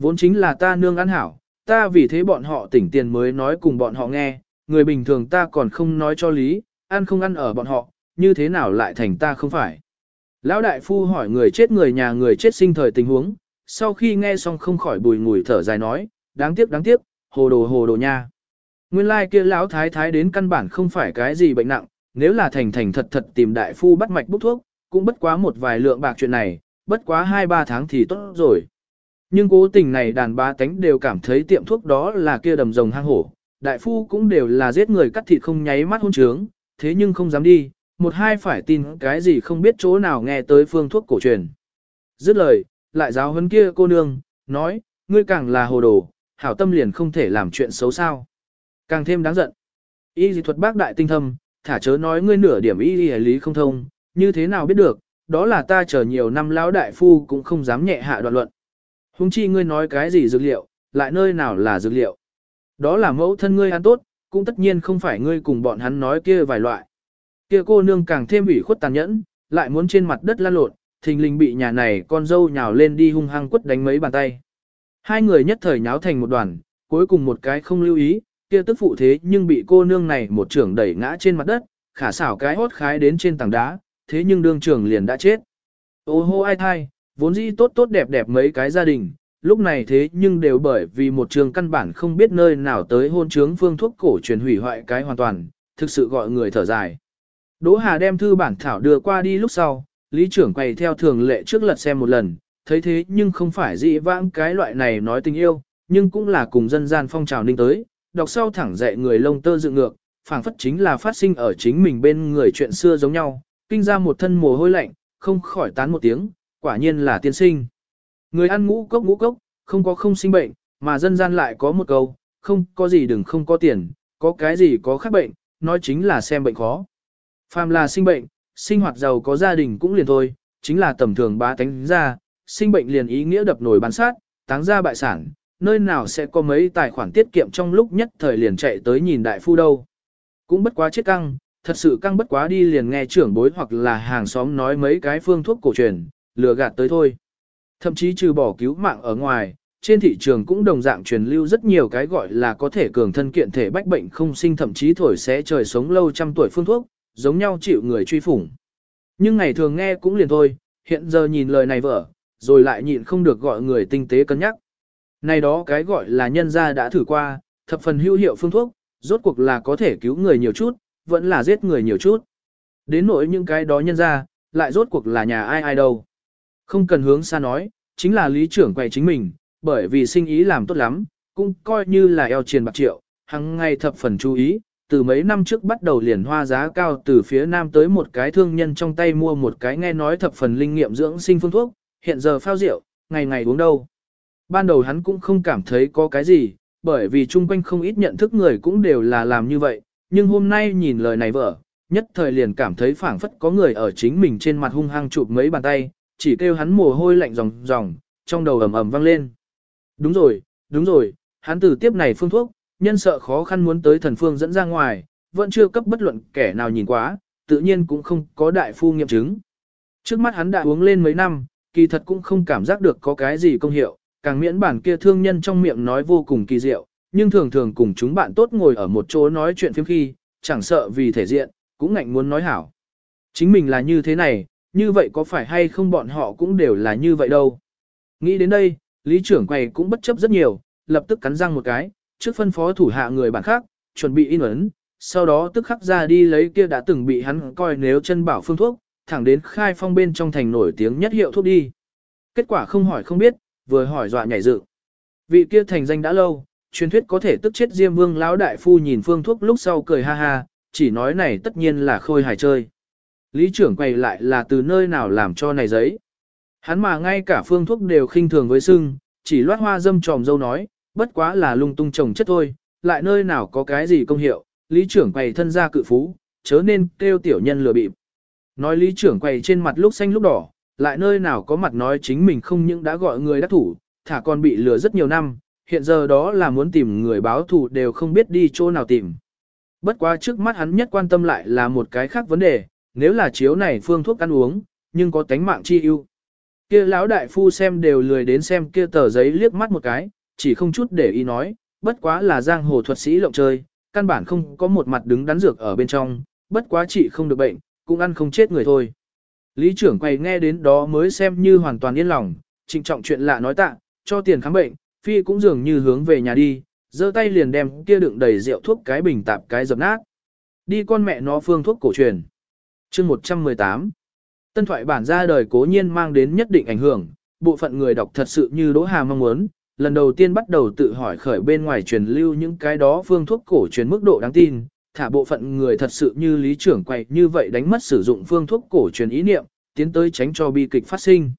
Vốn chính là ta nương ăn hảo, ta vì thế bọn họ tỉnh tiền mới nói cùng bọn họ nghe, người bình thường ta còn không nói cho lý, ăn không ăn ở bọn họ, như thế nào lại thành ta không phải. Lão đại phu hỏi người chết người nhà người chết sinh thời tình huống, sau khi nghe xong không khỏi bùi ngùi thở dài nói, đáng tiếc đáng tiếc, hồ đồ hồ đồ nha. Nguyên lai like kia lão thái thái đến căn bản không phải cái gì bệnh nặng, nếu là thành thành thật thật tìm đại phu bắt mạch bút thuốc, cũng bất quá một vài lượng bạc chuyện này, bất quá 2-3 tháng thì tốt rồi. Nhưng cố tình này đàn ba tánh đều cảm thấy tiệm thuốc đó là kia đầm rồng hang hổ, đại phu cũng đều là giết người cắt thịt không nháy mắt hôn trướng, thế nhưng không dám đi, một hai phải tin cái gì không biết chỗ nào nghe tới phương thuốc cổ truyền. Dứt lời, lại giáo huấn kia cô nương, nói, ngươi càng là hồ đồ, hảo tâm liền không thể làm chuyện xấu sao. Càng thêm đáng giận. Y dị thuật bác đại tinh thâm, thả chớ nói ngươi nửa điểm y y lý không thông, như thế nào biết được, đó là ta chờ nhiều năm lão đại phu cũng không dám nhẹ hạ đoạn luận. Hùng chi ngươi nói cái gì dược liệu, lại nơi nào là dược liệu. Đó là mẫu thân ngươi ăn tốt, cũng tất nhiên không phải ngươi cùng bọn hắn nói kia vài loại. Kia cô nương càng thêm ủy khuất tàn nhẫn, lại muốn trên mặt đất lăn lộn, thình lình bị nhà này con dâu nhào lên đi hung hăng quất đánh mấy bàn tay. Hai người nhất thời nháo thành một đoàn, cuối cùng một cái không lưu ý, kia tức phụ thế nhưng bị cô nương này một trưởng đẩy ngã trên mặt đất, khả xảo cái hốt khái đến trên tảng đá, thế nhưng đương trưởng liền đã chết. Ô hô ai thai, vốn dĩ tốt tốt đẹp đẹp mấy cái gia đình, lúc này thế nhưng đều bởi vì một trường căn bản không biết nơi nào tới hôn trướng phương thuốc cổ truyền hủy hoại cái hoàn toàn, thực sự gọi người thở dài. Đỗ Hà đem thư bản thảo đưa qua đi lúc sau, lý trưởng quay theo thường lệ trước lật xem một lần, thấy thế nhưng không phải dị vãng cái loại này nói tình yêu, nhưng cũng là cùng dân gian phong trào ninh tới, đọc sau thẳng dạy người lông tơ dựng ngược, phảng phất chính là phát sinh ở chính mình bên người chuyện xưa giống nhau, kinh ra một thân mồ hôi lạnh, không khỏi tán một tiếng, quả nhiên là tiên sinh. Người ăn ngũ cốc ngũ cốc, không có không sinh bệnh, mà dân gian lại có một câu, không có gì đừng không có tiền, có cái gì có khác bệnh, nói chính là xem bệnh khó. Phàm là sinh bệnh, sinh hoạt giàu có gia đình cũng liền thôi, chính là tầm thường bá tánh ra, sinh bệnh liền ý nghĩa đập nổi bán sát, táng ra bại sản, nơi nào sẽ có mấy tài khoản tiết kiệm trong lúc nhất thời liền chạy tới nhìn đại phu đâu. Cũng bất quá chết căng, thật sự căng bất quá đi liền nghe trưởng bối hoặc là hàng xóm nói mấy cái phương thuốc cổ truyền, lừa gạt tới thôi. Thậm chí trừ bỏ cứu mạng ở ngoài, trên thị trường cũng đồng dạng truyền lưu rất nhiều cái gọi là có thể cường thân kiện thể bách bệnh không sinh thậm chí thổi sẽ trời sống lâu trăm tuổi phương thuốc, giống nhau chịu người truy phủng. Nhưng ngày thường nghe cũng liền thôi, hiện giờ nhìn lời này vỡ, rồi lại nhịn không được gọi người tinh tế cân nhắc. Này đó cái gọi là nhân gia đã thử qua, thập phần hữu hiệu phương thuốc, rốt cuộc là có thể cứu người nhiều chút, vẫn là giết người nhiều chút. Đến nỗi những cái đó nhân gia, lại rốt cuộc là nhà ai ai đâu. Không cần hướng xa nói, chính là lý trưởng quay chính mình, bởi vì sinh ý làm tốt lắm, cũng coi như là eo triền bạc triệu, hằng ngày thập phần chú ý, từ mấy năm trước bắt đầu liền hoa giá cao từ phía nam tới một cái thương nhân trong tay mua một cái nghe nói thập phần linh nghiệm dưỡng sinh phương thuốc, hiện giờ phao rượu, ngày ngày uống đâu. Ban đầu hắn cũng không cảm thấy có cái gì, bởi vì chung quanh không ít nhận thức người cũng đều là làm như vậy, nhưng hôm nay nhìn lời này vợ, nhất thời liền cảm thấy phảng phất có người ở chính mình trên mặt hung hăng chụp mấy bàn tay, chỉ kêu hắn mồ hôi lạnh ròng ròng, trong đầu ầm ầm vang lên. Đúng rồi, đúng rồi, hắn từ tiếp này phương thuốc, nhân sợ khó khăn muốn tới thần phương dẫn ra ngoài, vẫn chưa cấp bất luận kẻ nào nhìn quá, tự nhiên cũng không có đại phu nghiệm chứng. Trước mắt hắn đã uống lên mấy năm, kỳ thật cũng không cảm giác được có cái gì công hiệu, càng miễn bản kia thương nhân trong miệng nói vô cùng kỳ diệu, nhưng thường thường cùng chúng bạn tốt ngồi ở một chỗ nói chuyện phiếm khi, chẳng sợ vì thể diện, cũng ngạnh muốn nói hảo. Chính mình là như thế này, như vậy có phải hay không bọn họ cũng đều là như vậy đâu. Nghĩ đến đây, lý trưởng quầy cũng bất chấp rất nhiều, lập tức cắn răng một cái, trước phân phó thủ hạ người bạn khác, chuẩn bị in ấn, sau đó tức khắc ra đi lấy kia đã từng bị hắn coi nếu chân bảo phương thuốc, thẳng đến khai phong bên trong thành nổi tiếng nhất hiệu thuốc đi. Kết quả không hỏi không biết, vừa hỏi dọa nhảy dựng. Vị kia thành danh đã lâu, truyền thuyết có thể tức chết Diêm Vương lão đại phu nhìn phương thuốc lúc sau cười ha ha, chỉ nói này tất nhiên là khôi hài chơi. Lý trưởng quay lại là từ nơi nào làm cho này giấy. Hắn mà ngay cả phương thuốc đều khinh thường với sưng, chỉ loát hoa dâm tròm dâu nói, bất quá là lung tung trồng chất thôi, lại nơi nào có cái gì công hiệu, lý trưởng quầy thân ra cự phú, chớ nên kêu tiểu nhân lừa bịp. Nói lý trưởng quầy trên mặt lúc xanh lúc đỏ, lại nơi nào có mặt nói chính mình không những đã gọi người đắc thủ, thả còn bị lừa rất nhiều năm, hiện giờ đó là muốn tìm người báo thù đều không biết đi chỗ nào tìm. Bất quá trước mắt hắn nhất quan tâm lại là một cái khác vấn đề, nếu là chiếu này phương thuốc ăn uống, nhưng có tánh mạng chi ưu. Kia lão đại phu xem đều lười đến xem kia tờ giấy liếc mắt một cái, chỉ không chút để ý nói, bất quá là giang hồ thuật sĩ lộng chơi, căn bản không có một mặt đứng đắn dược ở bên trong, bất quá trị không được bệnh, cũng ăn không chết người thôi. Lý trưởng quay nghe đến đó mới xem như hoàn toàn yên lòng, trịnh trọng chuyện lạ nói tạ, cho tiền khám bệnh, phi cũng dường như hướng về nhà đi, giơ tay liền đem kia đựng đầy rượu thuốc cái bình tạp cái dập nát. Đi con mẹ nó phương thuốc cổ truyền. Chương 118 Tân thoại bản ra đời cố nhiên mang đến nhất định ảnh hưởng, bộ phận người đọc thật sự như Đỗ Hà mong muốn, lần đầu tiên bắt đầu tự hỏi khởi bên ngoài truyền lưu những cái đó phương thuốc cổ truyền mức độ đáng tin, thả bộ phận người thật sự như lý trưởng quay như vậy đánh mất sử dụng phương thuốc cổ truyền ý niệm, tiến tới tránh cho bi kịch phát sinh.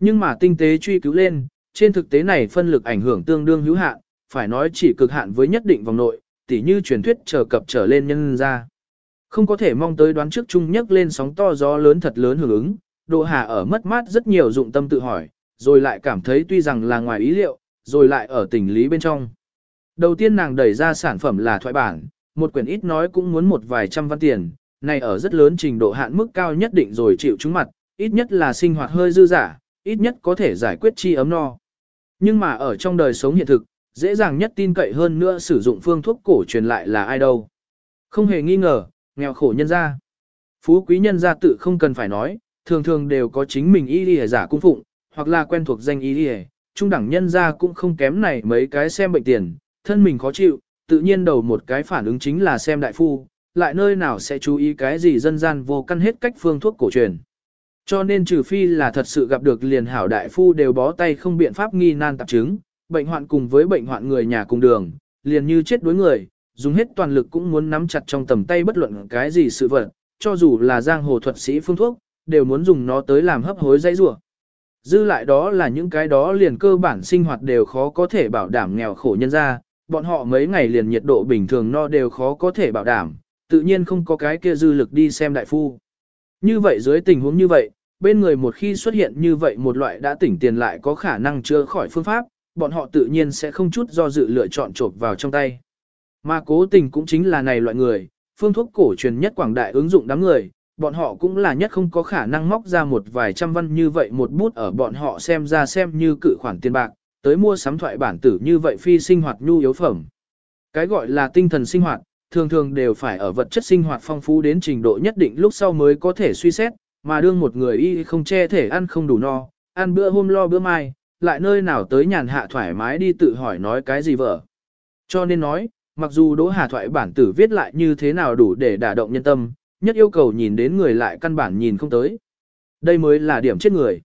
Nhưng mà tinh tế truy cứu lên, trên thực tế này phân lực ảnh hưởng tương đương hữu hạn, phải nói chỉ cực hạn với nhất định vòng nội, tỉ như truyền thuyết trở cập trở lên nhân ra. Không có thể mong tới đoán trước chung nhất lên sóng to gió lớn thật lớn hưởng ứng, Đỗ Hà ở mất mát rất nhiều dụng tâm tự hỏi, rồi lại cảm thấy tuy rằng là ngoài ý liệu, rồi lại ở tỉnh lý bên trong. Đầu tiên nàng đẩy ra sản phẩm là thoại bản, một quyển ít nói cũng muốn một vài trăm văn tiền, này ở rất lớn trình độ hạn mức cao nhất định rồi chịu chúng mặt, ít nhất là sinh hoạt hơi dư giả, ít nhất có thể giải quyết chi ấm no. Nhưng mà ở trong đời sống hiện thực, dễ dàng nhất tin cậy hơn nữa sử dụng phương thuốc cổ truyền lại là ai đâu. Không hề nghi ngờ, nghèo khổ nhân gia. Phú quý nhân gia tự không cần phải nói, thường thường đều có chính mình y lìa giả cung phụng, hoặc là quen thuộc danh y lìa. trung đẳng nhân gia cũng không kém này mấy cái xem bệnh tiền, thân mình khó chịu, tự nhiên đầu một cái phản ứng chính là xem đại phu, lại nơi nào sẽ chú ý cái gì dân gian vô căn hết cách phương thuốc cổ truyền. Cho nên trừ phi là thật sự gặp được liền hảo đại phu đều bó tay không biện pháp nghi nan tạp chứng, bệnh hoạn cùng với bệnh hoạn người nhà cùng đường, liền như chết đối người, dùng hết toàn lực cũng muốn nắm chặt trong tầm tay bất luận cái gì sự vật, cho dù là giang hồ thuật sĩ phương thuốc, đều muốn dùng nó tới làm hấp hối dây rủa. Dư lại đó là những cái đó liền cơ bản sinh hoạt đều khó có thể bảo đảm nghèo khổ nhân ra, bọn họ mấy ngày liền nhiệt độ bình thường no đều khó có thể bảo đảm, tự nhiên không có cái kia dư lực đi xem đại phu. Như vậy dưới tình huống như vậy, bên người một khi xuất hiện như vậy một loại đã tỉnh tiền lại có khả năng chữa khỏi phương pháp, bọn họ tự nhiên sẽ không chút do dự lựa chọn trộp vào trong tay. Mà cố tình cũng chính là này loại người, phương thuốc cổ truyền nhất quảng đại ứng dụng đám người, bọn họ cũng là nhất không có khả năng móc ra một vài trăm văn như vậy một bút ở bọn họ xem ra xem như cự khoản tiền bạc, tới mua sắm thoại bản tử như vậy phi sinh hoạt nhu yếu phẩm. Cái gọi là tinh thần sinh hoạt, thường thường đều phải ở vật chất sinh hoạt phong phú đến trình độ nhất định lúc sau mới có thể suy xét, mà đương một người y không che thể ăn không đủ no, ăn bữa hôm lo bữa mai, lại nơi nào tới nhàn hạ thoải mái đi tự hỏi nói cái gì vợ. Cho nên nói, mặc dù Đỗ Hà thoại bản tử viết lại như thế nào đủ để đả động nhân tâm, nhất yêu cầu nhìn đến người lại căn bản nhìn không tới. Đây mới là điểm chết người.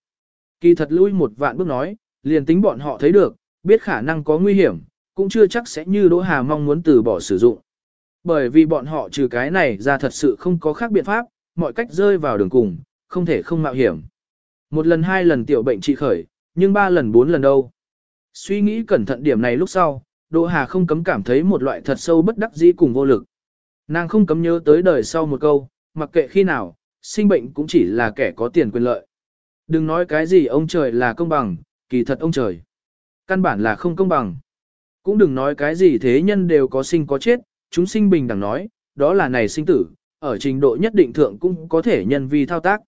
Kỳ thật lui một vạn bước nói, liền tính bọn họ thấy được, biết khả năng có nguy hiểm, cũng chưa chắc sẽ như Đỗ Hà mong muốn từ bỏ sử dụng. Bởi vì bọn họ trừ cái này ra thật sự không có khác biện pháp, mọi cách rơi vào đường cùng, không thể không mạo hiểm. Một lần hai lần tiểu bệnh trị khởi, nhưng ba lần bốn lần đâu. Suy nghĩ cẩn thận điểm này lúc sau, Đỗ Hà không cấm cảm thấy một loại thật sâu bất đắc dĩ cùng vô lực. Nàng không cấm nhớ tới đời sau một câu, mặc kệ khi nào, sinh bệnh cũng chỉ là kẻ có tiền quyền lợi. Đừng nói cái gì ông trời là công bằng, kỳ thật ông trời. Căn bản là không công bằng. Cũng đừng nói cái gì thế nhân đều có sinh có chết, chúng sinh bình đẳng nói, đó là này sinh tử, ở trình độ nhất định thượng cũng có thể nhân vi thao tác.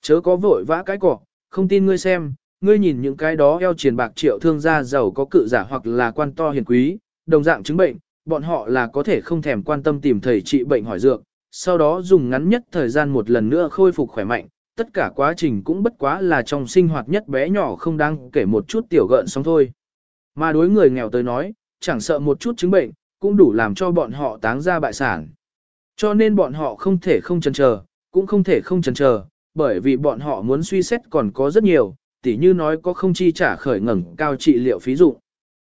Chớ có vội vã cái cỏ, không tin ngươi xem, ngươi nhìn những cái đó eo triền bạc triệu thương gia giàu có cự giả hoặc là quan to hiền quý, đồng dạng chứng bệnh, bọn họ là có thể không thèm quan tâm tìm thầy trị bệnh hỏi dược, sau đó dùng ngắn nhất thời gian một lần nữa khôi phục khỏe mạnh, tất cả quá trình cũng bất quá là trong sinh hoạt nhất bé nhỏ không đáng kể một chút tiểu gợn xong thôi. Mà đối người nghèo tới nói, chẳng sợ một chút chứng bệnh, cũng đủ làm cho bọn họ táng ra bại sản. Cho nên bọn họ không thể không chần chờ, cũng không thể không chần chờ, bởi vì bọn họ muốn suy xét còn có rất nhiều, tỉ như nói có không chi trả khởi ngẩng cao trị liệu phí dụ.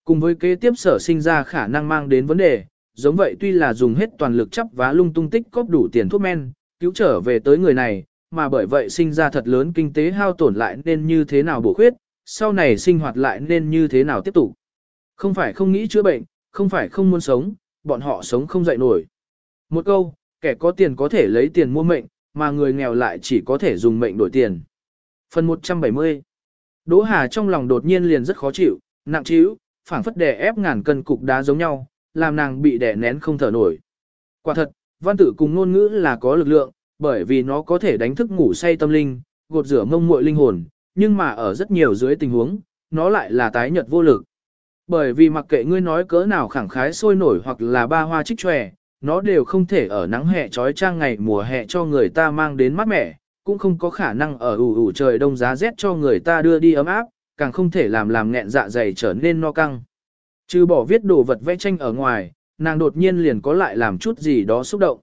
Cùng với kế tiếp sở sinh ra khả năng mang đến vấn đề, giống vậy tuy là dùng hết toàn lực chấp vá lung tung tích cóp đủ tiền thuốc men, cứu trở về tới người này, mà bởi vậy sinh ra thật lớn kinh tế hao tổn lại nên như thế nào bổ khuyết, sau này sinh hoạt lại nên như thế nào tiếp tục. Không phải không nghĩ chữa bệnh, không phải không muốn sống, bọn họ sống không dậy nổi. Một câu, kẻ có tiền có thể lấy tiền mua mệnh, mà người nghèo lại chỉ có thể dùng mệnh đổi tiền. Phần 170 Đỗ Hà trong lòng đột nhiên liền rất khó chịu, nặng trĩu, phảng phất đè ép ngàn cân cục đá giống nhau, làm nàng bị đè nén không thở nổi. Quả thật, văn tử cùng ngôn ngữ là có lực lượng, bởi vì nó có thể đánh thức ngủ say tâm linh, gột rửa mông muội linh hồn, nhưng mà ở rất nhiều dưới tình huống, nó lại là tái nhợt vô lực. Bởi vì mặc kệ ngươi nói cỡ nào khẳng khái sôi nổi hoặc là ba hoa trích tròe, nó đều không thể ở nắng hè trói trang ngày mùa hè cho người ta mang đến mát mẻ, cũng không có khả năng ở ủ ủ trời đông giá rét cho người ta đưa đi ấm áp, càng không thể làm làm nghẹn dạ dày trở nên no căng. Trừ bỏ viết đồ vật vẽ tranh ở ngoài, nàng đột nhiên liền có lại làm chút gì đó xúc động.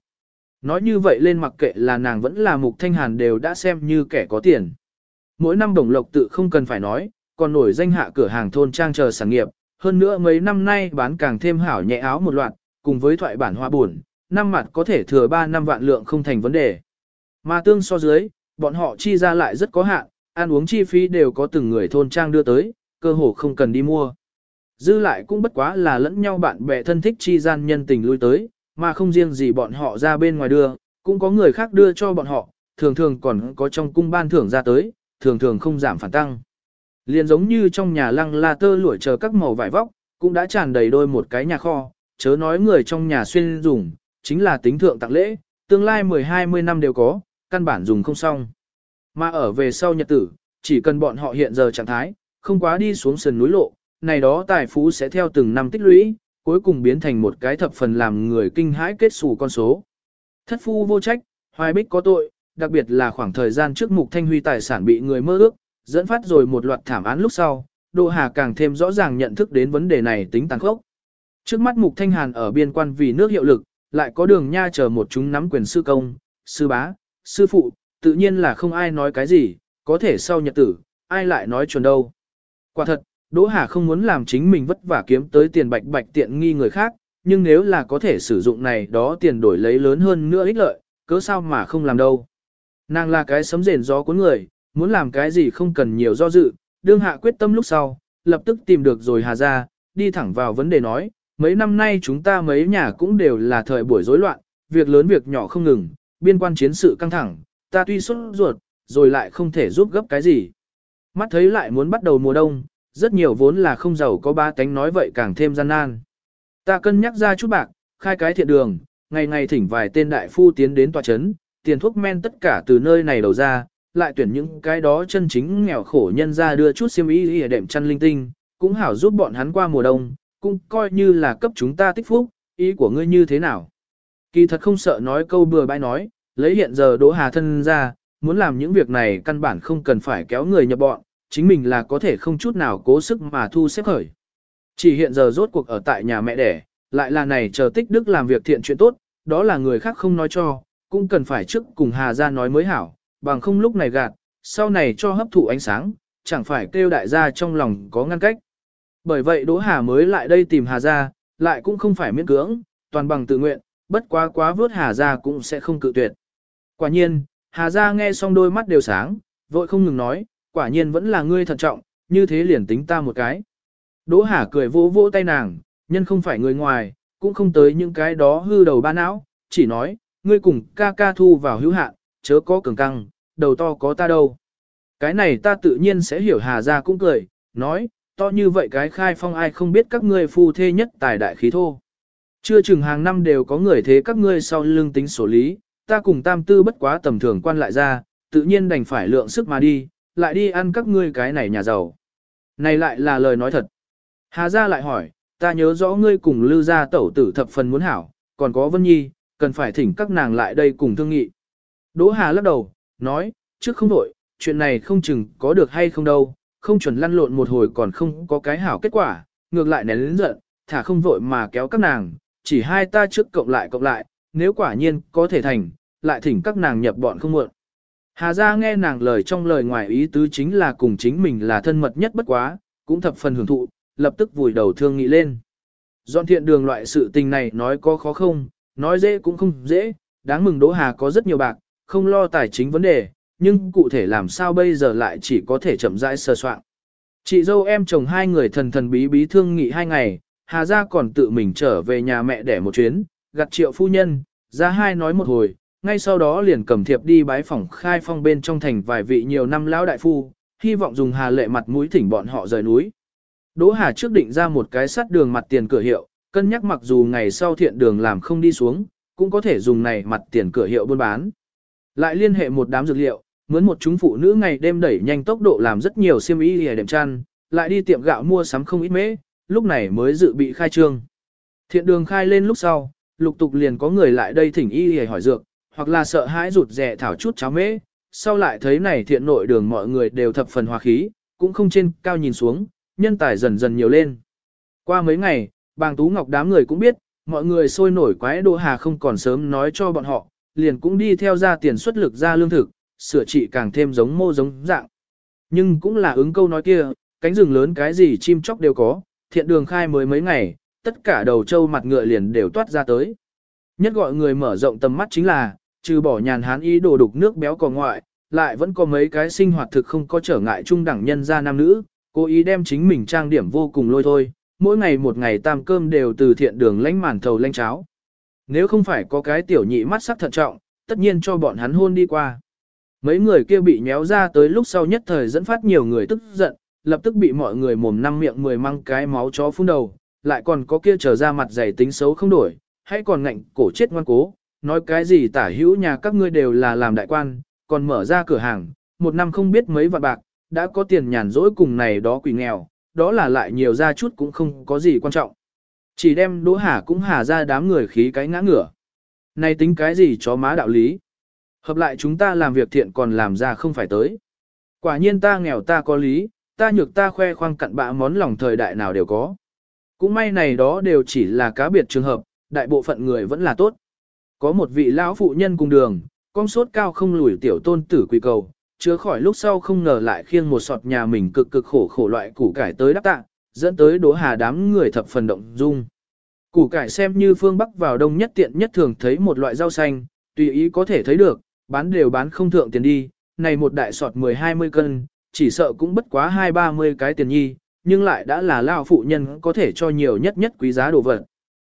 Nói như vậy lên mặc kệ là nàng vẫn là mục thanh hàn đều đã xem như kẻ có tiền. Mỗi năm đồng lộc tự không cần phải nói, còn nổi danh hạ cửa hàng thôn trang chờ sản nghiệp, hơn nữa mấy năm nay bán càng thêm hảo nhẹ áo một loạt, cùng với thoại bản hoa buồn, năm mặt có thể thừa 3 năm vạn lượng không thành vấn đề. Mà tương so dưới, bọn họ chi ra lại rất có hạn, ăn uống chi phí đều có từng người thôn trang đưa tới, cơ hồ không cần đi mua. Dư lại cũng bất quá là lẫn nhau bạn bè thân thích chi gian nhân tình lui tới, mà không riêng gì bọn họ ra bên ngoài đưa, cũng có người khác đưa cho bọn họ, thường thường còn có trong cung ban thưởng ra tới, thường thường không giảm phản tăng. Liền giống như trong nhà lăng la tơ lụi chờ các màu vải vóc, cũng đã tràn đầy đôi một cái nhà kho, chớ nói người trong nhà xuyên dùng, chính là tính thượng tặng lễ, tương lai 10-20 năm đều có, căn bản dùng không xong. Mà ở về sau nhật tử, chỉ cần bọn họ hiện giờ trạng thái, không quá đi xuống sườn núi lộ, này đó tài phú sẽ theo từng năm tích lũy, cuối cùng biến thành một cái thập phần làm người kinh hãi kết xù con số. Thất phu vô trách, hoài bích có tội, đặc biệt là khoảng thời gian trước Mục Thanh Huy tài sản bị người mơ ước, dẫn phát rồi một loạt thảm án lúc sau, Đỗ Hà càng thêm rõ ràng nhận thức đến vấn đề này tính tàn khốc. Trước mắt Mục Thanh Hàn ở biên quan vì nước hiệu lực, lại có đường nha chờ một chúng nắm quyền sư công, sư bá, sư phụ, tự nhiên là không ai nói cái gì, có thể sau nhật tử, ai lại nói chuẩn đâu. Quả thật, Đỗ Hà không muốn làm chính mình vất vả kiếm tới tiền bạch bạch tiện nghi người khác, nhưng nếu là có thể sử dụng này đó tiền đổi lấy lớn hơn nữa ích lợi, cớ sao mà không làm đâu. Nàng là cái sấm rền gió cuốn người, muốn làm cái gì không cần nhiều do dự, đương hạ quyết tâm lúc sau, lập tức tìm được rồi Hà ra, đi thẳng vào vấn đề nói, mấy năm nay chúng ta mấy nhà cũng đều là thời buổi rối loạn, việc lớn việc nhỏ không ngừng, biên quan chiến sự căng thẳng, ta tuy xuất ruột, rồi lại không thể giúp gấp cái gì. Mắt thấy lại muốn bắt đầu mùa đông, rất nhiều vốn là không giàu có ba tánh nói vậy càng thêm gian nan. Ta cân nhắc ra chút bạc, khai cái thiện đường, ngày ngày thỉnh vài tên đại phu tiến đến tòa chấn, tiền thuốc men tất cả từ nơi này đầu ra, lại tuyển những cái đó chân chính nghèo khổ nhân ra đưa chút xiêm y để đệm chăn linh tinh, cũng hảo giúp bọn hắn qua mùa đông, cũng coi như là cấp chúng ta tích phúc, ý của ngươi như thế nào. Kỳ thật không sợ nói câu bừa bãi nói, lấy hiện giờ Đỗ Hà thân ra, muốn làm những việc này căn bản không cần phải kéo người nhập bọn, chính mình là có thể không chút nào cố sức mà thu xếp khởi. Chỉ hiện giờ rốt cuộc ở tại nhà mẹ đẻ, lại là này chờ tích đức làm việc thiện chuyện tốt, đó là người khác không nói cho, cũng cần phải trước cùng Hà ra nói mới hảo, bằng không lúc này gạt, sau này cho hấp thụ ánh sáng, chẳng phải kêu đại gia trong lòng có ngăn cách. Bởi vậy Đỗ Hà mới lại đây tìm Hà ra, lại cũng không phải miễn cưỡng, toàn bằng tự nguyện, bất quá quá vớt Hà Gia cũng sẽ không cự tuyệt. Quả nhiên, Hà Gia nghe xong đôi mắt đều sáng, vội không ngừng nói, quả nhiên vẫn là ngươi thận trọng, như thế liền tính ta một cái. Đỗ Hà cười vỗ vỗ tay nàng, nhân không phải người ngoài, cũng không tới những cái đó hư đầu ba não, chỉ nói, ngươi cùng ca ca thu vào hữu hạn, chớ có cường căng, đầu to có ta đâu. Cái này ta tự nhiên sẽ hiểu Hà Gia cũng cười, nói, to như vậy cái khai phong ai không biết các ngươi phu thê nhất tài đại khí thô. Chưa chừng hàng năm đều có người thế các ngươi sau lưng tính sổ lý, ta cùng tam tư bất quá tầm thường quan lại ra, tự nhiên đành phải lượng sức mà đi, lại đi ăn các ngươi cái này nhà giàu. Này lại là lời nói thật. Hà gia lại hỏi, ta nhớ rõ ngươi cùng lưu gia tẩu tử thập phần muốn hảo, còn có Vân Nhi, cần phải thỉnh các nàng lại đây cùng thương nghị. Đỗ Hà lắc đầu, nói, trước không đổi, chuyện này không chừng có được hay không đâu, không chuẩn lăn lộn một hồi còn không có cái hảo kết quả, ngược lại nén lớn giận, thả không vội mà kéo các nàng, chỉ hai ta trước cộng lại cộng lại, nếu quả nhiên có thể thành, lại thỉnh các nàng nhập bọn không muộn. Hà gia nghe nàng lời trong lời ngoài ý tứ chính là cùng chính mình là thân mật nhất bất quá, cũng thập phần hưởng thụ, lập tức vùi đầu thương nghị lên. Dọn thiện đường loại sự tình này nói có khó không, nói dễ cũng không dễ, đáng mừng Đỗ Hà có rất nhiều bạc, không lo tài chính vấn đề, nhưng cụ thể làm sao bây giờ lại chỉ có thể chậm rãi sơ soạn. Chị dâu em chồng hai người thần thần bí bí thương nghị hai ngày, Hà gia còn tự mình trở về nhà mẹ để một chuyến, gặp triệu phu nhân, ra hai nói một hồi, ngay sau đó liền cầm thiệp đi bái phòng khai phong bên trong thành vài vị nhiều năm lão đại phu, hy vọng dùng hà lệ mặt mũi thỉnh bọn họ rời núi. Đỗ Hà trước định ra một cái sắt đường mặt tiền cửa hiệu, cân nhắc mặc dù ngày sau thiện đường làm không đi xuống, cũng có thể dùng này mặt tiền cửa hiệu buôn bán. Lại liên hệ một đám dược liệu, mướn một chúng phụ nữ ngày đêm đẩy nhanh tốc độ làm rất nhiều xiêm y lìa đệm chăn, lại đi tiệm gạo mua sắm không ít mễ, lúc này mới dự bị khai trương. Thiện đường khai lên lúc sau, lục tục liền có người lại đây thỉnh y để hỏi dược, hoặc là sợ hãi rụt rè thảo chút cháo mễ, sau lại thấy này thiện nội đường mọi người đều thập phần hòa khí, cũng không trên cao nhìn xuống, nhân tài dần dần nhiều lên. Qua mấy ngày, bàng tú ngọc đám người cũng biết, mọi người sôi nổi quái đô hà không còn sớm nói cho bọn họ, liền cũng đi theo ra tiền xuất lực ra lương thực, sửa trị càng thêm giống mô giống dạng. Nhưng cũng là ứng câu nói kia, cánh rừng lớn cái gì chim chóc đều có, thiện đường khai mới mấy ngày, tất cả đầu trâu mặt ngựa liền đều toát ra tới. Nhất gọi người mở rộng tầm mắt chính là, trừ bỏ nhàn hán ý đồ đục nước béo cò ngoại, lại vẫn có mấy cái sinh hoạt thực không có trở ngại trung đẳng nhân gia nam nữ, cố ý đem chính mình trang điểm vô cùng lôi thôi, mỗi ngày một ngày tam cơm đều từ thiện đường lánh màn thầu lanh cháo. Nếu không phải có cái tiểu nhị mắt sắc thận trọng, tất nhiên cho bọn hắn hôn đi qua. Mấy người kia bị nhéo ra tới lúc sau nhất thời dẫn phát nhiều người tức giận, lập tức bị mọi người mồm năm miệng mười măng cái máu chó phun đầu, lại còn có kia trở ra mặt dày tính xấu không đổi, hãy còn ngạnh cổ chết ngoan cố, nói cái gì tả hữu nhà các ngươi đều là làm đại quan, còn mở ra cửa hàng, một năm không biết mấy vạn bạc, đã có tiền nhàn rỗi cùng này đó quỷ nghèo, đó là lại nhiều ra chút cũng không có gì quan trọng. Chỉ đem Đỗ Hà cũng hà ra đám người khí cái ngã ngửa. Này tính cái gì chó má đạo lý? Hợp lại chúng ta làm việc thiện còn làm ra không phải tới. Quả nhiên ta nghèo ta có lý, ta nhược ta khoe khoang cặn bã món lòng thời đại nào đều có. Cũng may này đó đều chỉ là cá biệt trường hợp, đại bộ phận người vẫn là tốt. Có một vị lão phụ nhân cùng đường, con sốt cao không lùi tiểu tôn tử quỳ cầu, chứa khỏi lúc sau không ngờ lại khiêng một sọt nhà mình cực cực khổ khổ loại củ cải tới đắp tạ, dẫn tới đố hà đám người thập phần động dung. Củ cải xem như phương Bắc vào đông nhất tiện nhất thường thấy một loại rau xanh, tùy ý có thể thấy được, bán đều bán không thượng tiền đi, này một đại sọt 10-20 cân, chỉ sợ cũng bất quá 2-30 cái tiền nhi, nhưng lại đã là lao phụ nhân có thể cho nhiều nhất nhất quý giá đồ vật.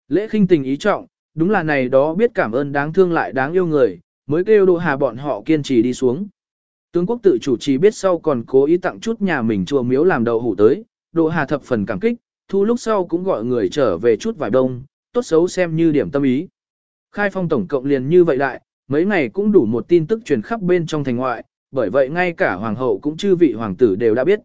Lễ khinh tình ý trọng, đúng là này đó biết cảm ơn đáng thương lại đáng yêu người, mới kêu Đỗ Hà bọn họ kiên trì đi xuống. Tướng quốc tự chủ trì biết sau còn cố ý tặng chút nhà mình chùa miếu làm đầu hủ tới, Đỗ Hà thập phần cảm kích, thu lúc sau cũng gọi người trở về chút vài đông, tốt xấu xem như điểm tâm ý. Khai phong tổng cộng liền như vậy đại, mấy ngày cũng đủ một tin tức truyền khắp bên trong thành ngoại, bởi vậy ngay cả hoàng hậu cũng chư vị hoàng tử đều đã biết.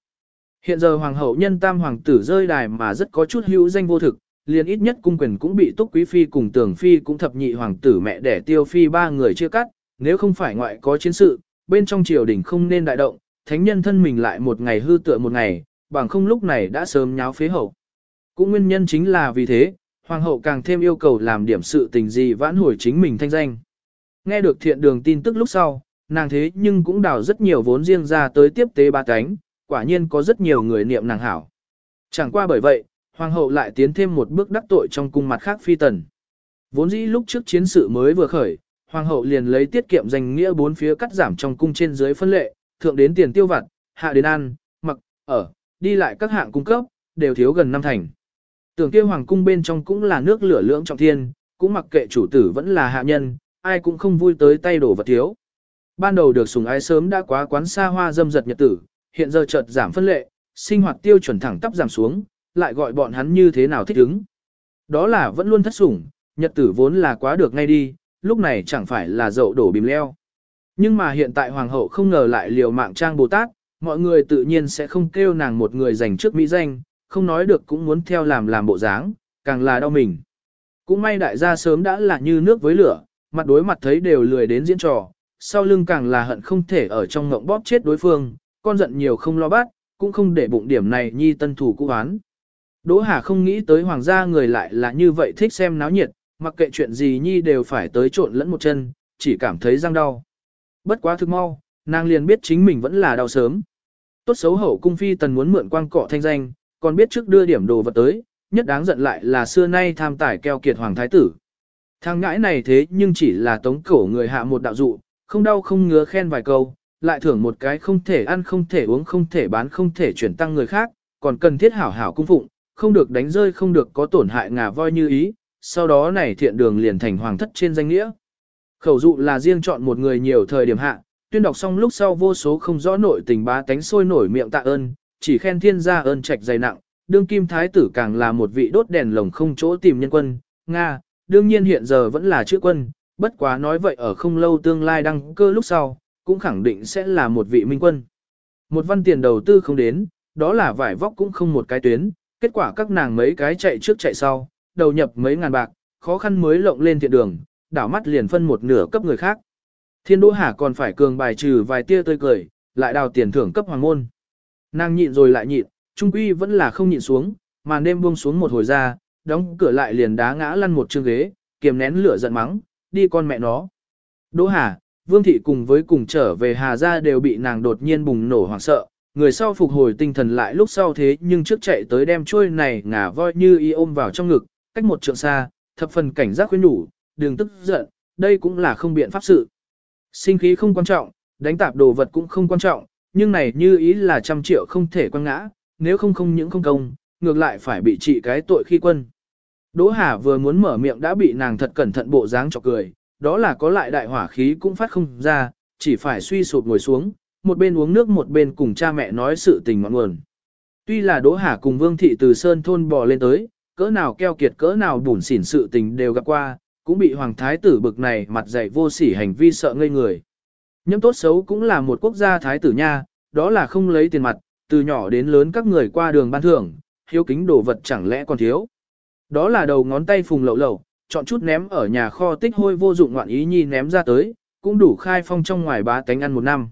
Hiện giờ hoàng hậu nhân tam hoàng tử rơi đài mà rất có chút hữu danh vô thực, liền ít nhất cung quyền cũng bị túc quý phi cùng tường phi cũng thập nhị hoàng tử mẹ đẻ tiêu phi ba người chia cắt, nếu không phải ngoại có chiến sự, bên trong triều đình không nên đại động, thánh nhân thân mình lại một ngày hư tựa một ngày, bằng không lúc này đã sớm nháo phế hậu. Cũng nguyên nhân chính là vì thế, hoàng hậu càng thêm yêu cầu làm điểm sự tình gì vãn hồi chính mình thanh danh. Nghe được thiện đường tin tức lúc sau, nàng thế nhưng cũng đào rất nhiều vốn riêng ra tới tiếp tế ba cánh, quả nhiên có rất nhiều người niệm nàng hảo. Chẳng qua bởi vậy, hoàng hậu lại tiến thêm một bước đắc tội trong cung mặt khác phi tần. Vốn dĩ lúc trước chiến sự mới vừa khởi, hoàng hậu liền lấy tiết kiệm danh nghĩa bốn phía cắt giảm trong cung trên dưới phân lệ, thượng đến tiền tiêu vặt, hạ đến ăn, mặc, ở, đi lại các hạng cung cấp, đều thiếu gần năm thành. Tưởng kia hoàng cung bên trong cũng là nước lửa lưỡng trọng thiên, cũng mặc kệ chủ tử vẫn là hạ nhân, ai cũng không vui tới tay đổ vật thiếu. Ban đầu được sùng ái sớm đã quá quán xa hoa dâm giật nhật tử, hiện giờ chợt giảm phân lệ, sinh hoạt tiêu chuẩn thẳng tắp giảm xuống, lại gọi bọn hắn như thế nào thích ứng. Đó là vẫn luôn thất sủng, nhật tử vốn là quá được ngay đi, lúc này chẳng phải là dậu đổ bìm leo. Nhưng mà hiện tại hoàng hậu không ngờ lại liều mạng trang Bồ Tát, mọi người tự nhiên sẽ không kêu nàng một người dành trước mỹ danh, không nói được cũng muốn theo làm làm bộ dáng, càng là đau mình. Cũng may đại gia sớm đã là như nước với lửa, mặt đối mặt thấy đều lười đến diễn trò, sau lưng càng là hận không thể ở trong ngộng bóp chết đối phương, con giận nhiều không lo bắt, cũng không để bụng điểm này nhi tân thủ cũ án. Đỗ Hà không nghĩ tới hoàng gia người lại là như vậy thích xem náo nhiệt, mặc kệ chuyện gì nhi đều phải tới trộn lẫn một chân, chỉ cảm thấy răng đau. Bất quá thực mau, nàng liền biết chính mình vẫn là đau sớm. Tốt xấu hậu cung phi tần muốn mượn quang cọ thanh danh, còn biết trước đưa điểm đồ vật tới, nhất đáng giận lại là xưa nay tham tải keo kiệt hoàng thái tử. Thằng ngãi này thế nhưng chỉ là tống cổ người hạ một đạo dụ, không đau không ngứa khen vài câu, lại thưởng một cái không thể ăn không thể uống không thể bán không thể chuyển tăng người khác, còn cần thiết hảo hảo cung phụng, không được đánh rơi không được có tổn hại ngà voi như ý, sau đó này thiện đường liền thành hoàng thất trên danh nghĩa. Khẩu dụ là riêng chọn một người nhiều thời điểm hạ, tuyên đọc xong lúc sau vô số không rõ nội tình bá tánh sôi nổi miệng tạ ơn, chỉ khen thiên gia ơn trạch dày nặng, đương kim thái tử càng là một vị đốt đèn lồng không chỗ tìm nhân quân, Nga, đương nhiên hiện giờ vẫn là chữ quân, bất quá nói vậy ở không lâu tương lai đăng cơ lúc sau, cũng khẳng định sẽ là một vị minh quân. Một văn tiền đầu tư không đến, đó là vải vóc cũng không một cái tuyến, kết quả các nàng mấy cái chạy trước chạy sau, đầu nhập mấy ngàn bạc, khó khăn mới lộng lên thiện đường, đảo mắt liền phân một nửa cấp người khác. Thiên Đỗ Hà còn phải cường bài trừ vài tia tươi cười, lại đào tiền thưởng cấp hoàng môn. Nàng nhịn rồi lại nhịn, trung quy vẫn là không nhịn xuống, màn đêm buông xuống một hồi ra, đóng cửa lại liền đá ngã lăn một chương ghế, kiềm nén lửa giận mắng, đi con mẹ nó. Đỗ Hà, Vương Thị cùng với cùng trở về Hà Gia đều bị nàng đột nhiên bùng nổ hoảng sợ, người sau phục hồi tinh thần lại lúc sau thế nhưng trước chạy tới đem trôi này ngả voi như y ôm vào trong ngực, cách một trượng xa, thập phần cảnh giác khuyên nhủ, đừng tức giận, đây cũng là không biện pháp sự. Sinh khí không quan trọng, đánh tạp đồ vật cũng không quan trọng, nhưng này như ý là trăm triệu không thể quăng ngã, nếu không không những không công, ngược lại phải bị trị cái tội khi quân. Đỗ Hà vừa muốn mở miệng đã bị nàng thật cẩn thận bộ dáng chọc cười, đó là có lại đại hỏa khí cũng phát không ra, chỉ phải suy sụp ngồi xuống, một bên uống nước một bên cùng cha mẹ nói sự tình ngọn nguồn. Tuy là Đỗ Hà cùng Vương Thị từ Sơn thôn bò lên tới, cỡ nào keo kiệt cỡ nào bủn xỉn sự tình đều gặp qua, cũng bị Hoàng Thái tử bực này mặt dày vô sỉ hành vi sợ ngây người. Nhâm tốt xấu cũng là một quốc gia Thái tử nha, đó là không lấy tiền mặt, từ nhỏ đến lớn các người qua đường ban thưởng, hiếu kính đồ vật chẳng lẽ còn thiếu. Đó là đầu ngón tay phùng lậu lậu, chọn chút ném ở nhà kho tích hôi vô dụng ngoạn ý nhi ném ra tới, cũng đủ khai phong trong ngoài bá tánh ăn một năm.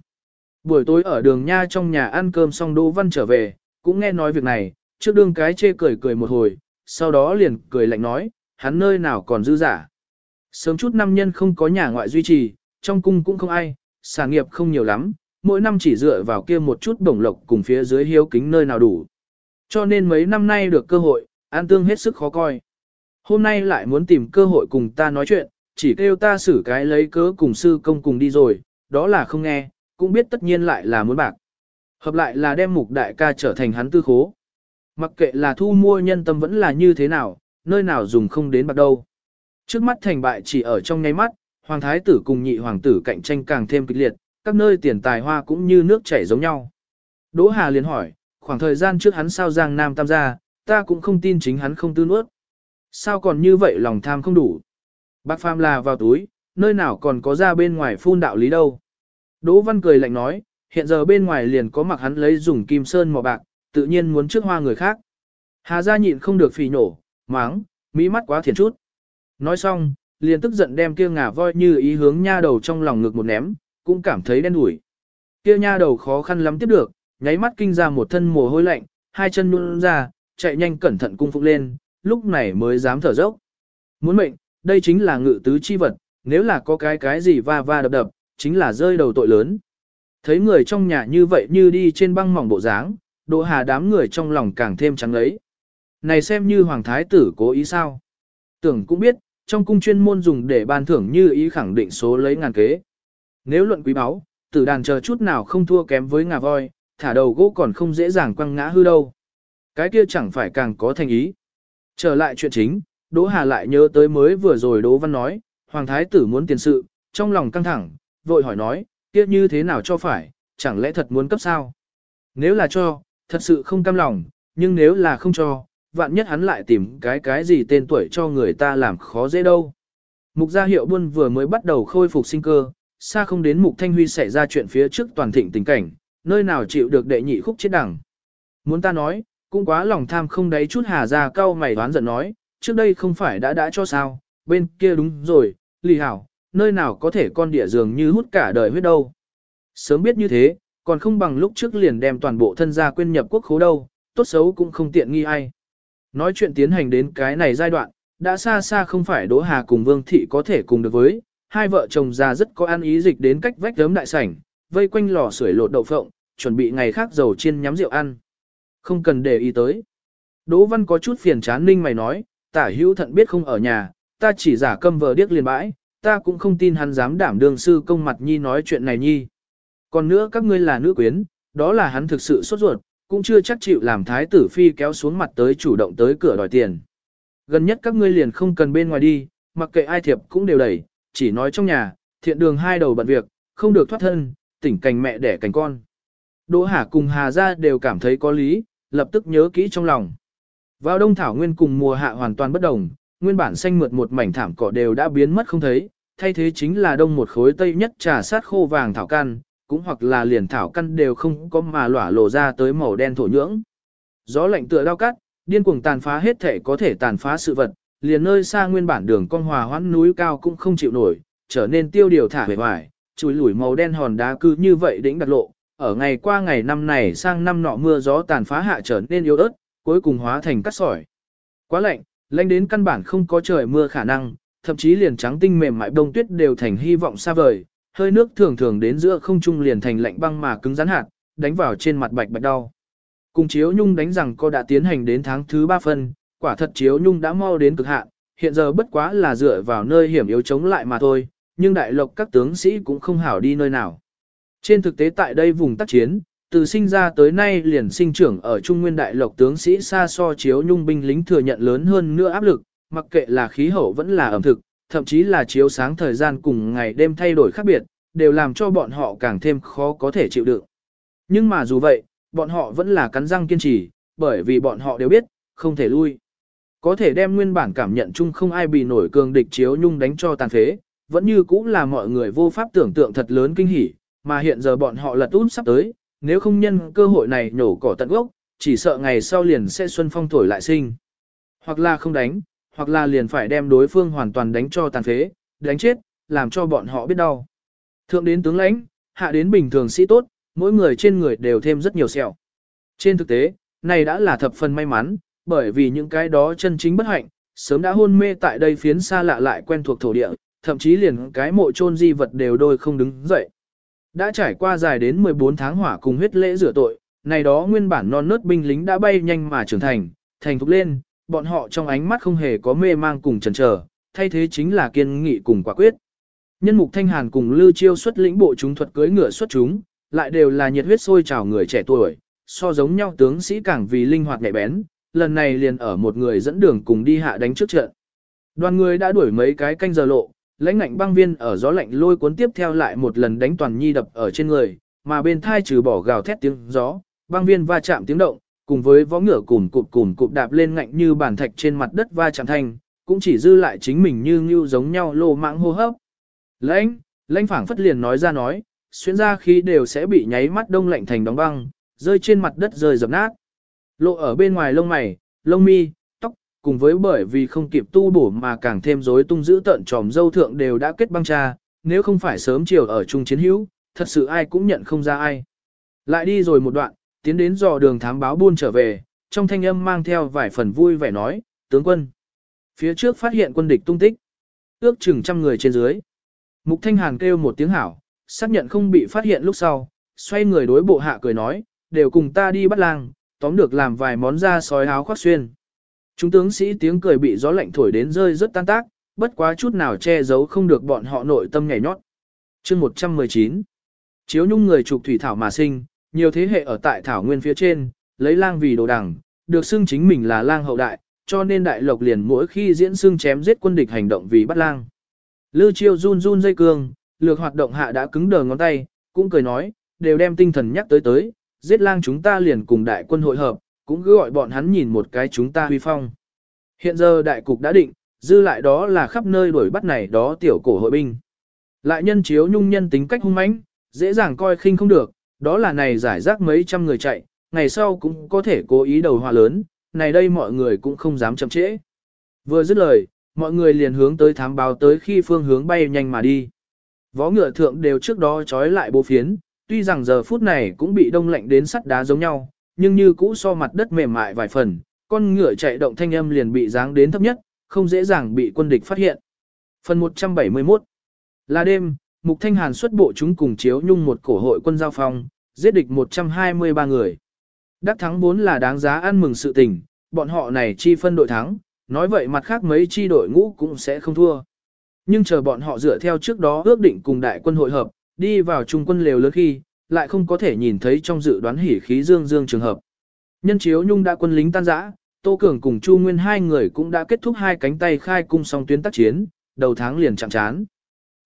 Buổi tối ở đường nha trong nhà ăn cơm xong Đỗ Văn trở về, cũng nghe nói việc này, trước đương cái chê cười cười một hồi, sau đó liền cười lạnh nói, hắn nơi nào còn dư giả. Sớm chút năm nhân không có nhà ngoại duy trì, trong cung cũng không ai, sản nghiệp không nhiều lắm, mỗi năm chỉ dựa vào kia một chút đồng lộc cùng phía dưới hiếu kính nơi nào đủ. Cho nên mấy năm nay được cơ hội, an tương hết sức khó coi. Hôm nay lại muốn tìm cơ hội cùng ta nói chuyện, chỉ kêu ta xử cái lấy cớ cùng sư công cùng đi rồi, đó là không nghe, cũng biết tất nhiên lại là muốn bạc. Hợp lại là đem mục đại ca trở thành hắn tư khố. Mặc kệ là thu mua nhân tâm vẫn là như thế nào, nơi nào dùng không đến bạc đâu. Trước mắt thành bại chỉ ở trong nháy mắt, hoàng thái tử cùng nhị hoàng tử cạnh tranh càng thêm kịch liệt, các nơi tiền tài hoa cũng như nước chảy giống nhau. Đỗ Hà liền hỏi, khoảng thời gian trước hắn sao giang nam tam gia, ta cũng không tin chính hắn không tư nuốt. Sao còn như vậy lòng tham không đủ? Bác Phàm là vào túi, nơi nào còn có ra bên ngoài phun đạo lý đâu. Đỗ Văn cười lạnh nói, hiện giờ bên ngoài liền có mặc hắn lấy dùng kim sơn mỏ bạc, tự nhiên muốn trước hoa người khác. Hà gia nhịn không được phì nổ, máng, mỹ mắt quá thiền chút. Nói xong, liền tức giận đem kia ngà voi như ý hướng nha đầu trong lòng ngực một ném, cũng cảm thấy đen đủi. Kia nha đầu khó khăn lắm tiếp được, nháy mắt kinh ra một thân mồ hôi lạnh, hai chân nhún ra, chạy nhanh cẩn thận cung phục lên, lúc này mới dám thở dốc. Muốn mệnh, đây chính là ngự tứ chi vật, nếu là có cái cái gì va va đập đập, chính là rơi đầu tội lớn. Thấy người trong nhà như vậy như đi trên băng mỏng bộ dáng, Đỗ Hà đám người trong lòng càng thêm trắng ấy. Này xem như hoàng thái tử cố ý sao? Tưởng cũng biết, trong cung chuyên môn dùng để ban thưởng như ý khẳng định số lấy ngàn kế. Nếu luận quý báu, tử đàn chờ chút nào không thua kém với ngà voi, thả đầu gỗ còn không dễ dàng quăng ngã hư đâu. Cái kia chẳng phải càng có thành ý. Trở lại chuyện chính, Đỗ Hà lại nhớ tới mới vừa rồi Đỗ Văn nói, Hoàng Thái tử muốn tiền sự, trong lòng căng thẳng, vội hỏi nói, kia như thế nào cho phải, chẳng lẽ thật muốn cấp sao? Nếu là cho, thật sự không cam lòng, nhưng nếu là không cho, vạn nhất hắn lại tìm cái cái gì tên tuổi cho người ta làm khó dễ đâu. Mục gia hiệu buôn vừa mới bắt đầu khôi phục sinh cơ, xa không đến Mục Thanh Huy xảy ra chuyện phía trước toàn thịnh tình cảnh, nơi nào chịu được đệ nhị khúc chết đẳng. Muốn ta nói, cũng quá lòng tham không đáy chút hà ra cao mày đoán giận nói, trước đây không phải đã đã cho sao, bên kia đúng rồi, lì hảo, nơi nào có thể con địa dường như hút cả đời huyết đâu. Sớm biết như thế, còn không bằng lúc trước liền đem toàn bộ thân gia quyên nhập quốc khố đâu, tốt xấu cũng không tiện nghi ai. Nói chuyện tiến hành đến cái này giai đoạn, đã xa xa không phải Đỗ Hà cùng Vương Thị có thể cùng được với, hai vợ chồng già rất có ăn ý dịch đến cách vách gấm đại sảnh, vây quanh lò sưởi lột đậu phộng, chuẩn bị ngày khác dầu chiên nhắm rượu ăn. Không cần để ý tới. Đỗ Văn có chút phiền chán ninh mày nói, tả hữu thận biết không ở nhà, ta chỉ giả câm vờ điếc liền bãi, ta cũng không tin hắn dám đảm đường sư công mặt nhi nói chuyện này nhi. Còn nữa các ngươi là nữ quyến, đó là hắn thực sự sốt ruột, cũng chưa chắc chịu làm thái tử phi kéo xuống mặt tới chủ động tới cửa đòi tiền. Gần nhất các ngươi liền không cần bên ngoài đi, mặc kệ ai thiệp cũng đều đẩy, chỉ nói trong nhà, thiện đường hai đầu bận việc, không được thoát thân, tỉnh cành mẹ đẻ cành con. Đỗ Hà cùng Hà gia đều cảm thấy có lý, lập tức nhớ kỹ trong lòng. Vào đông thảo nguyên cùng mùa hạ hoàn toàn bất đồng, nguyên bản xanh mượt một mảnh thảm cỏ đều đã biến mất không thấy, thay thế chính là đông một khối tây nhất trà sát khô vàng thảo căn, cũng hoặc là liền thảo căn đều không có mà lỏa lộ ra tới màu đen thổ nhưỡng. Gió lạnh tựa đau cắt, điên cuồng tàn phá hết thể có thể tàn phá sự vật, liền nơi xa nguyên bản đường con hòa hoãn núi cao cũng không chịu nổi, trở nên tiêu điều thả hề hoài, chùi lủi màu đen hòn đá cứ như vậy đỉnh đặt lộ, ở ngày qua ngày năm này sang năm nọ mưa gió tàn phá hạ trở nên yếu ớt, cuối cùng hóa thành cát sỏi. Quá lạnh, lạnh đến căn bản không có trời mưa khả năng, thậm chí liền trắng tinh mềm mại đông tuyết đều thành hy vọng xa vời, hơi nước thường thường đến giữa không trung liền thành lạnh băng mà cứng rắn hạt, đánh vào trên mặt bạch bạch đau. Cùng chiếu nhung đánh rằng cô đã tiến hành đến tháng thứ ba phân, quả thật chiếu nhung đã mau đến cực hạn, hiện giờ bất quá là dựa vào nơi hiểm yếu chống lại mà thôi, nhưng đại lộc các tướng sĩ cũng không hảo đi nơi nào. Trên thực tế tại đây vùng tác chiến, từ sinh ra tới nay liền sinh trưởng ở Trung Nguyên Đại Lộc tướng sĩ xa so chiếu nhung binh lính thừa nhận lớn hơn nữa áp lực, mặc kệ là khí hậu vẫn là ẩm thực, thậm chí là chiếu sáng thời gian cùng ngày đêm thay đổi khác biệt, đều làm cho bọn họ càng thêm khó có thể chịu đựng. Nhưng mà dù vậy, bọn họ vẫn là cắn răng kiên trì, bởi vì bọn họ đều biết, không thể lui. Có thể đem nguyên bản cảm nhận chung không ai bị nổi cường địch chiếu nhung đánh cho tàn phế, vẫn như cũng là mọi người vô pháp tưởng tượng thật lớn kinh hỉ, mà hiện giờ bọn họ lật út sắp tới, nếu không nhân cơ hội này nhổ cỏ tận gốc, chỉ sợ ngày sau liền sẽ xuân phong thổi lại sinh. Hoặc là không đánh, hoặc là liền phải đem đối phương hoàn toàn đánh cho tàn phế, đánh chết, làm cho bọn họ biết đau. Thượng đến tướng lãnh, hạ đến bình thường sĩ tốt, mỗi người trên người đều thêm rất nhiều sẹo. Trên thực tế, này đã là thập phần may mắn, bởi vì những cái đó chân chính bất hạnh, sớm đã hôn mê tại đây phiến xa lạ lại quen thuộc thổ địa, thậm chí liền cái mộ chôn di vật đều đôi không đứng dậy. Đã trải qua dài đến 14 tháng hỏa cùng huyết lễ rửa tội, này đó nguyên bản non nớt binh lính đã bay nhanh mà trưởng thành, thành thục lên, bọn họ trong ánh mắt không hề có mê mang cùng chần chờ, thay thế chính là kiên nghị cùng quả quyết. Nhân mục thanh hàn cùng lưu chiêu xuất lĩnh bộ chúng thuật cưới ngựa xuất chúng, lại đều là nhiệt huyết sôi trào người trẻ tuổi, so giống nhau tướng sĩ càng vì linh hoạt nhạy bén, lần này liền ở một người dẫn đường cùng đi hạ đánh trước trận. Đoàn người đã đuổi mấy cái canh giờ lộ, lãnh ngạnh băng viên ở gió lạnh lôi cuốn tiếp theo lại một lần đánh toàn nhi đập ở trên người, mà bên thai trừ bỏ gào thét tiếng gió, băng viên va chạm tiếng động, cùng với vó ngựa cùm cụp cùn cụp đạp lên ngạnh như bản thạch trên mặt đất va chạm thành cũng chỉ dư lại chính mình như ngưu giống nhau lô mạng hô hấp. Lãnh, lãnh phảng phất liền nói ra nói, xuyên ra khí đều sẽ bị nháy mắt đông lạnh thành đóng băng, rơi trên mặt đất rơi dập nát. Lộ ở bên ngoài lông mày, lông mi, cùng với bởi vì không kịp tu bổ mà càng thêm rối tung giữ tận tròm dâu thượng đều đã kết băng cha, nếu không phải sớm chiều ở chung chiến hữu, thật sự ai cũng nhận không ra ai. Lại đi rồi một đoạn, tiến đến dò đường thám báo buôn trở về, trong thanh âm mang theo vài phần vui vẻ nói, tướng quân. Phía trước phát hiện quân địch tung tích, ước chừng trăm người trên dưới. Mục Thanh Hàn kêu một tiếng hảo, xác nhận không bị phát hiện lúc sau, xoay người đối bộ hạ cười nói, đều cùng ta đi bắt lang, tóm được làm vài món da sói áo khoác xuyên. Chúng tướng sĩ tiếng cười bị gió lạnh thổi đến rơi rất tan tác, bất quá chút nào che giấu không được bọn họ nội tâm nhảy nhót. Chương 119 Chiếu nhung người trục thủy thảo mà sinh, nhiều thế hệ ở tại thảo nguyên phía trên, lấy lang vì đồ đẳng, được xưng chính mình là lang hậu đại, cho nên đại lộc liền mỗi khi diễn xưng chém giết quân địch hành động vì bắt lang. Lư chiêu run run dây cương, lược hoạt động hạ đã cứng đờ ngón tay, cũng cười nói, đều đem tinh thần nhắc tới tới, giết lang chúng ta liền cùng đại quân hội hợp, cũng cứ gọi bọn hắn nhìn một cái chúng ta huy phong. Hiện giờ đại cục đã định, dư lại đó là khắp nơi đuổi bắt này đó tiểu cổ hội binh. Lại nhân chiếu nhung nhân tính cách hung mãnh, dễ dàng coi khinh không được, đó là này giải rác mấy trăm người chạy, ngày sau cũng có thể cố ý đầu hòa lớn, này đây mọi người cũng không dám chậm trễ. Vừa dứt lời, mọi người liền hướng tới thám báo tới khi phương hướng bay nhanh mà đi. Vó ngựa thượng đều trước đó trói lại bố phiến, tuy rằng giờ phút này cũng bị đông lạnh đến sắt đá giống nhau, nhưng như cũ so mặt đất mềm mại vài phần, con ngựa chạy động thanh âm liền bị giáng đến thấp nhất, không dễ dàng bị quân địch phát hiện. Phần 171 Là đêm, Mục Thanh Hàn xuất bộ chúng cùng chiếu nhung một cổ hội quân giao phong, giết địch 123 người. Đắc thắng vốn là đáng giá ăn mừng sự tình, bọn họ này chi phân đội thắng, nói vậy mặt khác mấy chi đội ngũ cũng sẽ không thua. Nhưng chờ bọn họ dựa theo trước đó ước định cùng đại quân hội hợp, đi vào trung quân lều lớn khi, lại không có thể nhìn thấy trong dự đoán hỉ khí dương dương trường hợp. Nhân chiếu nhung đã quân lính tan rã, Tô Cường cùng Chu Nguyên hai người cũng đã kết thúc hai cánh tay khai cung song tuyến tác chiến, đầu tháng liền chạm chán.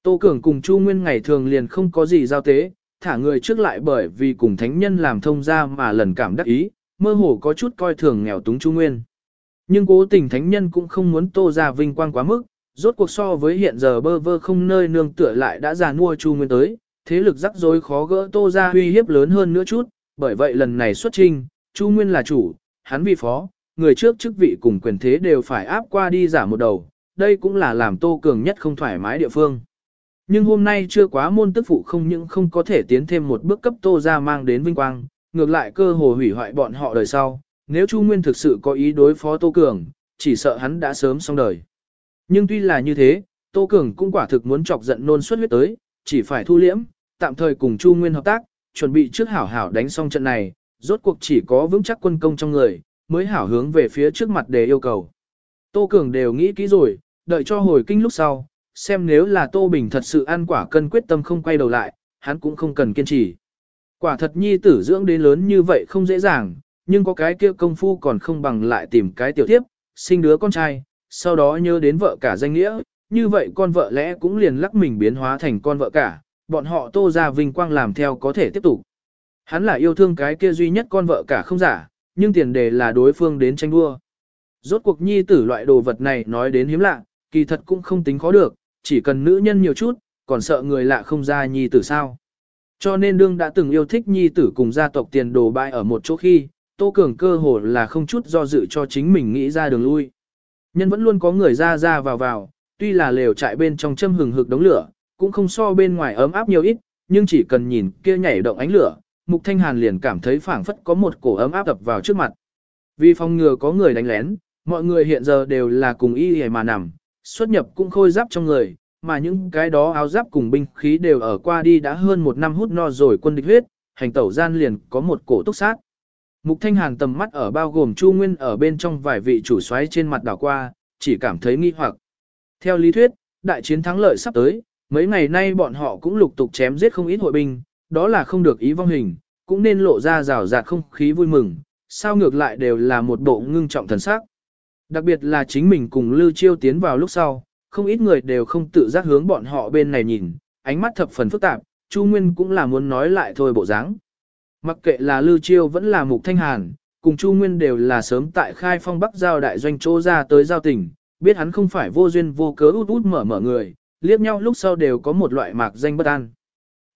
Tô Cường cùng Chu Nguyên ngày thường liền không có gì giao tế, thả người trước lại bởi vì cùng thánh nhân làm thông ra mà lần cảm đắc ý, mơ hồ có chút coi thường nghèo túng Chu Nguyên. Nhưng cố tình thánh nhân cũng không muốn tô ra vinh quang quá mức, rốt cuộc so với hiện giờ bơ vơ không nơi nương tựa lại đã già mua Chu Nguyên tới, thế lực rắc rối khó gỡ tô gia uy hiếp lớn hơn nữa chút, bởi vậy lần này xuất trình Chu Nguyên là chủ, hắn vi phó, người trước chức vị cùng quyền thế đều phải áp qua đi giả một đầu, đây cũng là làm tô cường nhất không thoải mái địa phương. Nhưng hôm nay chưa quá môn tức phụ không những không có thể tiến thêm một bước cấp tô gia mang đến vinh quang, ngược lại cơ hồ hủy hoại bọn họ đời sau, nếu Chu Nguyên thực sự có ý đối phó Tô Cường, chỉ sợ hắn đã sớm xong đời. Nhưng tuy là như thế, Tô Cường cũng quả thực muốn chọc giận nôn suất huyết tới, chỉ phải thu liễm, tạm thời cùng Chu Nguyên hợp tác, chuẩn bị trước hảo hảo đánh xong trận này, rốt cuộc chỉ có vững chắc quân công trong người, mới hảo hướng về phía trước mặt để yêu cầu. Tô Cường đều nghĩ kỹ rồi, đợi cho hồi kinh lúc sau, xem nếu là Tô Bình thật sự ăn quả cân quyết tâm không quay đầu lại, hắn cũng không cần kiên trì. Quả thật nhi tử dưỡng đến lớn như vậy không dễ dàng, nhưng có cái kia công phu còn không bằng lại tìm cái tiểu tiếp, sinh đứa con trai, sau đó nhớ đến vợ cả danh nghĩa, như vậy con vợ lẽ cũng liền lắc mình biến hóa thành con vợ cả, bọn họ tô ra vinh quang làm theo có thể tiếp tục. Hắn là yêu thương cái kia duy nhất con vợ cả không giả, nhưng tiền đề là đối phương đến tranh đua. Rốt cuộc nhi tử loại đồ vật này nói đến hiếm lạ, kỳ thật cũng không tính khó được, chỉ cần nữ nhân nhiều chút, còn sợ người lạ không ra nhi tử sao. Cho nên đương đã từng yêu thích nhi tử cùng gia tộc tiền đồ bại ở một chỗ khi, Tô Cường cơ hồ là không chút do dự cho chính mình nghĩ ra đường lui. Nhân vẫn luôn có người ra ra vào vào, tuy là lều trại bên trong châm hừng hực đống lửa, cũng không so bên ngoài ấm áp nhiều ít, nhưng chỉ cần nhìn kia nhảy động ánh lửa, Mục Thanh Hàn liền cảm thấy phảng phất có một cổ ấm áp ập vào trước mặt. Vì phòng ngừa có người đánh lén, mọi người hiện giờ đều là cùng y hề mà nằm, xuất nhập cũng khôi giáp trong người, mà những cái đó áo giáp cùng binh khí đều ở qua đi đã hơn một năm hút no rồi quân địch huyết, hành tẩu gian liền có một cổ túc sát. Mục Thanh Hàn tầm mắt ở bao gồm Chu Nguyên ở bên trong vài vị chủ soái trên mặt đảo qua, chỉ cảm thấy nghi hoặc. Theo lý thuyết, đại chiến thắng lợi sắp tới, mấy ngày nay bọn họ cũng lục tục chém giết không ít hội binh, đó là không được ý vong hình, cũng nên lộ ra rào rạt không khí vui mừng, sao ngược lại đều là một bộ ngưng trọng thần sắc. Đặc biệt là chính mình cùng Lưu Chiêu tiến vào lúc sau, không ít người đều không tự giác hướng bọn họ bên này nhìn, ánh mắt thập phần phức tạp, Chu Nguyên cũng là muốn nói lại thôi bộ dáng. Mặc kệ là Lưu Chiêu vẫn là Mục Thanh Hàn, cùng Chu Nguyên đều là sớm tại khai phong bắc giao đại doanh chỗ ra tới giao tỉnh, biết hắn không phải vô duyên vô cớ út út mở mở người, liếc nhau lúc sau đều có một loại mạc danh bất an.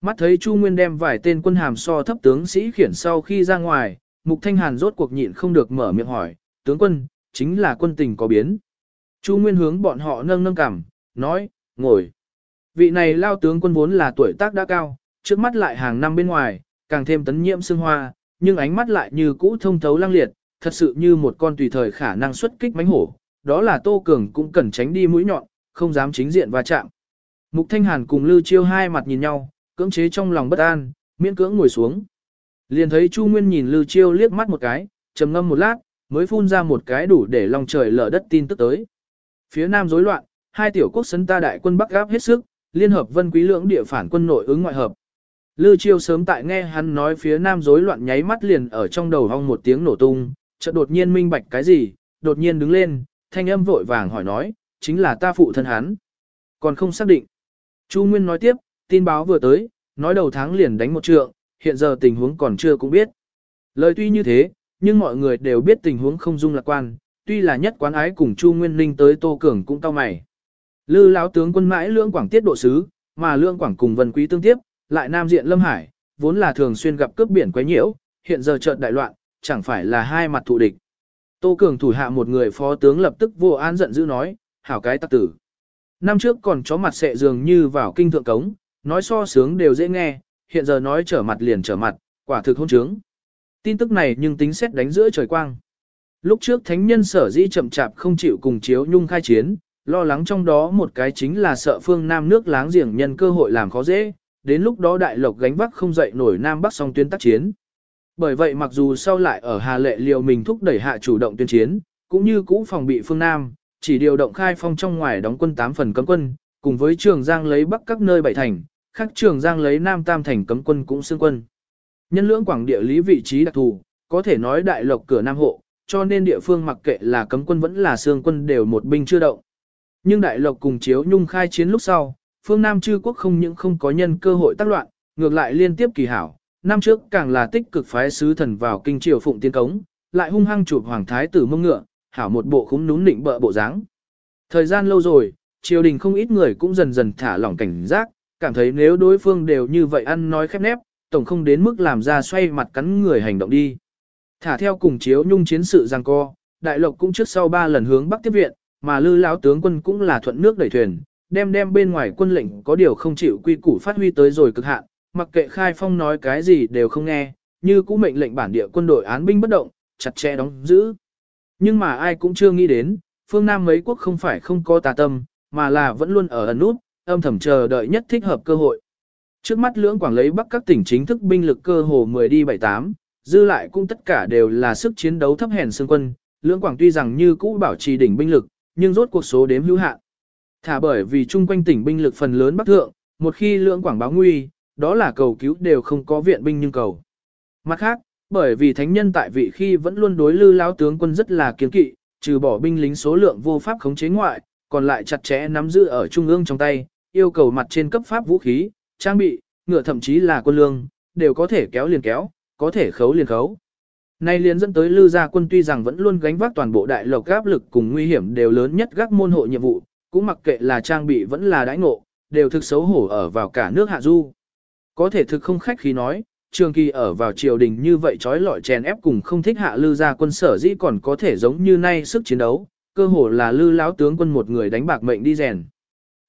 Mắt thấy Chu Nguyên đem vài tên quân hàm so thấp tướng sĩ khiển sau khi ra ngoài, Mục Thanh Hàn rốt cuộc nhịn không được mở miệng hỏi, tướng quân, chính là quân tình có biến. Chu Nguyên hướng bọn họ nâng nâng cằm, nói, ngồi. Vị này lao tướng quân vốn là tuổi tác đã cao, trước mắt lại hàng năm bên ngoài, càng thêm tấn nhiễm sương hoa, nhưng ánh mắt lại như cũ thông thấu lang liệt, thật sự như một con tùy thời khả năng xuất kích mánh hổ. Đó là Tô Cường cũng cần tránh đi mũi nhọn, không dám chính diện va chạm. Mục Thanh Hàn cùng Lưu Chiêu hai mặt nhìn nhau, cưỡng chế trong lòng bất an, miễn cưỡng ngồi xuống. Liền thấy Chu Nguyên nhìn Lưu Chiêu liếc mắt một cái, trầm ngâm một lát, mới phun ra một cái đủ để lòng trời lở đất tin tức tới. Phía Nam rối loạn, hai tiểu quốc sấn ta đại quân Bắc gáp hết sức, liên hợp vân quý lưỡng địa phản quân nội ứng ngoại hợp. Lư Chiêu sớm tại nghe hắn nói phía Nam rối loạn nháy mắt liền ở trong đầu hong một tiếng nổ tung, chợt đột nhiên minh bạch cái gì, đột nhiên đứng lên, thanh âm vội vàng hỏi nói, chính là ta phụ thân hắn. Còn không xác định. Chu Nguyên nói tiếp, tin báo vừa tới, nói đầu tháng liền đánh một trượng, hiện giờ tình huống còn chưa cũng biết. Lời tuy như thế, nhưng mọi người đều biết tình huống không dung lạc quan, tuy là nhất quán ái cùng Chu Nguyên Linh tới Tô Cường cũng cao mày. Lư lão tướng quân mãi lương quảng tiết độ sứ, mà lương quảng cùng vân quý tương tiếp, lại nam diện Lâm Hải, vốn là thường xuyên gặp cướp biển quấy nhiễu, hiện giờ chợt đại loạn, chẳng phải là hai mặt thù địch. Tô Cường thủ hạ một người phó tướng lập tức vô an giận dữ nói, hảo cái tắc tử. Năm trước còn chó mặt sệ dường như vào kinh thượng cống, nói so sướng đều dễ nghe, hiện giờ nói trở mặt liền trở mặt, quả thực hôn trướng. Tin tức này nhưng tính xét đánh giữa trời quang. Lúc trước thánh nhân sở dĩ chậm chạp không chịu cùng chiếu nhung khai chiến, lo lắng trong đó một cái chính là sợ phương Nam nước láng giềng nhân cơ hội làm khó dễ, đến lúc đó đại lộc gánh vác không dậy nổi Nam Bắc song tuyến tác chiến. Bởi vậy mặc dù sau lại ở Hà Lệ liều mình thúc đẩy hạ chủ động tuyên chiến, cũng như cũ phòng bị phương Nam, chỉ điều động khai phong trong ngoài đóng quân 8 phần cấm quân, cùng với trường Giang lấy Bắc các nơi bảy thành, khác trường Giang lấy Nam Tam thành cấm quân cũng xương quân. Nhân lưỡng quảng địa lý vị trí đặc thù, có thể nói đại lộc cửa Nam hộ, cho nên địa phương mặc kệ là cấm quân vẫn là xương quân đều một binh chưa động. Nhưng đại lộc cùng chiếu nhung khai chiến lúc sau, phương Nam chư quốc không những không có nhân cơ hội tác loạn, ngược lại liên tiếp kỳ hảo. Năm trước càng là tích cực phái sứ thần vào kinh triều phụng tiên cống, lại hung hăng chụp hoàng thái tử mông ngựa, hảo một bộ khúng núm nịnh bợ bộ dáng. Thời gian lâu rồi, triều đình không ít người cũng dần dần thả lỏng cảnh giác, cảm thấy nếu đối phương đều như vậy ăn nói khép nép, tổng không đến mức làm ra xoay mặt cắn người hành động đi. Thả theo cùng chiếu nhung chiến sự giang co, đại lộc cũng trước sau ba lần hướng bắc tiếp viện, mà lư lão tướng quân cũng là thuận nước đẩy thuyền, đem đem bên ngoài quân lệnh có điều không chịu quy củ phát huy tới rồi cực hạn, mặc kệ khai phong nói cái gì đều không nghe, như cũ mệnh lệnh bản địa quân đội án binh bất động, chặt chẽ đóng giữ. Nhưng mà ai cũng chưa nghĩ đến, phương Nam mấy quốc không phải không có tà tâm, mà là vẫn luôn ở ẩn nút, âm thầm chờ đợi nhất thích hợp cơ hội. Trước mắt lưỡng quảng lấy bắc các tỉnh chính thức binh lực cơ hồ 10 đi 78, dư lại cũng tất cả đều là sức chiến đấu thấp hèn xương quân, lưỡng quảng tuy rằng như cũ bảo trì đỉnh binh lực, nhưng rốt cuộc số đếm hữu hạn. Thả bởi vì chung quanh tỉnh binh lực phần lớn bắc thượng, một khi lưỡng quảng báo nguy, đó là cầu cứu đều không có viện binh nhưng cầu. Mặt khác, bởi vì thánh nhân tại vị khi vẫn luôn đối lư lão tướng quân rất là kiên kỵ, trừ bỏ binh lính số lượng vô pháp khống chế ngoại, còn lại chặt chẽ nắm giữ ở trung ương trong tay, yêu cầu mặt trên cấp pháp vũ khí, trang bị, ngựa thậm chí là quân lương, đều có thể kéo liền kéo, có thể khấu liền khấu. Nay liền dẫn tới Lư Gia quân tuy rằng vẫn luôn gánh vác toàn bộ đại lộc áp lực cùng nguy hiểm đều lớn nhất gác môn hộ nhiệm vụ, cũng mặc kệ là trang bị vẫn là đãi ngộ, đều thực xấu hổ ở vào cả nước hạ du. Có thể thực không khách khí nói, trường kỳ ở vào triều đình như vậy trói lọi chèn ép cùng không thích hạ Lư Gia quân sở dĩ còn có thể giống như nay sức chiến đấu, cơ hồ là Lư lão tướng quân một người đánh bạc mệnh đi rèn.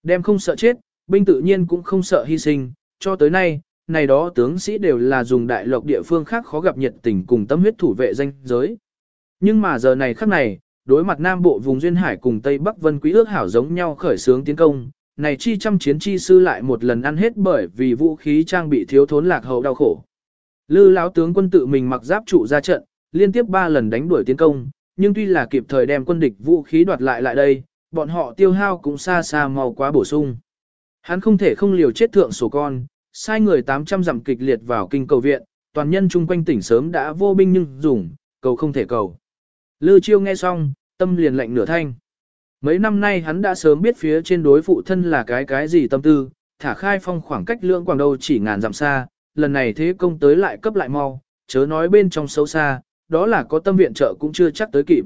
Đem không sợ chết, binh tự nhiên cũng không sợ hy sinh, cho tới nay, này đó tướng sĩ đều là dùng đại lộc địa phương khác khó gặp nhiệt tình cùng tâm huyết thủ vệ danh giới. Nhưng mà giờ này khắc này, đối mặt Nam Bộ vùng Duyên Hải cùng Tây Bắc Vân Quý ước hảo giống nhau khởi xướng tiến công, này chi trăm chiến chi sư lại một lần ăn hết bởi vì vũ khí trang bị thiếu thốn lạc hậu đau khổ. Lư lão tướng quân tự mình mặc giáp trụ ra trận, liên tiếp 3 lần đánh đuổi tiến công, nhưng tuy là kịp thời đem quân địch vũ khí đoạt lại lại đây, bọn họ tiêu hao cũng xa xa mau quá bổ sung. Hắn không thể không liều chết thượng sổ con, sai người 800 dặm kịch liệt vào kinh cầu viện, toàn nhân chung quanh tỉnh sớm đã vô binh nhưng dùng, cầu không thể cầu. Lư chiêu nghe xong, tâm liền lệnh nửa thanh. Mấy năm nay hắn đã sớm biết phía trên đối phụ thân là cái cái gì tâm tư, thả khai phong khoảng cách lưỡng quảng đâu chỉ ngàn dặm xa, lần này thế công tới lại cấp lại mau, chớ nói bên trong xấu xa, đó là có tâm viện trợ cũng chưa chắc tới kịp.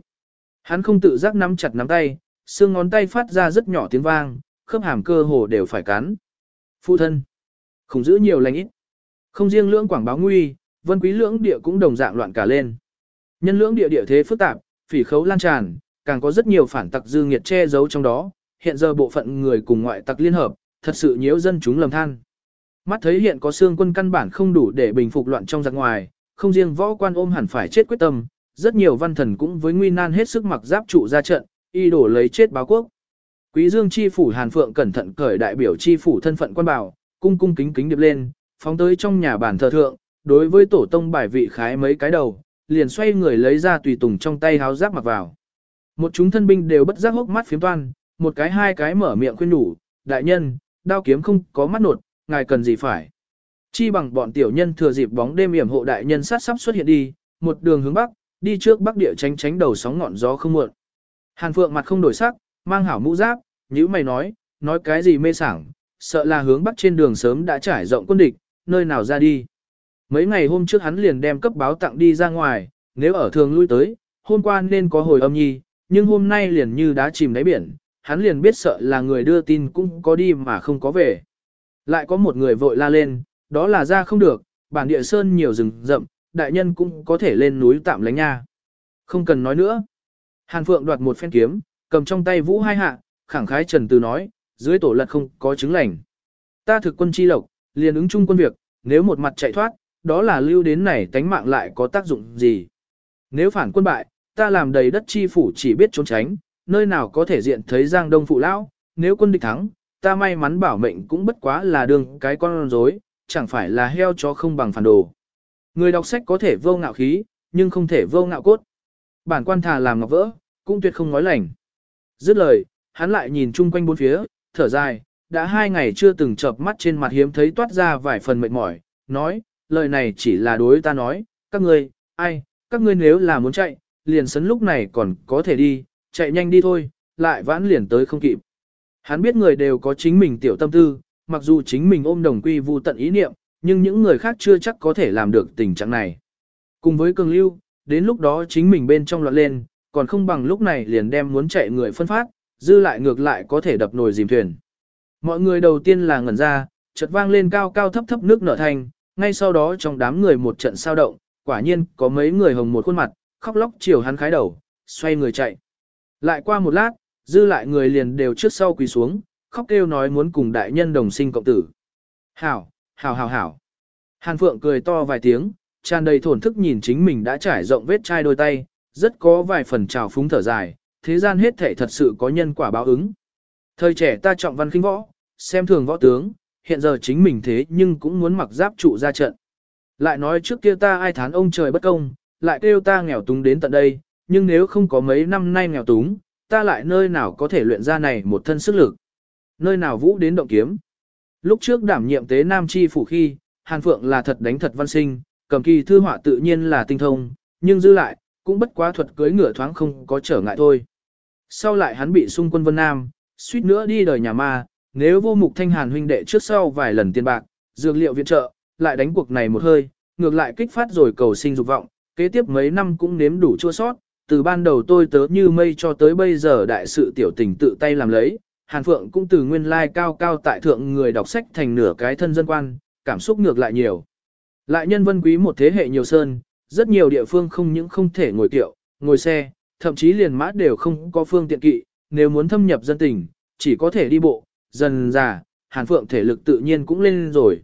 Hắn không tự giác nắm chặt nắm tay, xương ngón tay phát ra rất nhỏ tiếng vang, khớp hàm cơ hồ đều phải cắn. Phụ thân, không giữ nhiều lành ít. Không riêng lưỡng quảng báo nguy, vân quý lưỡng địa cũng đồng dạng loạn cả lên. Nhân lưỡng địa địa thế phức tạp, phỉ khấu lan tràn, càng có rất nhiều phản tặc dư nghiệt che giấu trong đó, hiện giờ bộ phận người cùng ngoại tặc liên hợp, thật sự nhiễu dân chúng lầm than. Mắt thấy hiện có xương quân căn bản không đủ để bình phục loạn trong giặc ngoài, không riêng võ quan ôm hẳn phải chết quyết tâm, rất nhiều văn thần cũng với nguy nan hết sức mặc giáp trụ ra trận, y đổ lấy chết báo quốc. Quý Dương chi phủ Hàn Phượng cẩn thận cởi đại biểu chi phủ thân phận quan bảo, cung cung kính kính điệp lên, phóng tới trong nhà bản thờ thượng, đối với tổ tông bài vị khái mấy cái đầu, liền xoay người lấy ra tùy tùng trong tay háo giáp mặc vào. Một chúng thân binh đều bất giác hốc mắt phiếm toan, một cái hai cái mở miệng khuyên nhủ, đại nhân, đao kiếm không có mắt nột, ngài cần gì phải. Chi bằng bọn tiểu nhân thừa dịp bóng đêm yểm hộ đại nhân sát sắp xuất hiện đi, một đường hướng bắc, đi trước bắc địa tránh tránh đầu sóng ngọn gió không muộn. Hàn Phượng mặt không đổi sắc, mang hảo mũ giáp, nhữ mày nói, nói cái gì mê sảng, sợ là hướng bắc trên đường sớm đã trải rộng quân địch, nơi nào ra đi. Mấy ngày hôm trước hắn liền đem cấp báo tặng đi ra ngoài, nếu ở thường lui tới, hôm qua nên có hồi âm nhi, nhưng hôm nay liền như đá chìm đáy biển, hắn liền biết sợ là người đưa tin cũng có đi mà không có về. Lại có một người vội la lên, đó là ra không được, bản địa sơn nhiều rừng rậm, đại nhân cũng có thể lên núi tạm lánh nha. Không cần nói nữa. Hàn Phượng đoạt một phen kiếm, cầm trong tay vũ hai hạ, khẳng khái trần từ nói, dưới tổ lật không có chứng lành. Ta thực quân chi lộc, liền ứng chung quân việc, nếu một mặt chạy thoát, đó là lưu đến này tánh mạng lại có tác dụng gì. Nếu phản quân bại, ta làm đầy đất chi phủ chỉ biết trốn tránh, nơi nào có thể diện thấy giang đông phụ lão, nếu quân địch thắng, ta may mắn bảo mệnh cũng bất quá là đường cái con rối, chẳng phải là heo chó không bằng phản đồ. Người đọc sách có thể vô ngạo khí, nhưng không thể vô ngạo cốt. Bản quan thà làm ngọc vỡ, cũng tuyệt không nói lành. Dứt lời, hắn lại nhìn chung quanh bốn phía, thở dài, đã hai ngày chưa từng chợp mắt trên mặt hiếm thấy toát ra vài phần mệt mỏi, nói, lời này chỉ là đối ta nói, các ngươi, ai, các ngươi nếu là muốn chạy, liền sấn lúc này còn có thể đi, chạy nhanh đi thôi, lại vãn liền tới không kịp. Hắn biết người đều có chính mình tiểu tâm tư, mặc dù chính mình ôm đồng quy vu tận ý niệm, nhưng những người khác chưa chắc có thể làm được tình trạng này. Cùng với cường lưu, đến lúc đó chính mình bên trong loạn lên, còn không bằng lúc này liền đem muốn chạy người phân phát, dư lại ngược lại có thể đập nồi dìm thuyền. Mọi người đầu tiên là ngẩn ra, chợt vang lên cao cao thấp thấp nước nở thành, ngay sau đó trong đám người một trận sao động, quả nhiên có mấy người hồng một khuôn mặt, khóc lóc chiều hắn khái đầu, xoay người chạy. Lại qua một lát, dư lại người liền đều trước sau quỳ xuống, khóc kêu nói muốn cùng đại nhân đồng sinh cộng tử. Hảo, hảo hảo hảo. Hàn Phượng cười to vài tiếng, tràn đầy thổn thức nhìn chính mình đã trải rộng vết chai đôi tay, rất có vài phần trào phúng thở dài, thế gian hết thể thật sự có nhân quả báo ứng. Thời trẻ ta trọng văn khinh võ, xem thường võ tướng, hiện giờ chính mình thế nhưng cũng muốn mặc giáp trụ ra trận. Lại nói trước kia ta ai thán ông trời bất công, lại kêu ta nghèo túng đến tận đây, nhưng nếu không có mấy năm nay nghèo túng, ta lại nơi nào có thể luyện ra này một thân sức lực. Nơi nào vũ đến động kiếm. Lúc trước đảm nhiệm tế Nam Chi phủ khi, Hàn Phượng là thật đánh thật văn sinh, cầm kỳ thư họa tự nhiên là tinh thông, nhưng dư lại, cũng bất quá thuật cưới ngựa thoáng không có trở ngại thôi. Sau lại hắn bị xung quân Vân Nam, suýt nữa đi đời nhà ma, nếu vô mục thanh hàn huynh đệ trước sau vài lần tiền bạc, dược liệu viện trợ, lại đánh cuộc này một hơi, ngược lại kích phát rồi cầu sinh dục vọng, kế tiếp mấy năm cũng nếm đủ chua sót, từ ban đầu tôi tớ như mây cho tới bây giờ đại sự tiểu tình tự tay làm lấy, Hàn Phượng cũng từ nguyên lai cao cao tại thượng người đọc sách thành nửa cái thân dân quan, cảm xúc ngược lại nhiều. Lại nhân vân quý một thế hệ nhiều sơn, rất nhiều địa phương không những không thể ngồi tiệu, ngồi xe, thậm chí liền mã đều không có phương tiện kỵ, nếu muốn thâm nhập dân tình, chỉ có thể đi bộ, dần già, Hàn Phượng thể lực tự nhiên cũng lên rồi.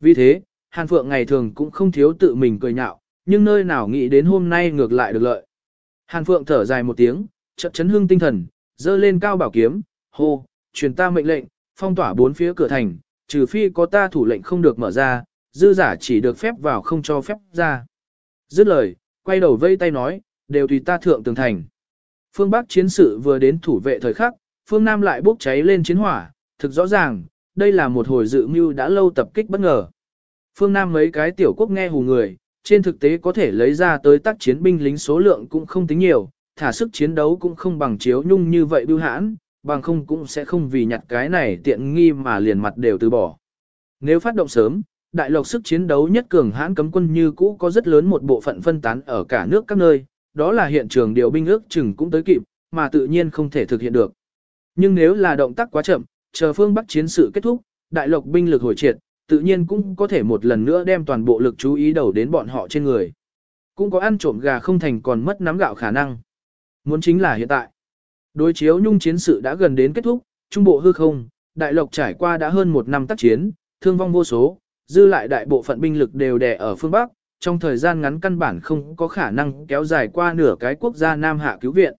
Vì thế, Hàn Phượng ngày thường cũng không thiếu tự mình cười nhạo, nhưng nơi nào nghĩ đến hôm nay ngược lại được lợi. Hàn Phượng thở dài một tiếng, chợt chấn hưng tinh thần, dơ lên cao bảo kiếm, hô, truyền ta mệnh lệnh, phong tỏa bốn phía cửa thành, trừ phi có ta thủ lệnh không được mở ra, dư giả chỉ được phép vào không cho phép ra. Dứt lời, quay đầu vây tay nói, đều tùy ta thượng tường thành. Phương Bắc chiến sự vừa đến thủ vệ thời khắc, phương Nam lại bốc cháy lên chiến hỏa, thực rõ ràng, đây là một hồi dự mưu đã lâu tập kích bất ngờ. Phương Nam mấy cái tiểu quốc nghe hù người, trên thực tế có thể lấy ra tới tác chiến binh lính số lượng cũng không tính nhiều, thả sức chiến đấu cũng không bằng chiếu nhung như vậy bưu hãn, bằng không cũng sẽ không vì nhặt cái này tiện nghi mà liền mặt đều từ bỏ. Nếu phát động sớm, đại lộc sức chiến đấu nhất cường hãn cấm quân như cũ có rất lớn một bộ phận phân tán ở cả nước các nơi, đó là hiện trường điều binh ước chừng cũng tới kịp, mà tự nhiên không thể thực hiện được. Nhưng nếu là động tác quá chậm, chờ phương Bắc chiến sự kết thúc, đại lộc binh lực hồi triệt, tự nhiên cũng có thể một lần nữa đem toàn bộ lực chú ý đầu đến bọn họ trên người. Cũng có ăn trộm gà không thành còn mất nắm gạo khả năng. Muốn chính là hiện tại. Đối chiếu nhung chiến sự đã gần đến kết thúc, trung bộ hư không, đại lộc trải qua đã hơn một năm tác chiến, thương vong vô số, dư lại đại bộ phận binh lực đều đè ở phương Bắc, trong thời gian ngắn căn bản không có khả năng kéo dài qua nửa cái quốc gia Nam Hạ cứu viện.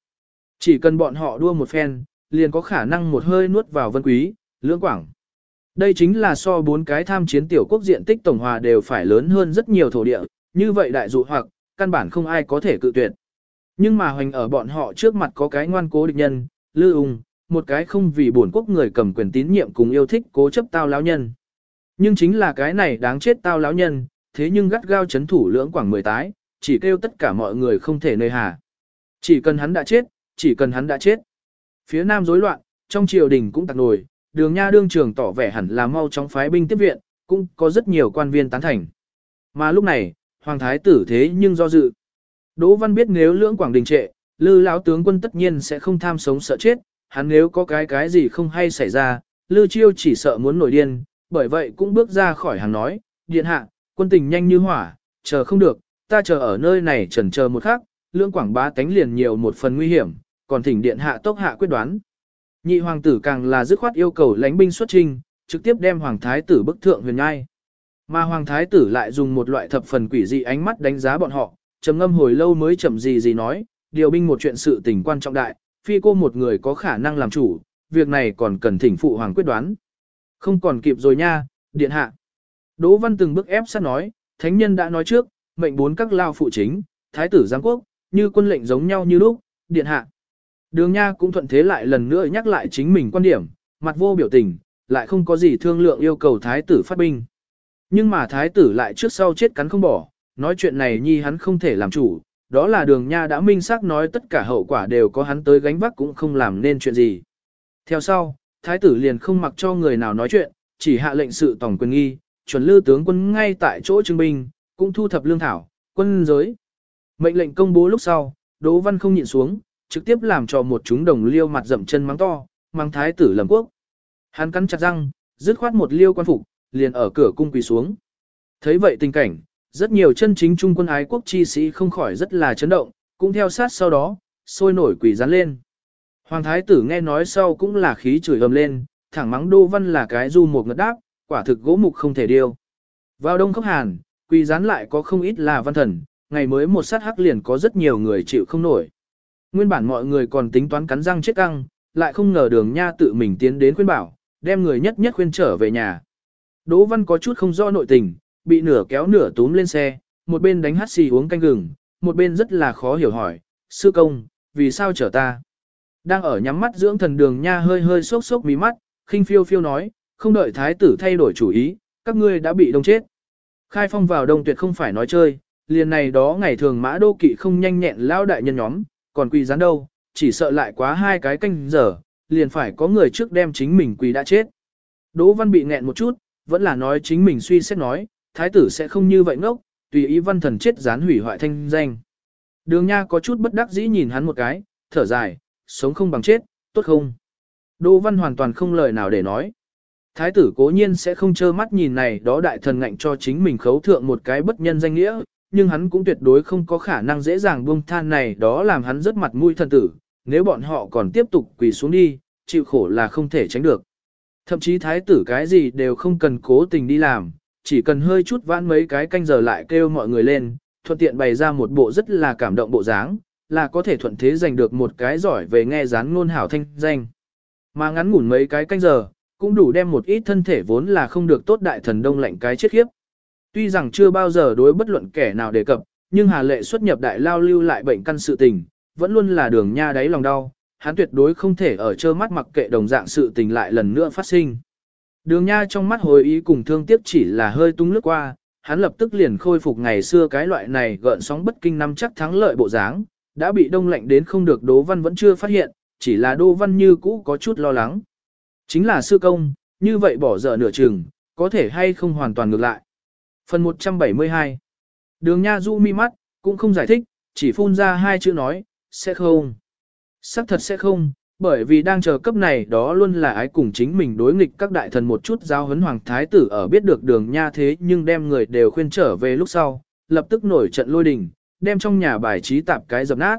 Chỉ cần bọn họ đua một phen, liền có khả năng một hơi nuốt vào vân quý, lưỡng quảng. Đây chính là so bốn cái tham chiến tiểu quốc diện tích tổng hòa đều phải lớn hơn rất nhiều thổ địa, như vậy đại dụ hoặc, căn bản không ai có thể cự tuyệt. Nhưng mà hoành ở bọn họ trước mặt có cái ngoan cố địch nhân, lư ung, một cái không vì bổn quốc người cầm quyền tín nhiệm cùng yêu thích cố chấp tao lão nhân. Nhưng chính là cái này đáng chết tao lão nhân, thế nhưng gắt gao chấn thủ lưỡng quảng mười tái, chỉ kêu tất cả mọi người không thể nơi hà. Chỉ cần hắn đã chết, chỉ cần hắn đã chết. Phía nam rối loạn, trong triều đình cũng tặc nổi, đường nha đương trường tỏ vẻ hẳn là mau chóng phái binh tiếp viện, cũng có rất nhiều quan viên tán thành. Mà lúc này, hoàng thái tử thế nhưng do dự. Đỗ Văn biết nếu lưỡng quảng đình trệ, lư lão tướng quân tất nhiên sẽ không tham sống sợ chết, hắn nếu có cái cái gì không hay xảy ra, lư chiêu chỉ sợ muốn nổi điên, bởi vậy cũng bước ra khỏi hàng nói, điện hạ, quân tình nhanh như hỏa, chờ không được, ta chờ ở nơi này chần chờ một khắc, lưỡng quảng bá tánh liền nhiều một phần nguy hiểm, còn thỉnh điện hạ tốc hạ quyết đoán. Nhị hoàng tử càng là dứt khoát yêu cầu lãnh binh xuất trinh, trực tiếp đem hoàng thái tử bức thượng huyền ngai. Mà hoàng thái tử lại dùng một loại thập phần quỷ dị ánh mắt đánh giá bọn họ, trầm ngâm hồi lâu mới chậm gì gì nói, điều binh một chuyện sự tình quan trọng đại, phi cô một người có khả năng làm chủ, việc này còn cần thỉnh phụ hoàng quyết đoán. Không còn kịp rồi nha, điện hạ. Đỗ Văn từng bước ép sát nói, thánh nhân đã nói trước, mệnh bốn các lao phụ chính, thái tử giáng quốc, như quân lệnh giống nhau như lúc, điện hạ. Đường Nha cũng thuận thế lại lần nữa nhắc lại chính mình quan điểm, mặt vô biểu tình, lại không có gì thương lượng yêu cầu thái tử phát binh. Nhưng mà thái tử lại trước sau chết cắn không bỏ, nói chuyện này nhi hắn không thể làm chủ, đó là đường Nha đã minh xác nói tất cả hậu quả đều có hắn tới gánh vác cũng không làm nên chuyện gì. Theo sau, thái tử liền không mặc cho người nào nói chuyện, chỉ hạ lệnh sự tổng quyền nghi, chuẩn lư tướng quân ngay tại chỗ trưng binh, cũng thu thập lương thảo, quân giới. Mệnh lệnh công bố lúc sau, Đỗ Văn không nhịn xuống, trực tiếp làm cho một chúng đồng liêu mặt dậm chân mắng to, mang thái tử lầm quốc. Hắn cắn chặt răng, dứt khoát một liêu quan phục, liền ở cửa cung quỳ xuống. Thấy vậy tình cảnh, rất nhiều chân chính trung quân ái quốc chi sĩ không khỏi rất là chấn động, cũng theo sát sau đó, sôi nổi quỳ rắn lên. Hoàng thái tử nghe nói sau cũng là khí chửi ầm lên, thẳng mắng Đô Văn là cái du một ngất đáp, quả thực gỗ mục không thể điêu. Vào đông khốc hàn, quỳ rắn lại có không ít là văn thần, ngày mới một sát hắc liền có rất nhiều người chịu không nổi. Nguyên bản mọi người còn tính toán cắn răng chết căng, lại không ngờ đường nha tự mình tiến đến khuyên bảo, đem người nhất nhất khuyên trở về nhà. Đỗ Văn có chút không do nội tình, bị nửa kéo nửa túm lên xe, một bên đánh hát xì uống canh gừng, một bên rất là khó hiểu hỏi, sư công, vì sao chở ta? Đang ở nhắm mắt dưỡng thần đường nha hơi hơi sốc sốc mí mắt, khinh phiêu phiêu nói, không đợi thái tử thay đổi chủ ý, các ngươi đã bị đông chết. Khai phong vào đông tuyệt không phải nói chơi, liền này đó ngày thường mã đô kỵ không nhanh nhẹn lao đại nhân nhóm, còn quỳ rán đâu, chỉ sợ lại quá hai cái canh giờ, liền phải có người trước đem chính mình quỳ đã chết. Đỗ Văn bị nghẹn một chút, vẫn là nói chính mình suy xét nói, thái tử sẽ không như vậy ngốc, tùy ý văn thần chết gián hủy hoại thanh danh. Đường Nha có chút bất đắc dĩ nhìn hắn một cái, thở dài, sống không bằng chết, tốt không? Đỗ Văn hoàn toàn không lời nào để nói. Thái tử cố nhiên sẽ không trơ mắt nhìn này đó đại thần ngạnh cho chính mình khấu thượng một cái bất nhân danh nghĩa, nhưng hắn cũng tuyệt đối không có khả năng dễ dàng buông than này đó làm hắn rất mặt mũi thần tử, nếu bọn họ còn tiếp tục quỳ xuống đi, chịu khổ là không thể tránh được. Thậm chí thái tử cái gì đều không cần cố tình đi làm, chỉ cần hơi chút vãn mấy cái canh giờ lại kêu mọi người lên, thuận tiện bày ra một bộ rất là cảm động bộ dáng, là có thể thuận thế giành được một cái giỏi về nghe rán ngôn hảo thanh danh. Mà ngắn ngủn mấy cái canh giờ, cũng đủ đem một ít thân thể vốn là không được tốt đại thần đông lạnh cái chết khiếp. Tuy rằng chưa bao giờ đối bất luận kẻ nào đề cập, nhưng Hà Lệ xuất nhập đại lao lưu lại bệnh căn sự tình, vẫn luôn là đường nha đáy lòng đau, hắn tuyệt đối không thể ở trơ mắt mặc kệ đồng dạng sự tình lại lần nữa phát sinh. Đường nha trong mắt hồi ý cùng thương tiếc chỉ là hơi tung lướt qua, hắn lập tức liền khôi phục ngày xưa cái loại này gợn sóng bất kinh năm chắc thắng lợi bộ dáng, đã bị đông lạnh đến không được Đỗ Văn vẫn chưa phát hiện, chỉ là Đỗ Văn như cũ có chút lo lắng. Chính là sư công, như vậy bỏ dở nửa chừng, có thể hay không hoàn toàn ngược lại. Phần 172 Đường Nha du mi mắt, cũng không giải thích, chỉ phun ra hai chữ nói, sẽ không. Sắc thật sẽ không, bởi vì đang chờ cấp này đó luôn là ái cùng chính mình đối nghịch các đại thần một chút giao hấn hoàng thái tử ở biết được đường nha thế nhưng đem người đều khuyên trở về lúc sau, lập tức nổi trận lôi đình, đem trong nhà bài trí tạp cái dập nát.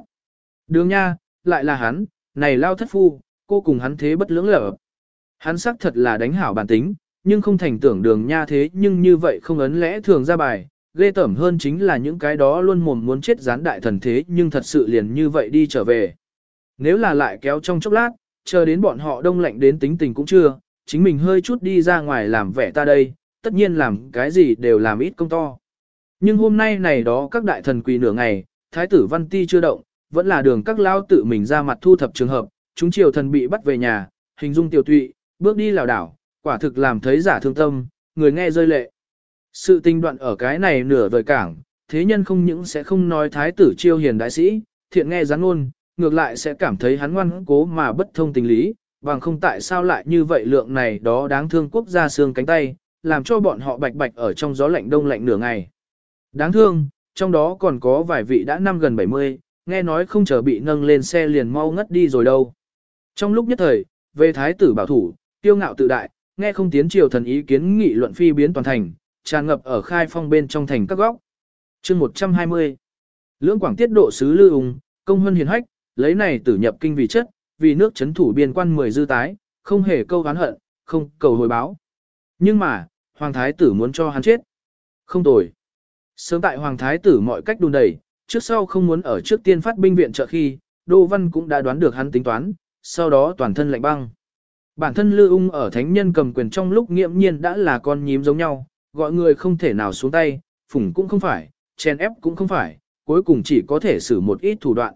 Đường nha, lại là hắn, này lao thất phu, cô cùng hắn thế bất lưỡng lở. Hắn xác thật là đánh hảo bản tính, nhưng không thành tưởng đường nha thế nhưng như vậy không ấn lẽ thường ra bài, ghê tởm hơn chính là những cái đó luôn mồm muốn chết gián đại thần thế nhưng thật sự liền như vậy đi trở về. Nếu là lại kéo trong chốc lát, chờ đến bọn họ đông lạnh đến tính tình cũng chưa, chính mình hơi chút đi ra ngoài làm vẻ ta đây, tất nhiên làm cái gì đều làm ít công to. Nhưng hôm nay này đó các đại thần quỳ nửa ngày, thái tử văn ti chưa động, vẫn là đường các lao tự mình ra mặt thu thập trường hợp, chúng triều thần bị bắt về nhà, hình dung tiểu tụy, bước đi lảo đảo, quả thực làm thấy giả thương tâm, người nghe rơi lệ. Sự tình đoạn ở cái này nửa vời cảng, thế nhân không những sẽ không nói thái tử chiêu hiền đại sĩ, thiện nghe gián ngôn, ngược lại sẽ cảm thấy hắn ngoan cố mà bất thông tình lý, bằng không tại sao lại như vậy lượng này đó đáng thương quốc gia xương cánh tay, làm cho bọn họ bạch bạch ở trong gió lạnh đông lạnh nửa ngày. Đáng thương, trong đó còn có vài vị đã năm gần 70, nghe nói không chờ bị nâng lên xe liền mau ngất đi rồi đâu. Trong lúc nhất thời, về thái tử bảo thủ, tiêu ngạo tự đại, nghe không tiến triều thần ý kiến nghị luận phi biến toàn thành, tràn ngập ở khai phong bên trong thành các góc. chương 120 Lưỡng quảng tiết độ sứ Lư Ung, công huân hiền hách, lấy này tử nhập kinh vì chất, vì nước chấn thủ biên quan mười dư tái, không hề câu oán hận, không cầu hồi báo. Nhưng mà, Hoàng Thái tử muốn cho hắn chết. Không tồi. Sớm tại Hoàng Thái tử mọi cách đùn đẩy, trước sau không muốn ở trước tiên phát binh viện trợ khi, Đô Văn cũng đã đoán được hắn tính toán, sau đó toàn thân lạnh băng. Bản thân Lư Ung ở thánh nhân cầm quyền trong lúc nghiễm nhiên đã là con nhím giống nhau, gọi người không thể nào xuống tay, phủng cũng không phải, chen ép cũng không phải, cuối cùng chỉ có thể xử một ít thủ đoạn.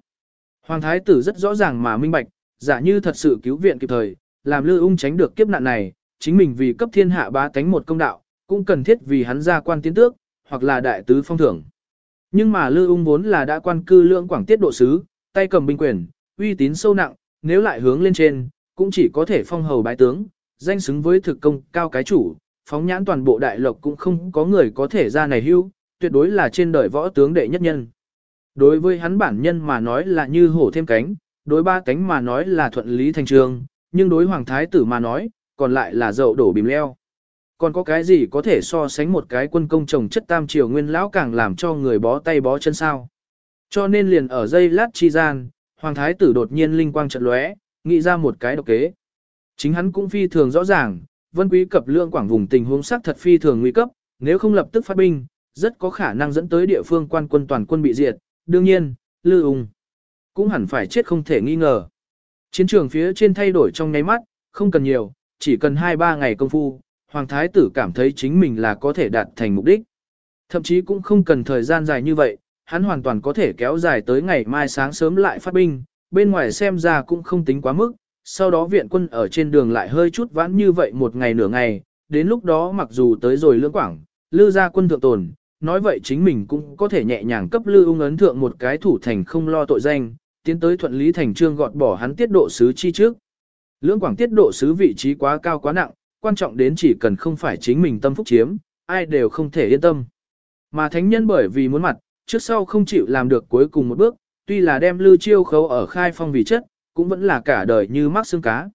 Hoàng thái tử rất rõ ràng mà minh bạch, giả như thật sự cứu viện kịp thời, làm Lư Ung tránh được kiếp nạn này, chính mình vì cấp thiên hạ bá tánh một công đạo, cũng cần thiết vì hắn ra quan tiến tước, hoặc là đại tứ phong thưởng. Nhưng mà Lư Ung vốn là đã quan cư lượng quảng tiết độ sứ, tay cầm binh quyền, uy tín sâu nặng, nếu lại hướng lên trên, cũng chỉ có thể phong hầu bái tướng, danh xứng với thực công cao cái chủ, phóng nhãn toàn bộ đại lộc cũng không có người có thể ra này hưu, tuyệt đối là trên đời võ tướng đệ nhất nhân. Đối với hắn bản nhân mà nói là như hổ thêm cánh, đối ba cánh mà nói là thuận lý thành trường, nhưng đối hoàng thái tử mà nói, còn lại là dậu đổ bìm leo. Còn có cái gì có thể so sánh một cái quân công trồng chất tam triều nguyên lão càng làm cho người bó tay bó chân sao. Cho nên liền ở dây lát chi gian, hoàng thái tử đột nhiên linh quang trận lóe, nghĩ ra một cái độc kế. Chính hắn cũng phi thường rõ ràng, vân quý cập lượng quảng vùng tình huống sắc thật phi thường nguy cấp, nếu không lập tức phát binh, rất có khả năng dẫn tới địa phương quan quân toàn quân bị diệt, đương nhiên, Lư Ung cũng hẳn phải chết không thể nghi ngờ. Chiến trường phía trên thay đổi trong nháy mắt, không cần nhiều, chỉ cần 2-3 ngày công phu, Hoàng Thái tử cảm thấy chính mình là có thể đạt thành mục đích. Thậm chí cũng không cần thời gian dài như vậy, hắn hoàn toàn có thể kéo dài tới ngày mai sáng sớm lại phát binh, bên ngoài xem ra cũng không tính quá mức, sau đó viện quân ở trên đường lại hơi chút vãn như vậy một ngày nửa ngày, đến lúc đó mặc dù tới rồi lưỡng quảng, lư ra quân thượng tồn, nói vậy chính mình cũng có thể nhẹ nhàng cấp lư ung ấn thượng một cái thủ thành không lo tội danh, tiến tới thuận lý thành trương gọt bỏ hắn tiết độ sứ chi trước. Lưỡng quảng tiết độ sứ vị trí quá cao quá nặng, quan trọng đến chỉ cần không phải chính mình tâm phúc chiếm, ai đều không thể yên tâm. Mà thánh nhân bởi vì muốn mặt, trước sau không chịu làm được cuối cùng một bước, tuy là đem lưu chiêu khấu ở khai phong vì chất, cũng vẫn là cả đời như mắc xương cá.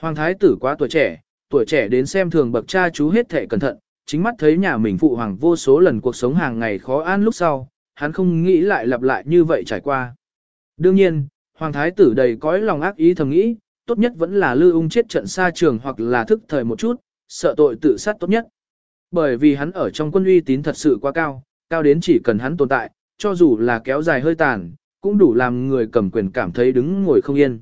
Hoàng thái tử quá tuổi trẻ, tuổi trẻ đến xem thường bậc cha chú hết thể cẩn thận, chính mắt thấy nhà mình phụ hoàng vô số lần cuộc sống hàng ngày khó an lúc sau, hắn không nghĩ lại lặp lại như vậy trải qua. Đương nhiên, hoàng thái tử đầy cõi lòng ác ý thầm nghĩ, tốt nhất vẫn là lưu ung chết trận xa trường hoặc là thức thời một chút, sợ tội tự sát tốt nhất. Bởi vì hắn ở trong quân uy tín thật sự quá cao, cao đến chỉ cần hắn tồn tại, cho dù là kéo dài hơi tàn, cũng đủ làm người cầm quyền cảm thấy đứng ngồi không yên.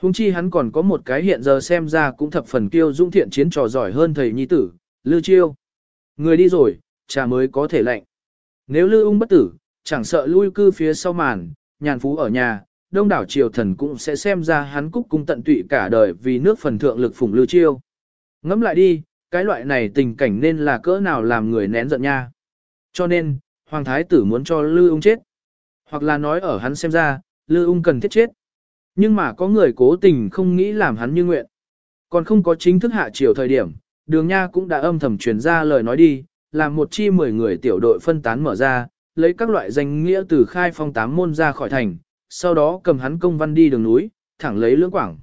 Hùng chi hắn còn có một cái hiện giờ xem ra cũng thập phần kiêu dũng thiện chiến trò giỏi hơn thầy nhi tử, Lư Chiêu. Người đi rồi, trà mới có thể lạnh. Nếu Lư ung bất tử, chẳng sợ lui cư phía sau màn, nhàn phú ở nhà, đông đảo triều thần cũng sẽ xem ra hắn cúc cung tận tụy cả đời vì nước phần thượng lực phụng Lư Chiêu. Ngẫm lại đi, cái loại này tình cảnh nên là cỡ nào làm người nén giận nha. Cho nên, Hoàng Thái tử muốn cho Lư ung chết. Hoặc là nói ở hắn xem ra, Lư ung cần thiết chết. Nhưng mà có người cố tình không nghĩ làm hắn như nguyện. Còn không có chính thức hạ triều thời điểm, đường nha cũng đã âm thầm truyền ra lời nói đi, làm một chi mười người tiểu đội phân tán mở ra, lấy các loại danh nghĩa từ khai phong tám môn ra khỏi thành, sau đó cầm hắn công văn đi đường núi, thẳng lấy lưỡng quảng.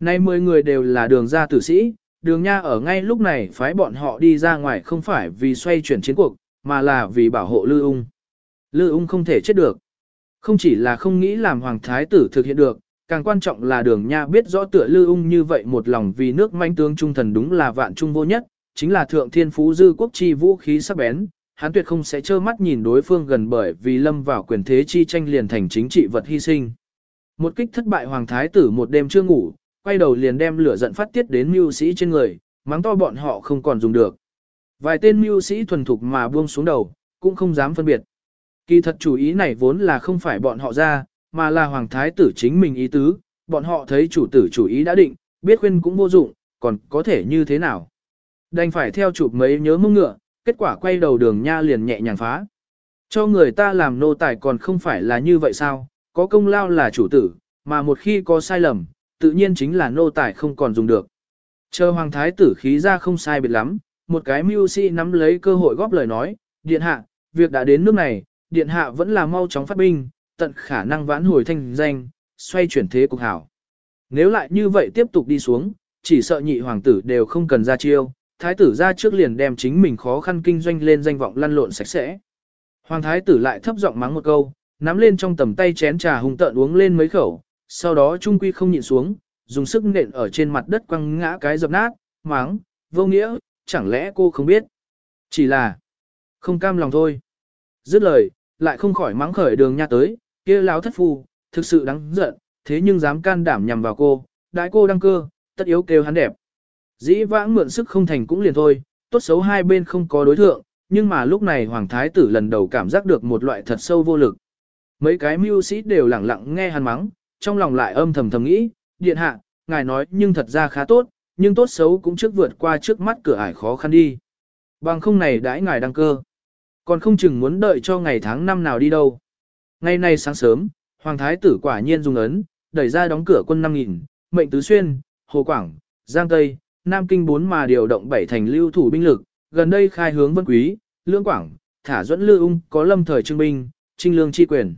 Nay mười người đều là đường gia tử sĩ, đường nha ở ngay lúc này phái bọn họ đi ra ngoài không phải vì xoay chuyển chiến cuộc, mà là vì bảo hộ Lư ung. Lư ung không thể chết được. Không chỉ là không nghĩ làm hoàng thái tử thực hiện được, càng quan trọng là đường nha biết rõ tựa lưu ung như vậy một lòng vì nước manh tướng trung thần đúng là vạn trung vô nhất, chính là thượng thiên phú dư quốc chi vũ khí sắc bén, hắn tuyệt không sẽ trơ mắt nhìn đối phương gần bởi vì lâm vào quyền thế chi tranh liền thành chính trị vật hy sinh. Một kích thất bại hoàng thái tử một đêm chưa ngủ, quay đầu liền đem lửa giận phát tiết đến mưu sĩ trên người, mắng to bọn họ không còn dùng được. Vài tên mưu sĩ thuần thục mà buông xuống đầu, cũng không dám phân biệt. Kỳ thật chủ ý này vốn là không phải bọn họ ra, mà là hoàng thái tử chính mình ý tứ, bọn họ thấy chủ tử chủ ý đã định, biết khuyên cũng vô dụng, còn có thể như thế nào. Đành phải theo chụp mấy nhớ mông ngựa, kết quả quay đầu đường nha liền nhẹ nhàng phá. Cho người ta làm nô tài còn không phải là như vậy sao, có công lao là chủ tử, mà một khi có sai lầm, tự nhiên chính là nô tài không còn dùng được. Chờ hoàng thái tử khí ra không sai biệt lắm, một cái mưu sĩ nắm lấy cơ hội góp lời nói, điện hạ, việc đã đến nước này, điện hạ vẫn là mau chóng phát binh, tận khả năng vãn hồi thanh danh, xoay chuyển thế cục hảo. Nếu lại như vậy tiếp tục đi xuống, chỉ sợ nhị hoàng tử đều không cần ra chiêu, thái tử ra trước liền đem chính mình khó khăn kinh doanh lên danh vọng lăn lộn sạch sẽ. Hoàng thái tử lại thấp giọng mắng một câu, nắm lên trong tầm tay chén trà hung tợn uống lên mấy khẩu, sau đó trung quy không nhịn xuống, dùng sức nện ở trên mặt đất quăng ngã cái dập nát, mắng, vô nghĩa, chẳng lẽ cô không biết. Chỉ là, không cam lòng thôi. Dứt lời, lại không khỏi mắng khởi đường nha tới, kia lão thất phu, thực sự đáng giận, thế nhưng dám can đảm nhằm vào cô, đại cô đăng cơ, tất yếu kêu hắn đẹp. Dĩ vãng mượn sức không thành cũng liền thôi, tốt xấu hai bên không có đối thượng, nhưng mà lúc này hoàng thái tử lần đầu cảm giác được một loại thật sâu vô lực. Mấy cái mưu sĩ đều lặng lặng nghe hắn mắng, trong lòng lại âm thầm thầm nghĩ, điện hạ, ngài nói nhưng thật ra khá tốt, nhưng tốt xấu cũng trước vượt qua trước mắt cửa ải khó khăn đi. Bằng không này đãi ngài đăng cơ. Còn không chừng muốn đợi cho ngày tháng năm nào đi đâu. Ngày nay sáng sớm, Hoàng Thái tử quả nhiên dùng ấn, đẩy ra đóng cửa quân 5.000, mệnh tứ xuyên, Hồ Quảng, Giang Tây, Nam Kinh bốn mà điều động bảy thành lưu thủ binh lực, gần đây khai hướng Vân Quý, Lương Quảng, thả dẫn Lư Ung có lâm thời trưng binh, trinh lương chi quyền.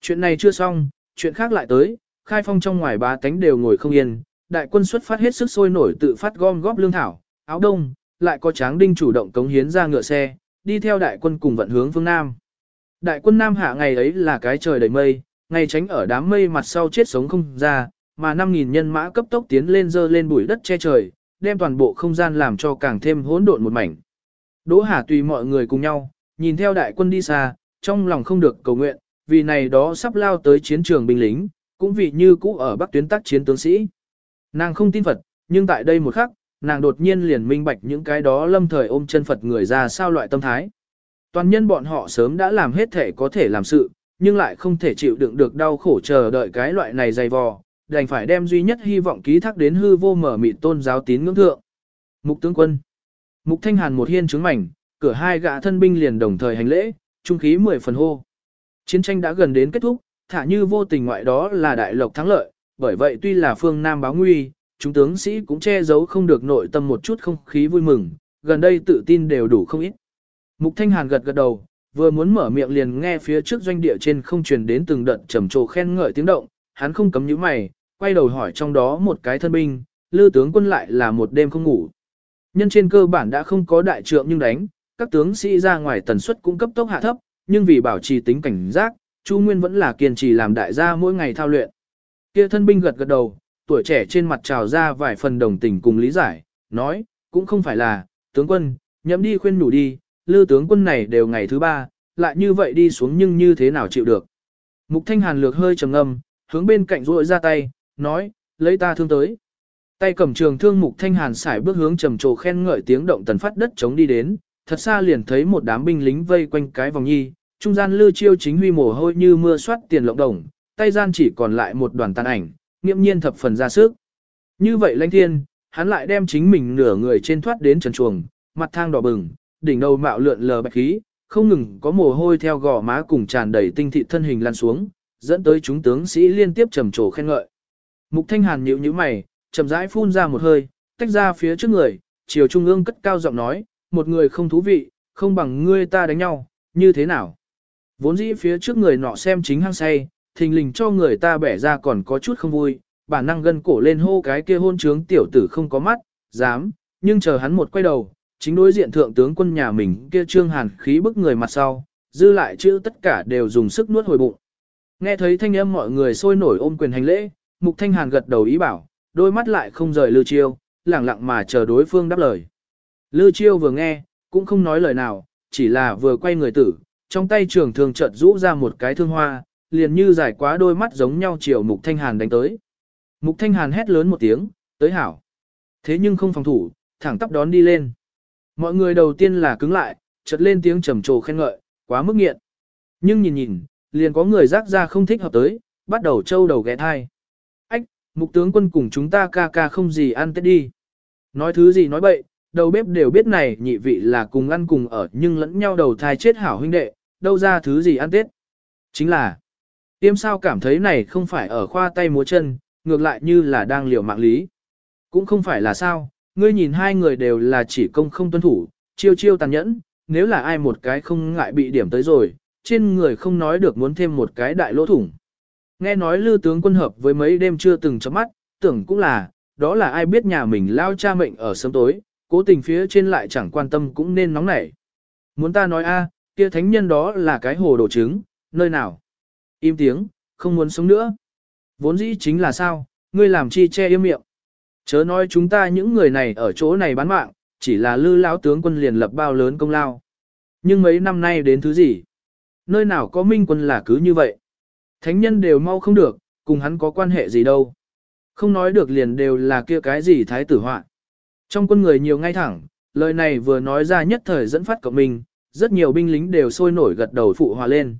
Chuyện này chưa xong, chuyện khác lại tới, khai phong trong ngoài ba tánh đều ngồi không yên, đại quân xuất phát hết sức sôi nổi tự phát gom góp lương thảo, áo đông, lại có tráng đinh chủ động cống hiến ra ngựa xe, đi theo đại quân cùng vận hướng phương Nam. Đại quân Nam hạ ngày ấy là cái trời đầy mây, ngày tránh ở đám mây mặt sau chết sống không ra, mà 5.000 nhân mã cấp tốc tiến lên dơ lên bụi đất che trời, đem toàn bộ không gian làm cho càng thêm hỗn độn một mảnh. Đỗ Hà tùy mọi người cùng nhau, nhìn theo đại quân đi xa, trong lòng không được cầu nguyện, vì này đó sắp lao tới chiến trường binh lính, cũng vì như cũ ở bắc tuyến tác chiến tướng sĩ. Nàng không tin Phật, nhưng tại đây một khắc, nàng đột nhiên liền minh bạch những cái đó lâm thời ôm chân Phật người ra sao loại tâm thái. Toàn nhân bọn họ sớm đã làm hết thể có thể làm sự, nhưng lại không thể chịu đựng được đau khổ chờ đợi cái loại này dày vò, đành phải đem duy nhất hy vọng ký thác đến hư vô mở mịt tôn giáo tín ngưỡng thượng. Mục tướng quân. Mục Thanh Hàn một hiên trướng mảnh, cửa hai gã thân binh liền đồng thời hành lễ, trung khí mười phần hô. Chiến tranh đã gần đến kết thúc, thả như vô tình ngoại đó là đại lộc thắng lợi, bởi vậy tuy là phương Nam báo nguy, chúng tướng sĩ cũng che giấu không được nội tâm một chút không khí vui mừng, gần đây tự tin đều đủ không ít. Mục Thanh Hàn gật gật đầu, vừa muốn mở miệng liền nghe phía trước doanh địa trên không truyền đến từng đợt trầm trồ khen ngợi tiếng động, hắn không cấm nhíu mày, quay đầu hỏi trong đó một cái thân binh, lư tướng quân lại là một đêm không ngủ. Nhân trên cơ bản đã không có đại trượng nhưng đánh, các tướng sĩ ra ngoài tần suất cũng cấp tốc hạ thấp, nhưng vì bảo trì tính cảnh giác, Chu Nguyên vẫn là kiên trì làm đại gia mỗi ngày thao luyện. Kia thân binh gật gật đầu, tuổi trẻ trên mặt trào ra vài phần đồng tình cùng lý giải, nói, cũng không phải là, tướng quân, nhậm đi khuyên nhủ đi, lư tướng quân này đều ngày thứ ba, lại như vậy đi xuống nhưng như thế nào chịu được. Mục Thanh Hàn lược hơi trầm ngâm, hướng bên cạnh rội ra tay, nói, lấy ta thương tới. Tay cầm trường thương Mục Thanh Hàn xài bước hướng trầm trồ khen ngợi tiếng động tần phát đất chống đi đến, thật xa liền thấy một đám binh lính vây quanh cái vòng nhi, trung gian lư chiêu chính huy mồ hôi như mưa soát tiền lộng đồng, tay gian chỉ còn lại một đoàn tàn ảnh, nghiêm nhiên thập phần ra sức. Như vậy lãnh thiên, hắn lại đem chính mình nửa người trên thoát đến trần chuồng, mặt thang đỏ bừng, đỉnh đầu mạo lượn lờ bạch khí, không ngừng có mồ hôi theo gò má cùng tràn đầy tinh thị thân hình lan xuống, dẫn tới chúng tướng sĩ liên tiếp trầm trồ khen ngợi. Mục Thanh Hàn nhíu nhíu mày, chậm rãi phun ra một hơi, tách ra phía trước người, chiều trung ương cất cao giọng nói, một người không thú vị, không bằng ngươi ta đánh nhau, như thế nào? Vốn dĩ phía trước người nọ xem chính hăng say, thình lình cho người ta bẻ ra còn có chút không vui, bản năng gân cổ lên hô cái kia hôn trướng tiểu tử không có mắt, dám, nhưng chờ hắn một quay đầu, chính đối diện thượng tướng quân nhà mình kia trương hàn khí bức người mặt sau, dư lại chữ tất cả đều dùng sức nuốt hồi bụng. Nghe thấy thanh âm mọi người sôi nổi ôm quyền hành lễ, mục thanh hàn gật đầu ý bảo, đôi mắt lại không rời lư chiêu, lẳng lặng mà chờ đối phương đáp lời. Lư chiêu vừa nghe, cũng không nói lời nào, chỉ là vừa quay người tử, trong tay trường thường chợt rũ ra một cái thương hoa, liền như giải quá đôi mắt giống nhau chiều mục thanh hàn đánh tới. Mục thanh hàn hét lớn một tiếng, tới hảo. Thế nhưng không phòng thủ, thẳng tắp đón đi lên. Mọi người đầu tiên là cứng lại, chợt lên tiếng trầm trồ khen ngợi, quá mức nghiện. Nhưng nhìn nhìn, liền có người rác ra không thích hợp tới, bắt đầu trâu đầu ghé thai. Ách, mục tướng quân cùng chúng ta ca ca không gì ăn tết đi. Nói thứ gì nói bậy, đầu bếp đều biết này nhị vị là cùng ăn cùng ở nhưng lẫn nhau đầu thai chết hảo huynh đệ, đâu ra thứ gì ăn tết. Chính là, tiêm sao cảm thấy này không phải ở khoa tay múa chân, ngược lại như là đang liều mạng lý. Cũng không phải là sao, ngươi nhìn hai người đều là chỉ công không tuân thủ, chiêu chiêu tàn nhẫn, nếu là ai một cái không ngại bị điểm tới rồi, trên người không nói được muốn thêm một cái đại lỗ thủng. Nghe nói lưu tướng quân hợp với mấy đêm chưa từng chấm mắt, tưởng cũng là, đó là ai biết nhà mình lao cha mệnh ở sớm tối, cố tình phía trên lại chẳng quan tâm cũng nên nóng nảy. Muốn ta nói a, kia thánh nhân đó là cái hồ đồ trứng, nơi nào? Im tiếng, không muốn sống nữa. Vốn dĩ chính là sao, ngươi làm chi che im miệng. Chớ nói chúng ta những người này ở chỗ này bán mạng, chỉ là lư lão tướng quân liền lập bao lớn công lao. Nhưng mấy năm nay đến thứ gì? Nơi nào có minh quân là cứ như vậy? Thánh nhân đều mau không được, cùng hắn có quan hệ gì đâu. Không nói được liền đều là kia cái gì thái tử họa. Trong quân người nhiều ngay thẳng, lời này vừa nói ra nhất thời dẫn phát cộng mình, rất nhiều binh lính đều sôi nổi gật đầu phụ hòa lên.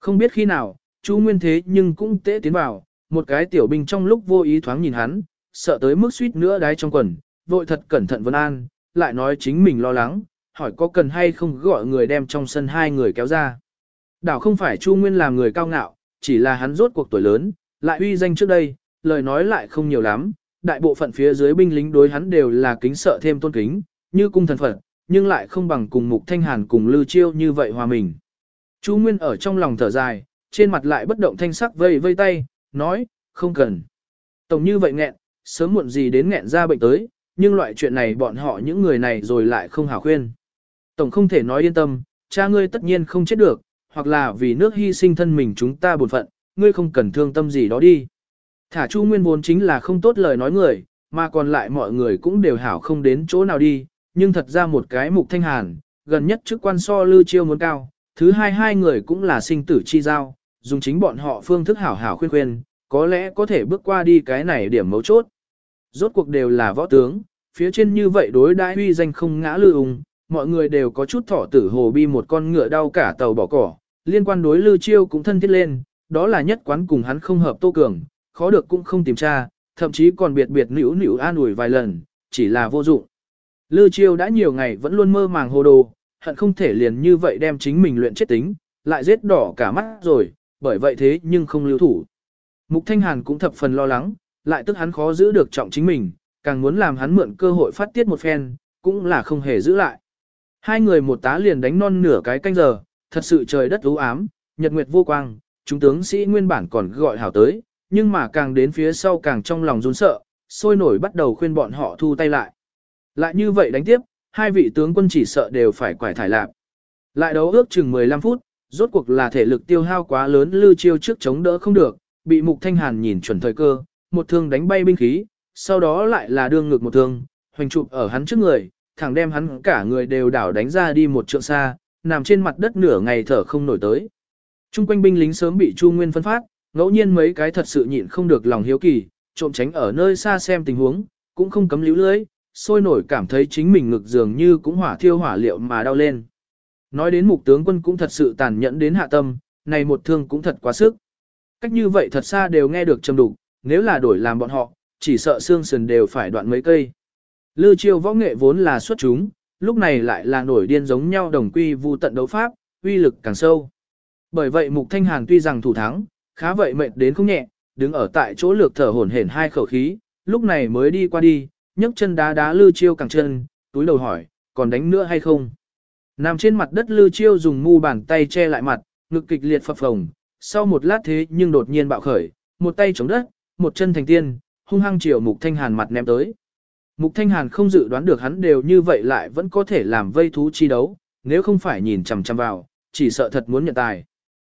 Không biết khi nào, chú Nguyên thế nhưng cũng tế tiến vào, một cái tiểu binh trong lúc vô ý thoáng nhìn hắn, sợ tới mức suýt nữa đái trong quần, vội thật cẩn thận vân an, lại nói chính mình lo lắng, hỏi có cần hay không gọi người đem trong sân hai người kéo ra. Đảo không phải Chu Nguyên làm người cao ngạo, chỉ là hắn rốt cuộc tuổi lớn, lại uy danh trước đây, lời nói lại không nhiều lắm, đại bộ phận phía dưới binh lính đối hắn đều là kính sợ thêm tôn kính, như cung thần phật, nhưng lại không bằng cùng Mục Thanh Hàn cùng Lưu Chiêu như vậy hòa mình. Chu Nguyên ở trong lòng thở dài, trên mặt lại bất động thanh sắc vây vây tay, nói, không cần. Tổng như vậy nghẹn, sớm muộn gì đến nghẹn ra bệnh tới, nhưng loại chuyện này bọn họ những người này rồi lại không hảo khuyên. Tổng không thể nói yên tâm, cha ngươi tất nhiên không chết được, hoặc là vì nước hy sinh thân mình chúng ta buồn phận, ngươi không cần thương tâm gì đó đi. Thả Chu Nguyên vốn chính là không tốt lời nói người, mà còn lại mọi người cũng đều hảo không đến chỗ nào đi, nhưng thật ra một cái mục thanh hàn, gần nhất chức quan so lưu chiêu muốn cao, thứ hai hai người cũng là sinh tử chi giao, dùng chính bọn họ phương thức hảo hảo khuyên khuyên, có lẽ có thể bước qua đi cái này điểm mấu chốt. Rốt cuộc đều là võ tướng, phía trên như vậy đối đãi huy danh không ngã lư ung, mọi người đều có chút thỏ tử hồ bi một con ngựa đau cả tàu bỏ cỏ, liên quan đối lư chiêu cũng thân thiết lên, đó là nhất quán cùng hắn không hợp tô cường, khó được cũng không tìm tra, thậm chí còn biệt biệt nữu nữu an ủi vài lần, chỉ là vô dụng. Lư chiêu đã nhiều ngày vẫn luôn mơ màng hồ đồ, hận không thể liền như vậy đem chính mình luyện chết tính, lại giết đỏ cả mắt rồi, bởi vậy thế nhưng không lưu thủ. Mục Thanh Hàn cũng thập phần lo lắng, lại tức hắn khó giữ được trọng chính mình, càng muốn làm hắn mượn cơ hội phát tiết một phen, cũng là không hề giữ lại. Hai người một tá liền đánh non nửa cái canh giờ, thật sự trời đất u ám, nhật nguyệt vô quang, chúng tướng sĩ nguyên bản còn gọi hảo tới, nhưng mà càng đến phía sau càng trong lòng run sợ, sôi nổi bắt đầu khuyên bọn họ thu tay lại. Lại như vậy đánh tiếp, hai vị tướng quân chỉ sợ đều phải quải thải lạc. Lại đấu ước chừng 15 phút, rốt cuộc là thể lực tiêu hao quá lớn lưu chiêu trước chống đỡ không được, bị mục thanh hàn nhìn chuẩn thời cơ, một thương đánh bay binh khí, sau đó lại là đương ngược một thương, hoành chụp ở hắn trước người, thẳng đem hắn cả người đều đảo đánh ra đi một trượng xa, nằm trên mặt đất nửa ngày thở không nổi tới. Trung quanh binh lính sớm bị Chu Nguyên phân phát, ngẫu nhiên mấy cái thật sự nhịn không được lòng hiếu kỳ, trộm tránh ở nơi xa xem tình huống, cũng không cấm líu lưới, sôi nổi cảm thấy chính mình ngực dường như cũng hỏa thiêu hỏa liệu mà đau lên. Nói đến mục tướng quân cũng thật sự tàn nhẫn đến hạ tâm, này một thương cũng thật quá sức. Cách như vậy thật xa đều nghe được trầm đục, nếu là đổi làm bọn họ, chỉ sợ xương sườn đều phải đoạn mấy cây. Lư chiêu võ nghệ vốn là xuất chúng, lúc này lại là nổi điên giống nhau đồng quy vu tận đấu pháp, uy lực càng sâu. Bởi vậy Mục Thanh Hàn tuy rằng thủ thắng, khá vậy mệt đến không nhẹ, đứng ở tại chỗ lược thở hổn hển hai khẩu khí, lúc này mới đi qua đi, nhấc chân đá đá Lư Chiêu càng chân, túi đầu hỏi, còn đánh nữa hay không? Nằm trên mặt đất Lư Chiêu dùng mu bàn tay che lại mặt, ngực kịch liệt phập phồng, sau một lát thế nhưng đột nhiên bạo khởi, một tay chống đất, một chân thành tiên, hung hăng chiều Mục Thanh Hàn mặt ném tới. Mục Thanh Hàn không dự đoán được hắn đều như vậy lại vẫn có thể làm vây thú chi đấu, nếu không phải nhìn chằm chằm vào, chỉ sợ thật muốn nhận tài.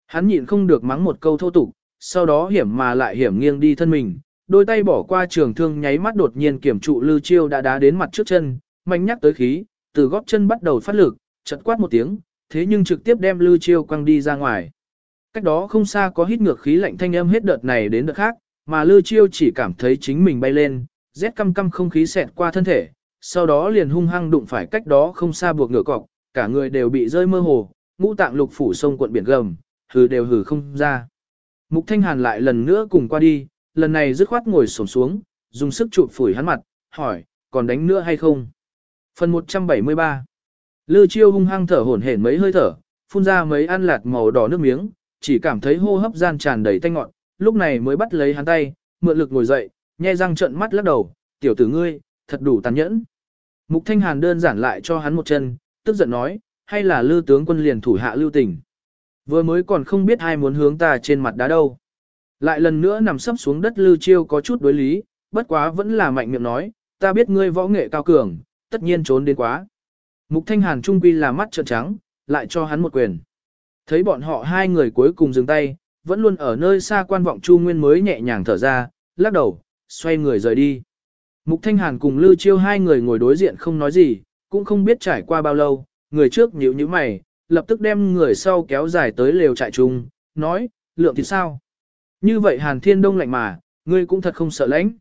Hắn nhịn không được mắng một câu thô tục, sau đó hiểm mà lại hiểm nghiêng đi thân mình, đôi tay bỏ qua trường thương nháy mắt đột nhiên kiểm trụ Lư Chiêu đã đá đến mặt trước chân, mạnh nhắc tới khí, từ gót chân bắt đầu phát lực, chật quát một tiếng, thế nhưng trực tiếp đem Lư Chiêu quăng đi ra ngoài. Cách đó không xa có hít ngược khí lạnh thanh âm hết đợt này đến đợt khác, mà Lư Chiêu chỉ cảm thấy chính mình bay lên, rét căm căm không khí xẹt qua thân thể, sau đó liền hung hăng đụng phải cách đó không xa buộc ngựa cọc, cả người đều bị rơi mơ hồ, ngũ tạng lục phủ sông cuộn biển gầm, hừ đều hừ không ra. Mục Thanh Hàn lại lần nữa cùng qua đi, lần này dứt khoát ngồi xổm xuống, dùng sức chụp phủi hắn mặt, hỏi, còn đánh nữa hay không? Phần 173 Lư chiêu hung hăng thở hổn hển mấy hơi thở, phun ra mấy ăn lạt màu đỏ nước miếng, chỉ cảm thấy hô hấp gian tràn đầy tanh ngọn, lúc này mới bắt lấy hắn tay, mượn lực ngồi dậy, nhe răng trợn mắt lắc đầu, tiểu tử ngươi, thật đủ tàn nhẫn. Mục Thanh Hàn đơn giản lại cho hắn một chân, tức giận nói, hay là lư tướng quân liền thủ hạ lưu tình. Vừa mới còn không biết ai muốn hướng ta trên mặt đá đâu. Lại lần nữa nằm sấp xuống đất lư chiêu có chút đối lý, bất quá vẫn là mạnh miệng nói, ta biết ngươi võ nghệ cao cường, tất nhiên trốn đến quá. Mục Thanh Hàn trung quy là mắt trợn trắng, lại cho hắn một quyền. Thấy bọn họ hai người cuối cùng dừng tay, vẫn luôn ở nơi xa quan vọng Chu Nguyên mới nhẹ nhàng thở ra, lắc đầu, xoay người rời đi. Mục Thanh Hàn cùng Lưu Chiêu hai người ngồi đối diện không nói gì, cũng không biết trải qua bao lâu, người trước nhíu nhíu mày, lập tức đem người sau kéo dài tới lều trại chung, nói, lượng thì sao? Như vậy Hàn Thiên Đông lạnh mà, ngươi cũng thật không sợ lãnh.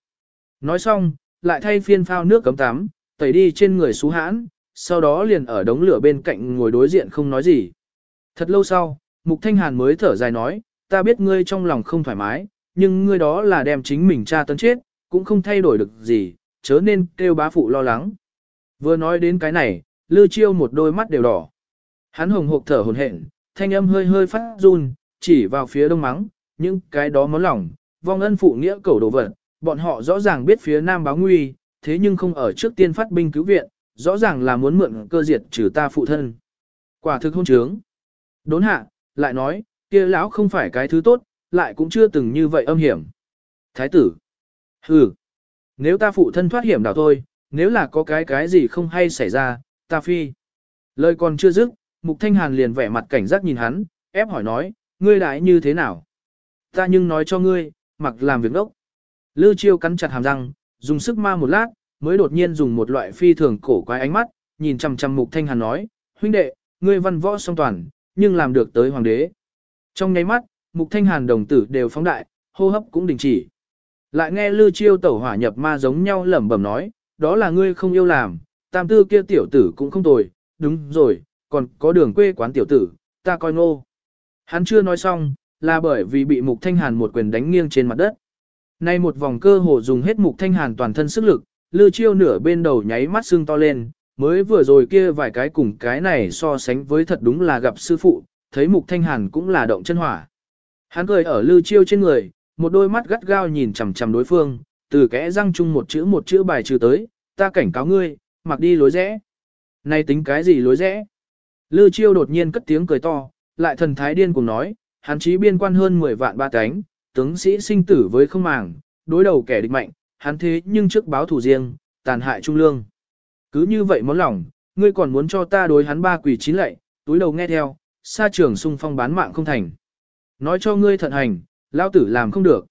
Nói xong, lại thay phiên phao nước cấm tắm, tẩy đi trên người xú hãn, sau đó liền ở đống lửa bên cạnh ngồi đối diện không nói gì. Thật lâu sau, Mục Thanh Hàn mới thở dài nói, ta biết ngươi trong lòng không thoải mái, nhưng ngươi đó là đem chính mình cha tấn chết, cũng không thay đổi được gì, chớ nên kêu bá phụ lo lắng. Vừa nói đến cái này, Lư Chiêu một đôi mắt đều đỏ. Hắn hồng hộc thở hồn hển, thanh âm hơi hơi phát run, chỉ vào phía đông mắng, những cái đó món lòng, vong ân phụ nghĩa cầu đồ vật, bọn họ rõ ràng biết phía nam báo nguy, thế nhưng không ở trước tiên phát binh cứu viện, rõ ràng là muốn mượn cơ diệt trừ ta phụ thân. Quả thực hôn trướng. Đốn hạ, lại nói, kia lão không phải cái thứ tốt, lại cũng chưa từng như vậy âm hiểm. Thái tử. Hừ. Nếu ta phụ thân thoát hiểm đảo thôi, nếu là có cái cái gì không hay xảy ra, ta phi. Lời còn chưa dứt, Mục Thanh Hàn liền vẻ mặt cảnh giác nhìn hắn, ép hỏi nói, ngươi lại như thế nào? Ta nhưng nói cho ngươi, mặc làm việc đốc. Lư chiêu cắn chặt hàm răng, dùng sức ma một lát, mới đột nhiên dùng một loại phi thường cổ quái ánh mắt, nhìn chằm chằm Mục Thanh Hàn nói, huynh đệ, ngươi văn võ song toàn, nhưng làm được tới hoàng đế. Trong nháy mắt, Mục Thanh Hàn đồng tử đều phóng đại, hô hấp cũng đình chỉ. Lại nghe Lư Chiêu tẩu hỏa nhập ma giống nhau lẩm bẩm nói, đó là ngươi không yêu làm, tam tư kia tiểu tử cũng không tồi, đúng rồi, còn có đường quê quán tiểu tử, ta coi ngô. Hắn chưa nói xong, là bởi vì bị Mục Thanh Hàn một quyền đánh nghiêng trên mặt đất. Nay một vòng cơ hồ dùng hết Mục Thanh Hàn toàn thân sức lực, Lư Chiêu nửa bên đầu nháy mắt sưng to lên, mới vừa rồi kia vài cái cùng cái này so sánh với thật đúng là gặp sư phụ, thấy Mục Thanh Hàn cũng là động chân hỏa. Hắn cười ở Lư Chiêu trên người, một đôi mắt gắt gao nhìn chằm chằm đối phương, từ kẽ răng chung một chữ một chữ bài trừ tới, ta cảnh cáo ngươi, mặc đi lối rẽ. Này tính cái gì lối rẽ? Lư chiêu đột nhiên cất tiếng cười to, lại thần thái điên cùng nói, hắn chí biên quan hơn 10 vạn ba cánh, tướng sĩ sinh tử với không màng, đối đầu kẻ địch mạnh, hắn thế nhưng trước báo thủ riêng, tàn hại trung lương. Cứ như vậy món lòng, ngươi còn muốn cho ta đối hắn ba quỷ chín lệ, túi đầu nghe theo, xa trường sung phong bán mạng không thành. Nói cho ngươi thận hành, lao tử làm không được.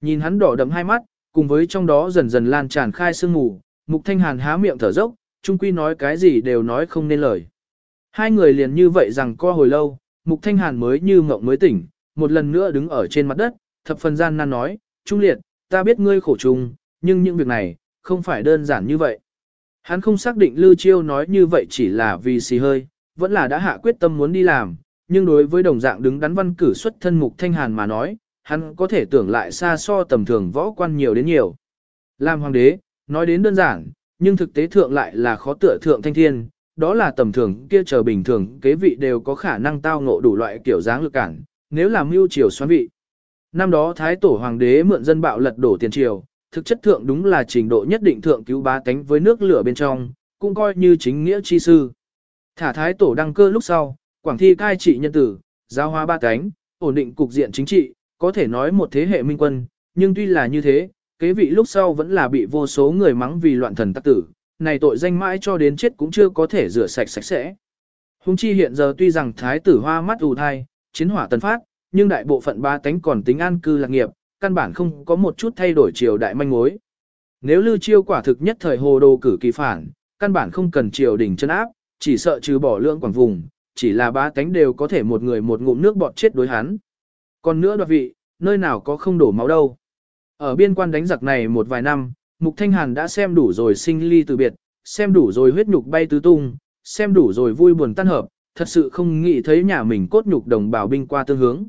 Nhìn hắn đỏ đậm hai mắt, cùng với trong đó dần dần lan tràn khai sương mù, Mục Thanh Hàn há miệng thở dốc, trung quy nói cái gì đều nói không nên lời. Hai người liền như vậy rằng co hồi lâu, Mục Thanh Hàn mới như mộng mới tỉnh, một lần nữa đứng ở trên mặt đất, thập phần gian nan nói, Trung Liệt, ta biết ngươi khổ trùng, nhưng những việc này, không phải đơn giản như vậy. Hắn không xác định Lư Chiêu nói như vậy chỉ là vì xì hơi, vẫn là đã hạ quyết tâm muốn đi làm, nhưng đối với đồng dạng đứng đắn văn cử xuất thân Mục Thanh Hàn mà nói, hắn có thể tưởng lại xa so tầm thường võ quan nhiều đến nhiều. Làm hoàng đế, nói đến đơn giản, nhưng thực tế thượng lại là khó tựa thượng thanh thiên, đó là tầm thường kia chờ bình thường kế vị đều có khả năng tao ngộ đủ loại kiểu dáng lực cản, nếu làm mưu triều xoán vị. Năm đó Thái Tổ Hoàng đế mượn dân bạo lật đổ tiền triều, thực chất thượng đúng là trình độ nhất định thượng cứu bá tánh với nước lửa bên trong, cũng coi như chính nghĩa chi sư. Thả Thái Tổ đăng cơ lúc sau, Quảng Thi cai trị nhân tử, giáo hóa ba tánh, ổn định cục diện chính trị, có thể nói một thế hệ minh quân, nhưng tuy là như thế, kế vị lúc sau vẫn là bị vô số người mắng vì loạn thần tắc tử, này tội danh mãi cho đến chết cũng chưa có thể rửa sạch sạch sẽ. Hùng chi hiện giờ tuy rằng thái tử hoa mắt ù thai, chiến hỏa tần phát, nhưng đại bộ phận ba tánh còn tính an cư lạc nghiệp, căn bản không có một chút thay đổi triều đại manh mối. Nếu lưu chiêu quả thực nhất thời hồ đồ cử kỳ phản, căn bản không cần triều đình chân áp, chỉ sợ trừ bỏ lượng quảng vùng, chỉ là ba tánh đều có thể một người một ngụm nước bọt chết đối hắn. Còn nữa đoạt vị, nơi nào có không đổ máu đâu. Ở biên quan đánh giặc này một vài năm, Mục Thanh Hàn đã xem đủ rồi sinh ly từ biệt, xem đủ rồi huyết nhục bay tứ tung, xem đủ rồi vui buồn tan hợp, thật sự không nghĩ thấy nhà mình cốt nhục đồng bào binh qua tương hướng.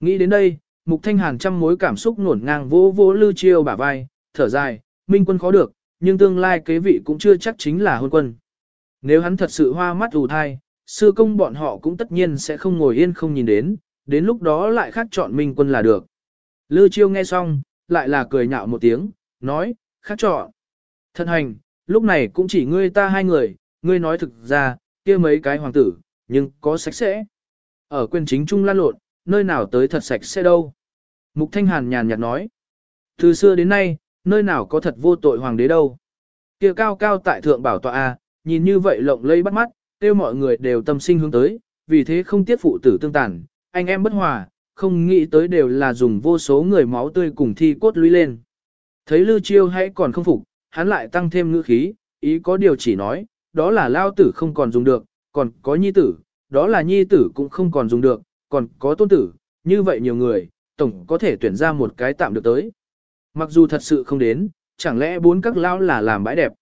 Nghĩ đến đây, Mục Thanh Hàn trăm mối cảm xúc nổn ngang vỗ vỗ Lư Chiêu bả vai, thở dài, minh quân khó được, nhưng tương lai kế vị cũng chưa chắc chính là hôn quân. Nếu hắn thật sự hoa mắt ù thai, sư công bọn họ cũng tất nhiên sẽ không ngồi yên không nhìn đến, đến lúc đó lại khác chọn minh quân là được. Lư Chiêu nghe xong, lại là cười nhạo một tiếng, nói, khác chọn. Thân hành, lúc này cũng chỉ ngươi ta hai người, ngươi nói thực ra, kia mấy cái hoàng tử, nhưng có sạch sẽ. Ở quyền chính trung lan lộn, nơi nào tới thật sạch sẽ đâu. Mục Thanh Hàn nhàn nhạt nói. Từ xưa đến nay, nơi nào có thật vô tội hoàng đế đâu. Kia cao cao tại thượng bảo tọa A, nhìn như vậy lộng lây bắt mắt, tiêu mọi người đều tâm sinh hướng tới, vì thế không tiết phụ tử tương tàn, anh em bất hòa, không nghĩ tới đều là dùng vô số người máu tươi cùng thi cốt lũy lên. Thấy Lư Chiêu hãy còn không phục, hắn lại tăng thêm ngữ khí, ý có điều chỉ nói, đó là lao tử không còn dùng được, còn có nhi tử, đó là nhi tử cũng không còn dùng được, còn có tôn tử, như vậy nhiều người, tổng có thể tuyển ra một cái tạm được tới. Mặc dù thật sự không đến, chẳng lẽ bốn các lao là làm bãi đẹp.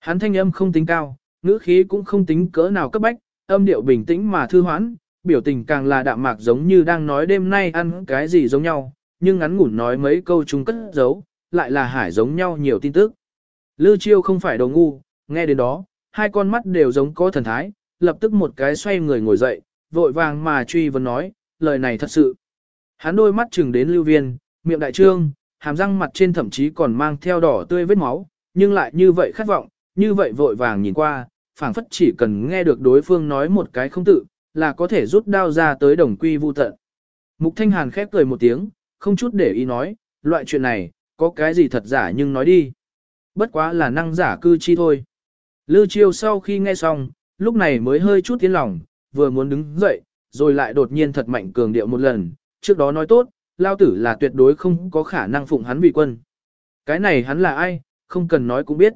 Hắn thanh âm không tính cao, ngữ khí cũng không tính cỡ nào cấp bách, âm điệu bình tĩnh mà thư hoãn, biểu tình càng là đạm mạc giống như đang nói đêm nay ăn cái gì giống nhau, nhưng ngắn ngủn nói mấy câu chung cất giấu, lại là hải giống nhau nhiều tin tức. Lư chiêu không phải đồ ngu, nghe đến đó, hai con mắt đều giống có thần thái, lập tức một cái xoay người ngồi dậy, vội vàng mà truy vấn nói, lời này thật sự. Hắn đôi mắt chừng đến lưu viên, miệng đại trương, hàm răng mặt trên thậm chí còn mang theo đỏ tươi vết máu, nhưng lại như vậy khát vọng, như vậy vội vàng nhìn qua, phảng phất chỉ cần nghe được đối phương nói một cái không tự, là có thể rút đao ra tới đồng quy vu tận. Mục Thanh Hàn khép cười một tiếng, không chút để ý nói, loại chuyện này, có cái gì thật giả nhưng nói đi. Bất quá là năng giả cư chi thôi. Lư Chiêu sau khi nghe xong, lúc này mới hơi chút tiến lòng, vừa muốn đứng dậy, rồi lại đột nhiên thật mạnh cường điệu một lần, trước đó nói tốt, lao tử là tuyệt đối không có khả năng phụng hắn vì quân. Cái này hắn là ai, không cần nói cũng biết.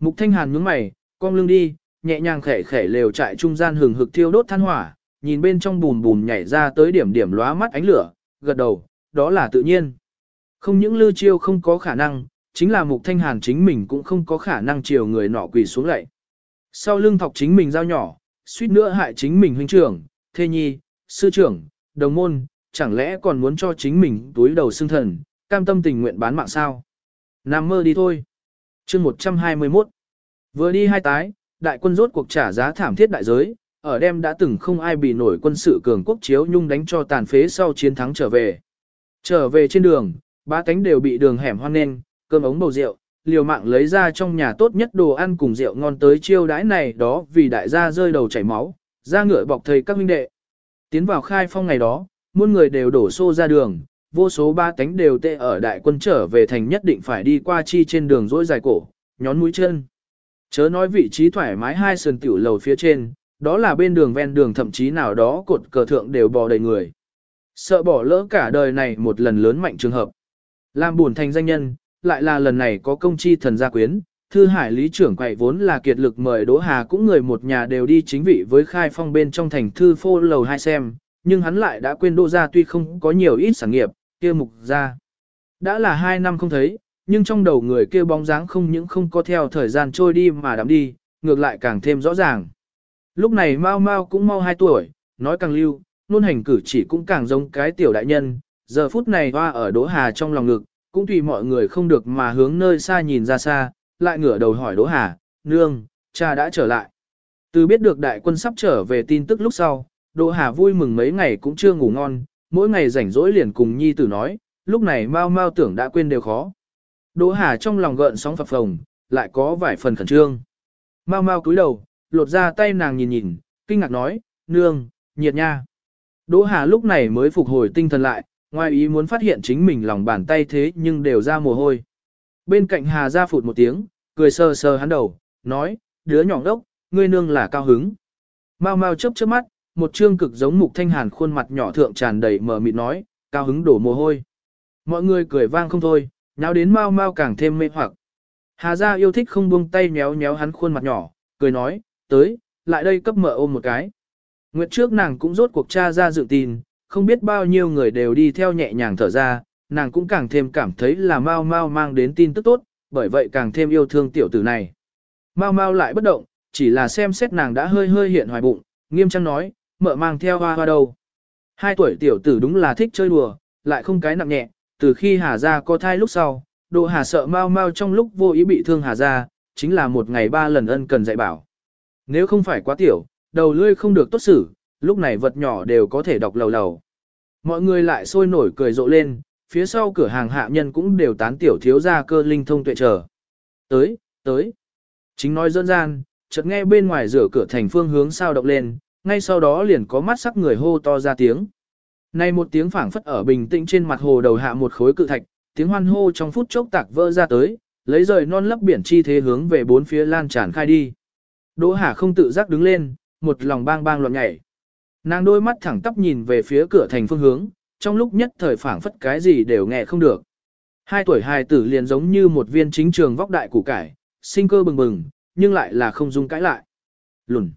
Mục Thanh Hàn nhướng mày, cong lưng đi, nhẹ nhàng khẽ khẽ lều trại trung gian hừng hực thiêu đốt than hỏa, nhìn bên trong bùn bùn nhảy ra tới điểm điểm lóa mắt ánh lửa, gật đầu, đó là tự nhiên. Không những lưu chiêu không có khả năng, chính là mục thanh hàn chính mình cũng không có khả năng chiều người nọ quỳ xuống lại. Sau lưng thọc chính mình giao nhỏ, suýt nữa hại chính mình huynh trưởng, thê nhi, sư trưởng, đồng môn, chẳng lẽ còn muốn cho chính mình túi đầu xương thần, cam tâm tình nguyện bán mạng sao? Nam mơ đi thôi. chương 121. Vừa đi hai tái, đại quân rốt cuộc trả giá thảm thiết đại giới, ở đêm đã từng không ai bị nổi quân sự cường quốc chiếu nhung đánh cho tàn phế sau chiến thắng trở về. Trở về trên đường, ba cánh đều bị đường hẻm hoang nên, cơm ống bầu rượu, liều mạng lấy ra trong nhà tốt nhất đồ ăn cùng rượu ngon tới chiêu đãi này đó vì đại gia rơi đầu chảy máu, ra ngựa bọc thầy các huynh đệ. Tiến vào khai phong ngày đó, muôn người đều đổ xô ra đường, vô số ba tánh đều tệ ở đại quân trở về thành nhất định phải đi qua chi trên đường dỗi dài cổ, nhón mũi chân. Chớ nói vị trí thoải mái hai sườn tiểu lầu phía trên, đó là bên đường ven đường thậm chí nào đó cột cờ thượng đều bò đầy người. Sợ bỏ lỡ cả đời này một lần lớn mạnh trường hợp. Làm buồn thành danh nhân, lại là lần này có công chi thần gia quyến, thư hải lý trưởng quậy vốn là kiệt lực mời Đỗ Hà cũng người một nhà đều đi chính vị với khai phong bên trong thành thư phô lầu hai xem, nhưng hắn lại đã quên Đỗ gia tuy không có nhiều ít sản nghiệp, kia mục gia. Đã là hai năm không thấy, nhưng trong đầu người kia bóng dáng không những không có theo thời gian trôi đi mà đắm đi, ngược lại càng thêm rõ ràng. Lúc này Mao Mao cũng mau 2 tuổi, nói càng lưu, luôn hành cử chỉ cũng càng giống cái tiểu đại nhân, giờ phút này hoa ở Đỗ Hà trong lòng ngực, cũng tùy mọi người không được mà hướng nơi xa nhìn ra xa, lại ngửa đầu hỏi Đỗ Hà, nương, cha đã trở lại. Từ biết được đại quân sắp trở về tin tức lúc sau, Đỗ Hà vui mừng mấy ngày cũng chưa ngủ ngon, mỗi ngày rảnh rỗi liền cùng nhi tử nói, lúc này mau mau tưởng đã quên đều khó. Đỗ Hà trong lòng gợn sóng phập phồng, lại có vài phần khẩn trương. Mau mau cúi đầu, lột ra tay nàng nhìn nhìn, kinh ngạc nói, nương, nhiệt nha. Đỗ Hà lúc này mới phục hồi tinh thần lại, ngoài ý muốn phát hiện chính mình lòng bàn tay thế nhưng đều ra mồ hôi. Bên cạnh Hà ra phụt một tiếng, cười sờ sờ hắn đầu, nói, đứa nhỏ đốc, ngươi nương là cao hứng. Mau mau chớp chớp mắt, một trương cực giống mục thanh hàn khuôn mặt nhỏ thượng tràn đầy mờ mịt nói, cao hứng đổ mồ hôi. Mọi người cười vang không thôi, nháo đến mau mau càng thêm mê hoặc. Hà gia yêu thích không buông tay méo méo hắn khuôn mặt nhỏ, cười nói, tới, lại đây cấp mợ ôm một cái. Nguyệt trước nàng cũng rốt cuộc cha ra dự tin, không biết bao nhiêu người đều đi theo nhẹ nhàng thở ra, nàng cũng càng thêm cảm thấy là mau mau mang đến tin tức tốt, bởi vậy càng thêm yêu thương tiểu tử này. mau mau lại bất động, chỉ là xem xét nàng đã hơi hơi hiện hoài bụng, nghiêm trang nói, mợ mang theo hoa hoa đâu. Hai tuổi tiểu tử đúng là thích chơi đùa, lại không cái nặng nhẹ, từ khi Hà Gia có thai lúc sau, Độ Hà sợ mau mau trong lúc vô ý bị thương Hà Gia, chính là một ngày ba lần ân cần dạy bảo. Nếu không phải quá tiểu, đầu lươi không được tốt xử, lúc này vật nhỏ đều có thể đọc lầu lầu. Mọi người lại sôi nổi cười rộ lên, phía sau cửa hàng hạ nhân cũng đều tán tiểu thiếu gia cơ linh thông tuệ chờ. Tới, tới. Chính nói dân gian, chợt nghe bên ngoài rửa cửa thành phương hướng sao động lên, ngay sau đó liền có mắt sắc người hô to ra tiếng. Này một tiếng phảng phất ở bình tĩnh trên mặt hồ đầu hạ một khối cự thạch, tiếng hoan hô trong phút chốc tạc vỡ ra tới, lấy rời non lấp biển chi thế hướng về bốn phía lan tràn khai đi. Đỗ Hà không tự giác đứng lên, một lòng bang bang loạn nhảy. Nàng đôi mắt thẳng tắp nhìn về phía cửa thành phương hướng, trong lúc nhất thời phảng phất cái gì đều nghe không được. Hai tuổi hài tử liền giống như một viên chính trường vóc đại củ cải, sinh cơ bừng bừng, nhưng lại là không dung cãi lại. Lùn.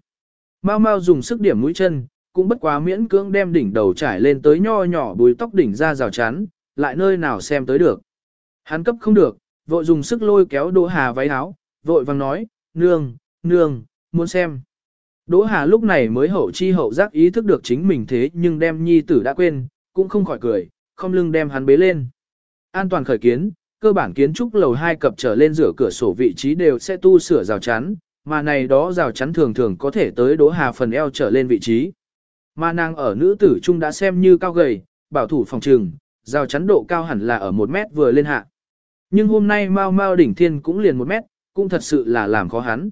Mau mau dùng sức điểm mũi chân, cũng bất quá miễn cưỡng đem đỉnh đầu trải lên tới nho nhỏ bùi tóc đỉnh ra rào chắn, lại nơi nào xem tới được. Hắn cấp không được, vội dùng sức lôi kéo Đỗ Hà váy áo, vội vàng nói, nương, nương, muốn xem. Đỗ Hà lúc này mới hậu chi hậu giác ý thức được chính mình thế nhưng đem nhi tử đã quên, cũng không khỏi cười, không lưng đem hắn bế lên. An toàn khởi kiến, cơ bản kiến trúc lầu hai cập trở lên rửa cửa sổ vị trí đều sẽ tu sửa rào chắn, mà này đó rào chắn thường thường có thể tới Đỗ Hà phần eo trở lên vị trí. Mà nàng ở nữ tử trung đã xem như cao gầy, bảo thủ phòng trường, rào chắn độ cao hẳn là ở một mét vừa lên hạ. Nhưng hôm nay Mao Mao đỉnh thiên cũng liền một mét, cũng thật sự là làm khó hắn.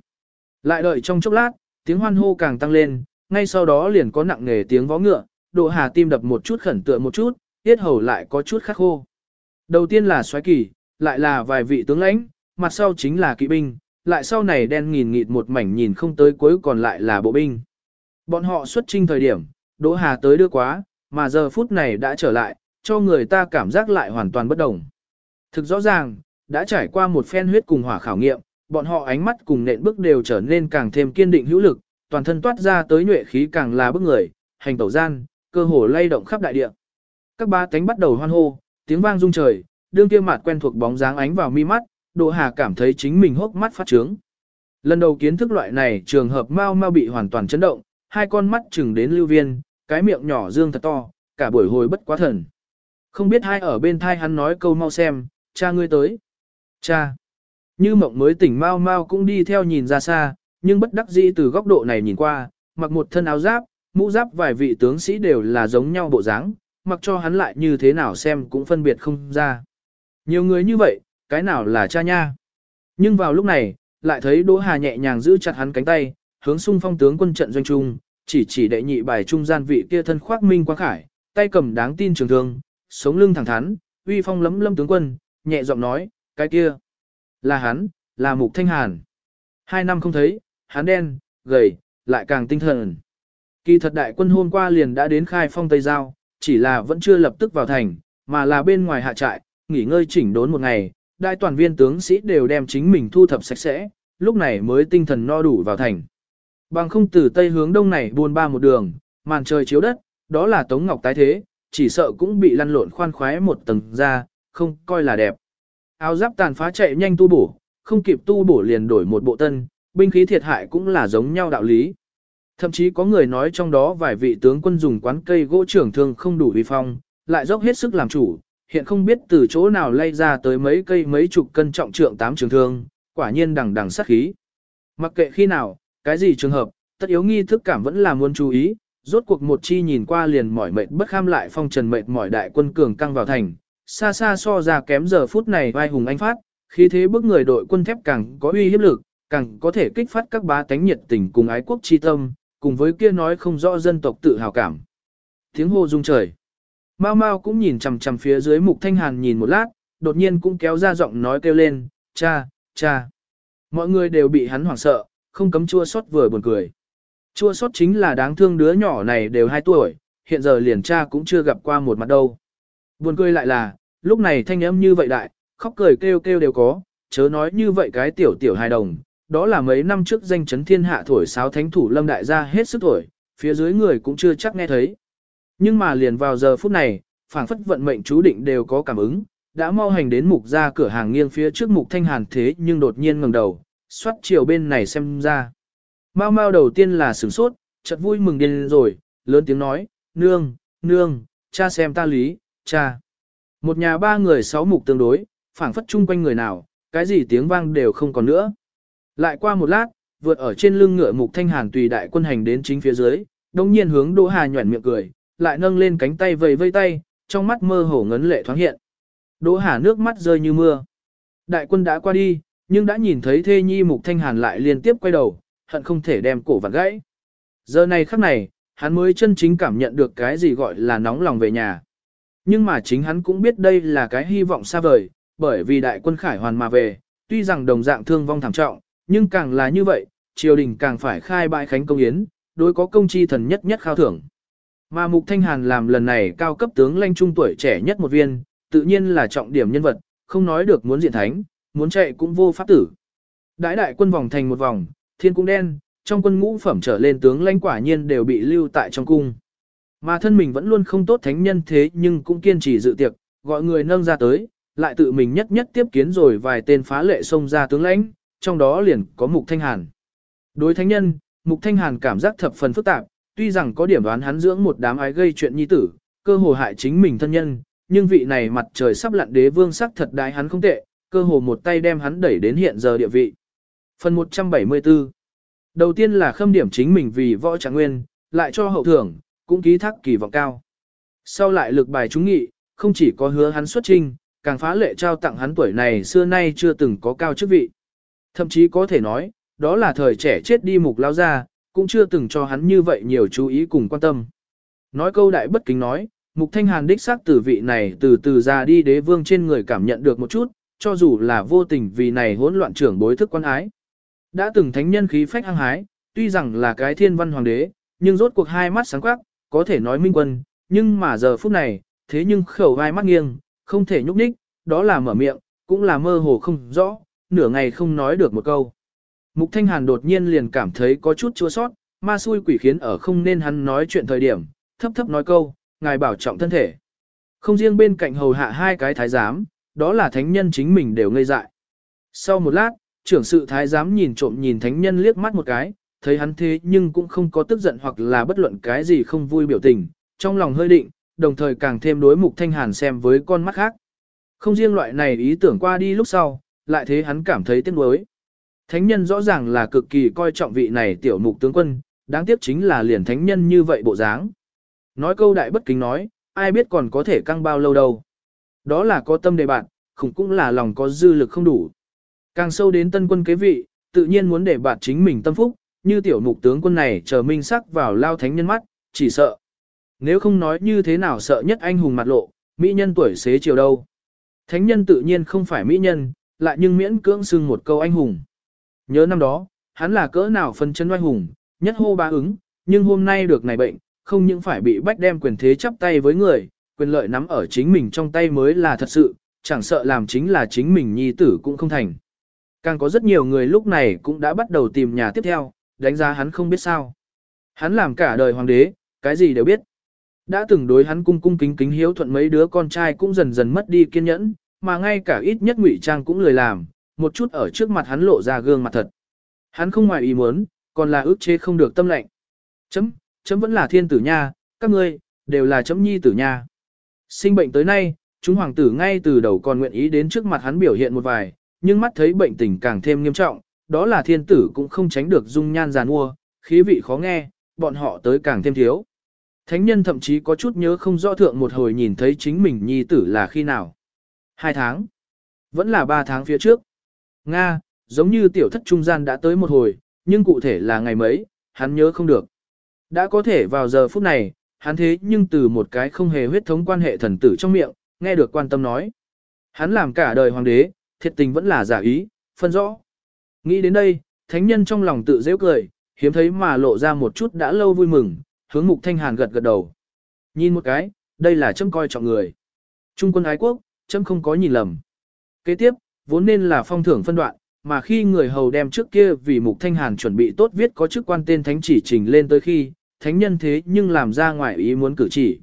Lại đợi trong chốc lát, tiếng hoan hô càng tăng lên, ngay sau đó liền có nặng nề tiếng vó ngựa, độ hà tim đập một chút khẩn tựa một chút, tiết hầu lại có chút khắc khô. Đầu tiên là xoáy kỳ, lại là vài vị tướng lãnh, mặt sau chính là kỵ binh, lại sau này đen nghìn nghịt một mảnh nhìn không tới cuối còn lại là bộ binh. Bọn họ xuất trinh thời điểm, Đỗ Hà tới đưa quá, mà giờ phút này đã trở lại, cho người ta cảm giác lại hoàn toàn bất đồng. Thực rõ ràng, đã trải qua một phen huyết cùng hỏa khảo nghiệm, bọn họ ánh mắt cùng nện bước đều trở nên càng thêm kiên định hữu lực, toàn thân toát ra tới nhuệ khí càng là bức người, hành tẩu gian, cơ hồ lay động khắp đại địa. Các ba cánh bắt đầu hoan hô, tiếng vang rung trời, đương kia mặt quen thuộc bóng dáng ánh vào mi mắt, Đỗ Hà cảm thấy chính mình hốc mắt phát trướng. Lần đầu kiến thức loại này trường hợp mau mau bị hoàn toàn chấn động, hai con mắt chừng đến lưu viên, cái miệng nhỏ dương thật to, cả buổi hồi bất quá thần. Không biết hai ở bên thai hắn nói câu mau xem, cha ngươi tới. Cha. Như mộng mới tỉnh mau mau cũng đi theo nhìn ra xa, nhưng bất đắc dĩ từ góc độ này nhìn qua, mặc một thân áo giáp, mũ giáp vài vị tướng sĩ đều là giống nhau bộ dáng, mặc cho hắn lại như thế nào xem cũng phân biệt không ra. Nhiều người như vậy, cái nào là cha nha? Nhưng vào lúc này, lại thấy Đỗ Hà nhẹ nhàng giữ chặt hắn cánh tay, hướng xung phong tướng quân trận doanh trung, chỉ chỉ đệ nhị bài trung gian vị kia thân khoác minh quang khải, tay cầm đáng tin trường thương, sống lưng thẳng thắn, uy phong lấm lâm tướng quân, nhẹ giọng nói, cái kia, là hắn, là Mục Thanh Hàn. Hai năm không thấy, hắn đen, gầy, lại càng tinh thần. Kỳ thật đại quân hôm qua liền đã đến khai phong Tây Giao, chỉ là vẫn chưa lập tức vào thành, mà là bên ngoài hạ trại, nghỉ ngơi chỉnh đốn một ngày, đại toàn viên tướng sĩ đều đem chính mình thu thập sạch sẽ, lúc này mới tinh thần no đủ vào thành. Bằng không từ tây hướng đông này buôn ba một đường, màn trời chiếu đất, đó là Tống Ngọc tái thế, chỉ sợ cũng bị lăn lộn khoan khoái một tầng ra, không coi là đẹp. Áo giáp tàn phá chạy nhanh tu bổ, không kịp tu bổ liền đổi một bộ tân, binh khí thiệt hại cũng là giống nhau đạo lý. Thậm chí có người nói trong đó vài vị tướng quân dùng quán cây gỗ trưởng thương không đủ uy phong, lại dốc hết sức làm chủ, hiện không biết từ chỗ nào lay ra tới mấy cây mấy chục cân trọng trượng tám trường thương, quả nhiên đằng đằng sát khí. Mặc kệ khi nào, cái gì trường hợp, tất yếu nghi thức cảm vẫn là muốn chú ý, rốt cuộc một chi nhìn qua liền mỏi mệt bất kham lại phong trần mệt mỏi đại quân cường căng vào thành, xa xa so ra kém giờ phút này vai hùng anh phát, khi thế bước người đội quân thép càng có uy hiếp lực, càng có thể kích phát các bá tánh nhiệt tình cùng ái quốc chi tâm, cùng với kia nói không rõ dân tộc tự hào cảm. Tiếng hô rung trời. Mao Mao cũng nhìn chằm chằm phía dưới Mục Thanh Hàn nhìn một lát, đột nhiên cũng kéo ra giọng nói kêu lên, cha, cha. Mọi người đều bị hắn hoảng sợ, không cấm chua xót vừa buồn cười. Chua xót chính là đáng thương đứa nhỏ này đều 2 tuổi, hiện giờ liền cha cũng chưa gặp qua một mặt đâu. Buồn cười lại là, lúc này thanh âm như vậy đại, khóc cười kêu kêu đều có, chớ nói như vậy cái tiểu tiểu hài đồng, đó là mấy năm trước danh chấn thiên hạ thổi sáo thánh thủ lâm đại gia hết sức thổi, phía dưới người cũng chưa chắc nghe thấy. Nhưng mà liền vào giờ phút này, phảng phất vận mệnh chú định đều có cảm ứng, đã mau hành đến mục ra cửa hàng nghiêng phía trước mục thanh hàn thế nhưng đột nhiên ngẩng đầu, xoát chiều bên này xem ra. Mau mau đầu tiên là sửng sốt, chợt vui mừng điên rồi, lớn tiếng nói, nương, nương, cha xem ta lý, cha. Một nhà ba người sáu mục tương đối, phảng phất chung quanh người nào, cái gì tiếng vang đều không còn nữa. Lại qua một lát, vượt ở trên lưng ngựa mục thanh hàn tùy đại quân hành đến chính phía dưới, đồng nhiên hướng Đỗ Hà nhuẩn miệng cười, lại nâng lên cánh tay vầy vây tay, trong mắt mơ hồ ngấn lệ thoáng hiện. Đỗ Hà nước mắt rơi như mưa. Đại quân đã qua đi, nhưng đã nhìn thấy thê nhi mục thanh hàn lại liên tiếp quay đầu, hận không thể đem cổ vặn gãy. Giờ này khắc này, hắn mới chân chính cảm nhận được cái gì gọi là nóng lòng về nhà. Nhưng mà chính hắn cũng biết đây là cái hy vọng xa vời, bởi vì đại quân khải hoàn mà về, tuy rằng đồng dạng thương vong thảm trọng, nhưng càng là như vậy, triều đình càng phải khai bại khánh công yến, đối có công chi thần nhất nhất khao thưởng. Mà Mục Thanh Hàn làm lần này cao cấp tướng lãnh trung tuổi trẻ nhất một viên, tự nhiên là trọng điểm nhân vật, không nói được muốn diện thánh, muốn chạy cũng vô pháp tử. đại đại quân vòng thành một vòng, thiên cung đen, trong quân ngũ phẩm trở lên tướng lãnh quả nhiên đều bị lưu tại trong cung. Mà thân mình vẫn luôn không tốt thánh nhân thế nhưng cũng kiên trì dự tiệc, gọi người nâng ra tới, lại tự mình nhất nhất tiếp kiến rồi vài tên phá lệ xông ra tướng lãnh, trong đó liền có Mục Thanh Hàn. Đối thánh nhân, Mục Thanh Hàn cảm giác thập phần phức tạp, tuy rằng có điểm đoán hắn dưỡng một đám ái gây chuyện nhi tử, cơ hồ hại chính mình thân nhân, nhưng vị này mặt trời sắp lặn đế vương sắc thật đại hắn không tệ, cơ hồ một tay đem hắn đẩy đến hiện giờ địa vị. Phần 174 Đầu tiên là khâm điểm chính mình vì võ trạng nguyên, lại cho hậu thưởng, cũng ký thác kỳ vọng cao. Sau lại lực bài chúng nghị, không chỉ có hứa hắn xuất trinh, càng phá lệ trao tặng hắn tuổi này xưa nay chưa từng có cao chức vị. Thậm chí có thể nói, đó là thời trẻ chết đi mục lao ra, cũng chưa từng cho hắn như vậy nhiều chú ý cùng quan tâm. Nói câu đại bất kính nói, mục thanh hàn đích xác từ vị này từ từ ra đi đế vương trên người cảm nhận được một chút, cho dù là vô tình vì này hỗn loạn trưởng bối thức quan ái. Đã từng thánh nhân khí phách hăng hái, tuy rằng là cái thiên văn hoàng đế, nhưng rốt cuộc hai mắt sáng quắc, có thể nói minh quân, nhưng mà giờ phút này, thế nhưng khẩu vai mắt nghiêng, không thể nhúc nhích, đó là mở miệng, cũng là mơ hồ không rõ, nửa ngày không nói được một câu. Mục Thanh Hàn đột nhiên liền cảm thấy có chút chua sót, ma xui quỷ khiến ở không nên hắn nói chuyện thời điểm, thấp thấp nói câu, ngài bảo trọng thân thể. Không riêng bên cạnh hầu hạ hai cái thái giám, đó là thánh nhân chính mình đều ngây dại. Sau một lát, trưởng sự thái giám nhìn trộm nhìn thánh nhân liếc mắt một cái, thấy hắn thế nhưng cũng không có tức giận hoặc là bất luận cái gì không vui biểu tình, trong lòng hơi định, đồng thời càng thêm đối mục thanh hàn xem với con mắt khác. Không riêng loại này ý tưởng qua đi lúc sau, lại thế hắn cảm thấy tiếc nuối. Thánh nhân rõ ràng là cực kỳ coi trọng vị này tiểu mục tướng quân, đáng tiếc chính là liền thánh nhân như vậy bộ dáng. Nói câu đại bất kính nói, ai biết còn có thể căng bao lâu đâu. Đó là có tâm đề bạn, khủng cũng là lòng có dư lực không đủ. Càng sâu đến tân quân kế vị, tự nhiên muốn để bạn chính mình tâm phúc, như tiểu mục tướng quân này chờ minh sắc vào lao thánh nhân mắt, chỉ sợ. Nếu không nói như thế nào sợ nhất anh hùng mặt lộ, mỹ nhân tuổi xế chiều đâu. Thánh nhân tự nhiên không phải mỹ nhân, lại nhưng miễn cưỡng xưng một câu anh hùng. Nhớ năm đó, hắn là cỡ nào phân chân oai hùng, nhất hô ba ứng, nhưng hôm nay được này bệnh, không những phải bị bách đem quyền thế chắp tay với người, quyền lợi nắm ở chính mình trong tay mới là thật sự, chẳng sợ làm chính là chính mình nhi tử cũng không thành. Càng có rất nhiều người lúc này cũng đã bắt đầu tìm nhà tiếp theo, đánh giá hắn không biết sao. Hắn làm cả đời hoàng đế, cái gì đều biết. Đã từng đối hắn cung cung kính kính hiếu thuận mấy đứa con trai cũng dần dần mất đi kiên nhẫn, mà ngay cả ít nhất ngụy trang cũng lười làm, một chút ở trước mặt hắn lộ ra gương mặt thật. Hắn không ngoài ý muốn, còn là ước chế không được tâm lệnh. Chấm, chấm vẫn là thiên tử nha, các ngươi, đều là chấm nhi tử nha. Sinh bệnh tới nay, chúng hoàng tử ngay từ đầu còn nguyện ý đến trước mặt hắn biểu hiện một vài, nhưng mắt thấy bệnh tình càng thêm nghiêm trọng, đó là thiên tử cũng không tránh được dung nhan giàn mua, khí vị khó nghe, bọn họ tới càng thêm thiếu. Thánh nhân thậm chí có chút nhớ không rõ thượng một hồi nhìn thấy chính mình nhi tử là khi nào. Hai tháng. Vẫn là ba tháng phía trước. Nga, giống như tiểu thất trung gian đã tới một hồi, nhưng cụ thể là ngày mấy, hắn nhớ không được. Đã có thể vào giờ phút này, hắn thế nhưng từ một cái không hề huyết thống quan hệ thần tử trong miệng, nghe được quan tâm nói. Hắn làm cả đời hoàng đế, thiệt tình vẫn là giả ý, phân rõ. Nghĩ đến đây, thánh nhân trong lòng tự dễ cười, hiếm thấy mà lộ ra một chút đã lâu vui mừng, hướng mục thanh hàn gật gật đầu. Nhìn một cái, đây là châm coi trọng người. Trung quân ái quốc, châm không có nhìn lầm. Kế tiếp, vốn nên là phong thưởng phân đoạn, mà khi người hầu đem trước kia vì mục thanh hàn chuẩn bị tốt viết có chức quan tên thánh chỉ trình lên tới khi, thánh nhân thế nhưng làm ra ngoài ý muốn cử chỉ.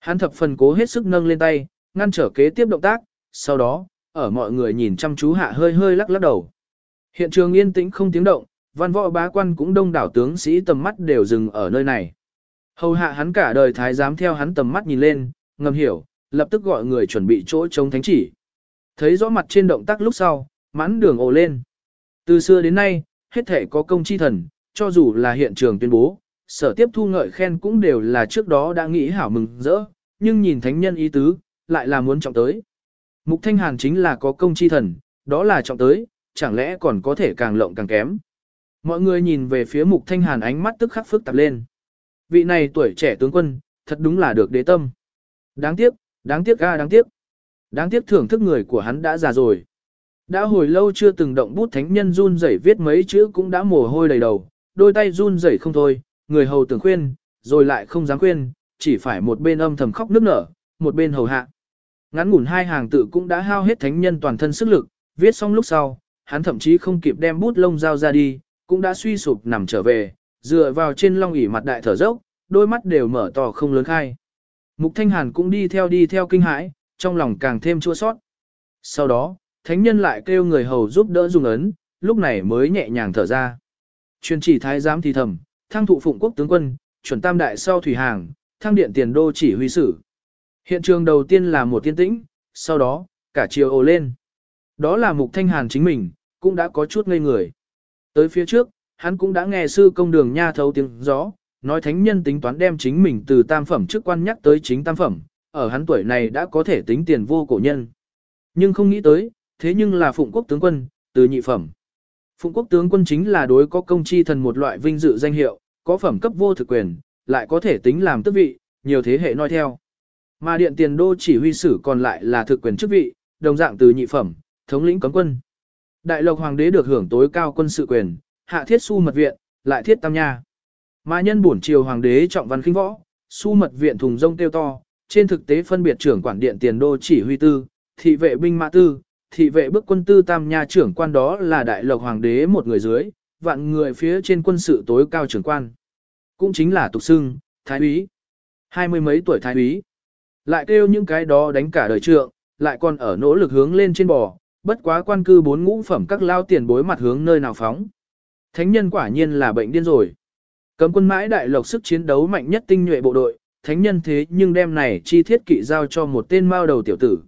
Hắn thập phần cố hết sức nâng lên tay, ngăn trở kế tiếp động tác, sau đó, ở mọi người nhìn chăm chú hạ hơi hơi lắc lắc đầu. Hiện trường yên tĩnh không tiếng động, văn võ bá quan cũng đông đảo tướng sĩ tầm mắt đều dừng ở nơi này. Hầu hạ hắn cả đời thái giám theo hắn tầm mắt nhìn lên, ngầm hiểu, lập tức gọi người chuẩn bị chỗ chống thánh chỉ. Thấy rõ mặt trên động tác lúc sau, mãn đường ồ lên. Từ xưa đến nay, hết thể có công chi thần, cho dù là hiện trường tuyên bố, sở tiếp thu ngợi khen cũng đều là trước đó đã nghĩ hảo mừng rỡ, nhưng nhìn thánh nhân ý tứ, lại là muốn trọng tới. Mục Thanh Hàn chính là có công chi thần, đó là trọng tới, chẳng lẽ còn có thể càng lộng càng kém. Mọi người nhìn về phía Mục Thanh Hàn ánh mắt tức khắc phức tạp lên. Vị này tuổi trẻ tướng quân, thật đúng là được đế tâm. Đáng tiếc, đáng tiếc ga đáng tiếc. Đáng tiếc thưởng thức người của hắn đã già rồi. Đã hồi lâu chưa từng động bút thánh nhân run rẩy viết mấy chữ cũng đã mồ hôi đầy đầu, đôi tay run rẩy không thôi, người hầu tưởng khuyên, rồi lại không dám khuyên, chỉ phải một bên âm thầm khóc nức nở, một bên hầu hạ. Ngắn ngủn hai hàng tự cũng đã hao hết thánh nhân toàn thân sức lực, viết xong lúc sau, hắn thậm chí không kịp đem bút lông dao ra đi, cũng đã suy sụp nằm trở về, dựa vào trên long ỷ mặt đại thở dốc, đôi mắt đều mở to không lớn khai. Mục Thanh Hàn cũng đi theo đi theo kinh hãi, trong lòng càng thêm chua sót. Sau đó, thánh nhân lại kêu người hầu giúp đỡ dùng ấn, lúc này mới nhẹ nhàng thở ra. Chuyên chỉ thái giám thì thầm, thăng thụ phụng quốc tướng quân, chuẩn tam đại sau thủy hàng, thăng điện tiền đô chỉ huy sử. Hiện trường đầu tiên là một tiên tĩnh, sau đó, cả chiều ồ lên. Đó là mục thanh hàn chính mình, cũng đã có chút ngây người. Tới phía trước, hắn cũng đã nghe sư công đường nha thấu tiếng gió, nói thánh nhân tính toán đem chính mình từ tam phẩm chức quan nhắc tới chính tam phẩm, ở hắn tuổi này đã có thể tính tiền vô cổ nhân. Nhưng không nghĩ tới, thế nhưng là phụng quốc tướng quân, từ nhị phẩm. Phụng quốc tướng quân chính là đối có công chi thần một loại vinh dự danh hiệu, có phẩm cấp vô thực quyền, lại có thể tính làm tước vị, nhiều thế hệ nói theo. Mà điện tiền đô chỉ huy sử còn lại là thực quyền chức vị, đồng dạng từ nhị phẩm, thống lĩnh cấm quân. Đại lộc hoàng đế được hưởng tối cao quân sự quyền, hạ thiết su mật viện, lại thiết tam nha. Mà nhân bổn triều hoàng đế trọng văn khinh võ, su mật viện thùng rông tiêu to, trên thực tế phân biệt trưởng quản điện tiền đô chỉ huy tư, thị vệ binh mã tư, thị vệ bước quân tư tam nha trưởng quan đó là đại lộc hoàng đế một người dưới, vạn người phía trên quân sự tối cao trưởng quan. Cũng chính là tục xưng, thái úy. Hai mươi mấy tuổi thái úy. Lại kêu những cái đó đánh cả đời trượng, lại còn ở nỗ lực hướng lên trên bò, bất quá quan cư bốn ngũ phẩm các lao tiền bối mặt hướng nơi nào phóng. Thánh nhân quả nhiên là bệnh điên rồi. Cấm quân mãi đại lộc sức chiến đấu mạnh nhất tinh nhuệ bộ đội, thánh nhân thế nhưng đem này chi thiết kỵ giao cho một tên mao đầu tiểu tử.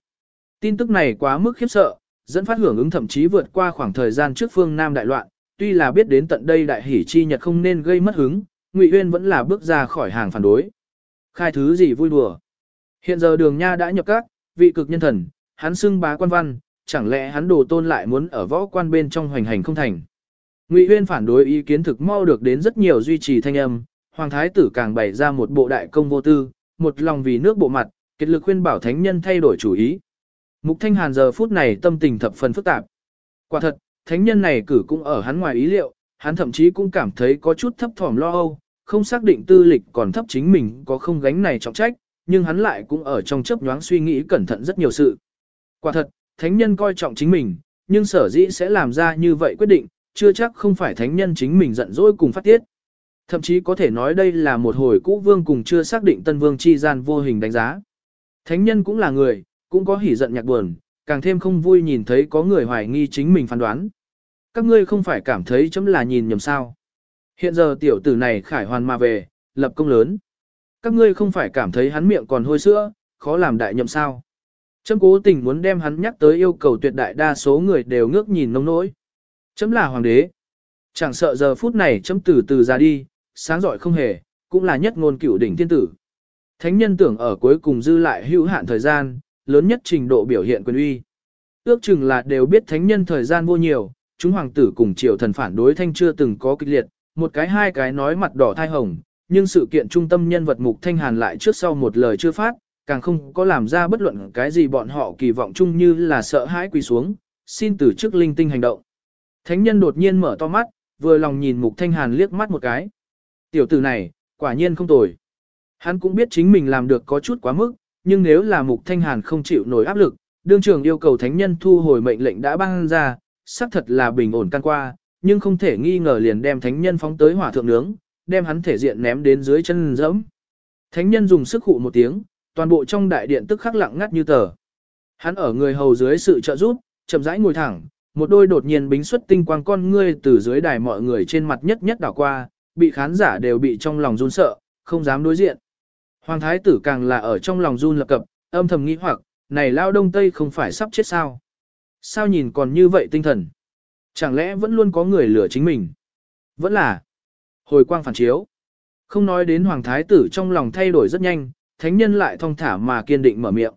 Tin tức này quá mức khiếp sợ, dẫn phát hưởng ứng thậm chí vượt qua khoảng thời gian trước phương Nam đại loạn, tuy là biết đến tận đây đại hỷ chi nhật không nên gây mất hứng, Ngụy Uyên vẫn là bước ra khỏi hàng phản đối. Khai thứ gì vui đùa. Hiện giờ đường nha đã nhập các, vị cực nhân thần, hắn xưng bá quan văn, chẳng lẽ hắn đồ tôn lại muốn ở võ quan bên trong hoành hành không thành. Ngụy Uyên phản đối ý kiến thực mau được đến rất nhiều duy trì thanh âm, Hoàng Thái tử càng bày ra một bộ đại công vô tư, một lòng vì nước bộ mặt, kết lực khuyên bảo thánh nhân thay đổi chủ ý. Mục Thanh Hàn giờ phút này tâm tình thập phần phức tạp. Quả thật, thánh nhân này cử cũng ở hắn ngoài ý liệu, hắn thậm chí cũng cảm thấy có chút thấp thỏm lo âu, không xác định tư lịch còn thấp chính mình có không gánh này trọng trách, nhưng hắn lại cũng ở trong chớp nhoáng suy nghĩ cẩn thận rất nhiều sự. Quả thật, thánh nhân coi trọng chính mình, nhưng sở dĩ sẽ làm ra như vậy quyết định, chưa chắc không phải thánh nhân chính mình giận dỗi cùng phát tiết. Thậm chí có thể nói đây là một hồi cũ vương cùng chưa xác định tân vương chi gian vô hình đánh giá. Thánh nhân cũng là người, cũng có hỉ giận nhạc buồn, càng thêm không vui nhìn thấy có người hoài nghi chính mình phán đoán. Các ngươi không phải cảm thấy chấm là nhìn nhầm sao. Hiện giờ tiểu tử này khải hoàn mà về, lập công lớn. Các ngươi không phải cảm thấy hắn miệng còn hôi sữa, khó làm đại nhậm sao. Chấm cố tình muốn đem hắn nhắc tới yêu cầu tuyệt đại đa số người đều ngước nhìn nông nỗi. Chấm là hoàng đế. Chẳng sợ giờ phút này chấm từ từ ra đi, sáng giỏi không hề, cũng là nhất ngôn cửu đỉnh thiên tử. Thánh nhân tưởng ở cuối cùng dư lại hữu hạn thời gian, lớn nhất trình độ biểu hiện quyền uy. Ước chừng là đều biết thánh nhân thời gian vô nhiều, chúng hoàng tử cùng triều thần phản đối thanh chưa từng có kịch liệt, một cái hai cái nói mặt đỏ thai hồng, nhưng sự kiện trung tâm nhân vật mục thanh hàn lại trước sau một lời chưa phát, càng không có làm ra bất luận cái gì bọn họ kỳ vọng chung như là sợ hãi quỳ xuống, xin từ chức linh tinh hành động. Thánh nhân đột nhiên mở to mắt, vừa lòng nhìn mục thanh hàn liếc mắt một cái. Tiểu tử này, quả nhiên không tồi. Hắn cũng biết chính mình làm được có chút quá mức, nhưng nếu là mục thanh hàn không chịu nổi áp lực, đương trường yêu cầu thánh nhân thu hồi mệnh lệnh đã ban ra, xác thật là bình ổn căn qua, nhưng không thể nghi ngờ liền đem thánh nhân phóng tới hỏa thượng nướng, đem hắn thể diện ném đến dưới chân dẫm. Thánh nhân dùng sức hụ một tiếng, toàn bộ trong đại điện tức khắc lặng ngắt như tờ. Hắn ở người hầu dưới sự trợ giúp, chậm rãi ngồi thẳng, một đôi đột nhiên bính xuất tinh quang con ngươi từ dưới đài mọi người trên mặt nhất nhất đảo qua, bị khán giả đều bị trong lòng run sợ, không dám đối diện. Hoàng thái tử càng là ở trong lòng run lập cập, âm thầm nghĩ hoặc, này lao đông tây không phải sắp chết sao? Sao nhìn còn như vậy tinh thần? Chẳng lẽ vẫn luôn có người lừa chính mình? Vẫn là hồi quang phản chiếu. Không nói đến hoàng thái tử trong lòng thay đổi rất nhanh, thánh nhân lại thong thả mà kiên định mở miệng.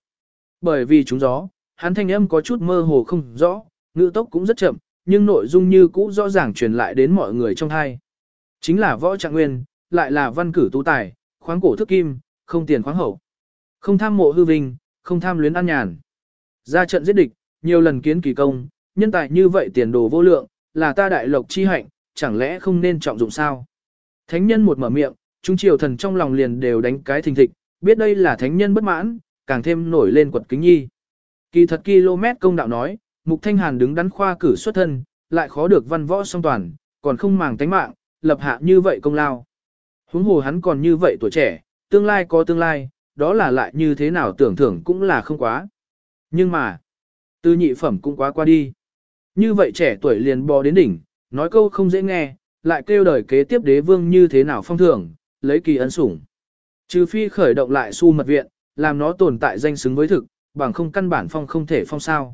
Bởi vì chúng gió, hắn thanh âm có chút mơ hồ không rõ, ngữ tốc cũng rất chậm, nhưng nội dung như cũ rõ ràng truyền lại đến mọi người trong hai. Chính là võ trạng nguyên, lại là văn cử tú tài, khoáng cổ thức kim, không tiền khoáng hậu. Không tham mộ hư vinh, không tham luyến an nhàn. Ra trận giết địch, nhiều lần kiến kỳ công, nhân tài như vậy tiền đồ vô lượng, là ta đại lộc chi hạnh, chẳng lẽ không nên trọng dụng sao? Thánh nhân một mở miệng, chúng triều thần trong lòng liền đều đánh cái thình thịch, biết đây là thánh nhân bất mãn, càng thêm nổi lên quật kính nhi. Kỳ thật km công đạo nói, Mục Thanh Hàn đứng đắn khoa cử xuất thân, lại khó được văn võ song toàn, còn không màng tánh mạng, lập hạ như vậy công lao. Huống hồ hắn còn như vậy tuổi trẻ, tương lai có tương lai, đó là lại như thế nào tưởng thưởng cũng là không quá. Nhưng mà, tư nhị phẩm cũng quá qua đi. Như vậy trẻ tuổi liền bò đến đỉnh, nói câu không dễ nghe, lại kêu đời kế tiếp đế vương như thế nào phong thưởng, lấy kỳ ân sủng. Trừ phi khởi động lại su mật viện, làm nó tồn tại danh xứng với thực, bằng không căn bản phong không thể phong sao.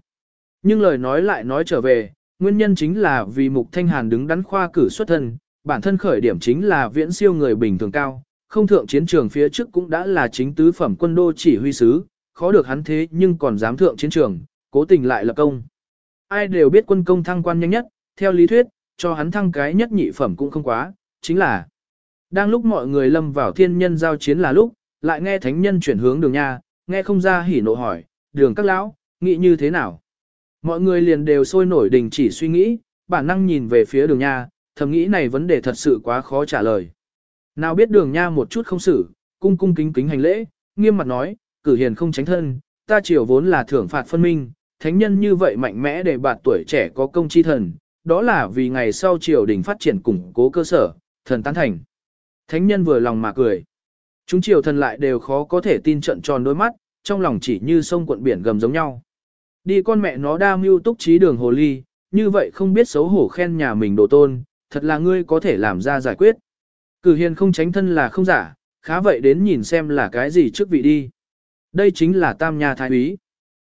Nhưng lời nói lại nói trở về, nguyên nhân chính là vì Mục Thanh Hàn đứng đắn khoa cử xuất thân, bản thân khởi điểm chính là viễn siêu người bình thường cao, không thượng chiến trường phía trước cũng đã là chính tứ phẩm quân đô chỉ huy sứ, khó được hắn thế nhưng còn dám thượng chiến trường, cố tình lại lập công. Ai đều biết quân công thăng quan nhanh nhất, theo lý thuyết, cho hắn thăng cái nhất nhị phẩm cũng không quá, chính là đang lúc mọi người lâm vào thiên nhân giao chiến là lúc, lại nghe thánh nhân chuyển hướng đường nha, nghe không ra hỉ nộ hỏi, đường các lão, nghĩ như thế nào? Mọi người liền đều sôi nổi đình chỉ suy nghĩ, bản năng nhìn về phía đường nha, thầm nghĩ này vấn đề thật sự quá khó trả lời. Nào biết đường nha một chút không xử, cung cung kính kính hành lễ, nghiêm mặt nói, cử hiền không tránh thân, ta triều vốn là thưởng phạt phân minh, thánh nhân như vậy mạnh mẽ để bạn tuổi trẻ có công chi thần, đó là vì ngày sau triều đình phát triển củng cố cơ sở, thần tán thành. Thánh nhân vừa lòng mà cười. Chúng triều thần lại đều khó có thể tin trận tròn đôi mắt, trong lòng chỉ như sông cuộn biển gầm giống nhau. Đi con mẹ nó đa mưu túc trí đường hồ ly, như vậy không biết xấu hổ khen nhà mình đồ tôn, thật là ngươi có thể làm ra giải quyết. Cử hiền không tránh thân là không giả, khá vậy đến nhìn xem là cái gì trước vị đi. Đây chính là tam nhà thái úy.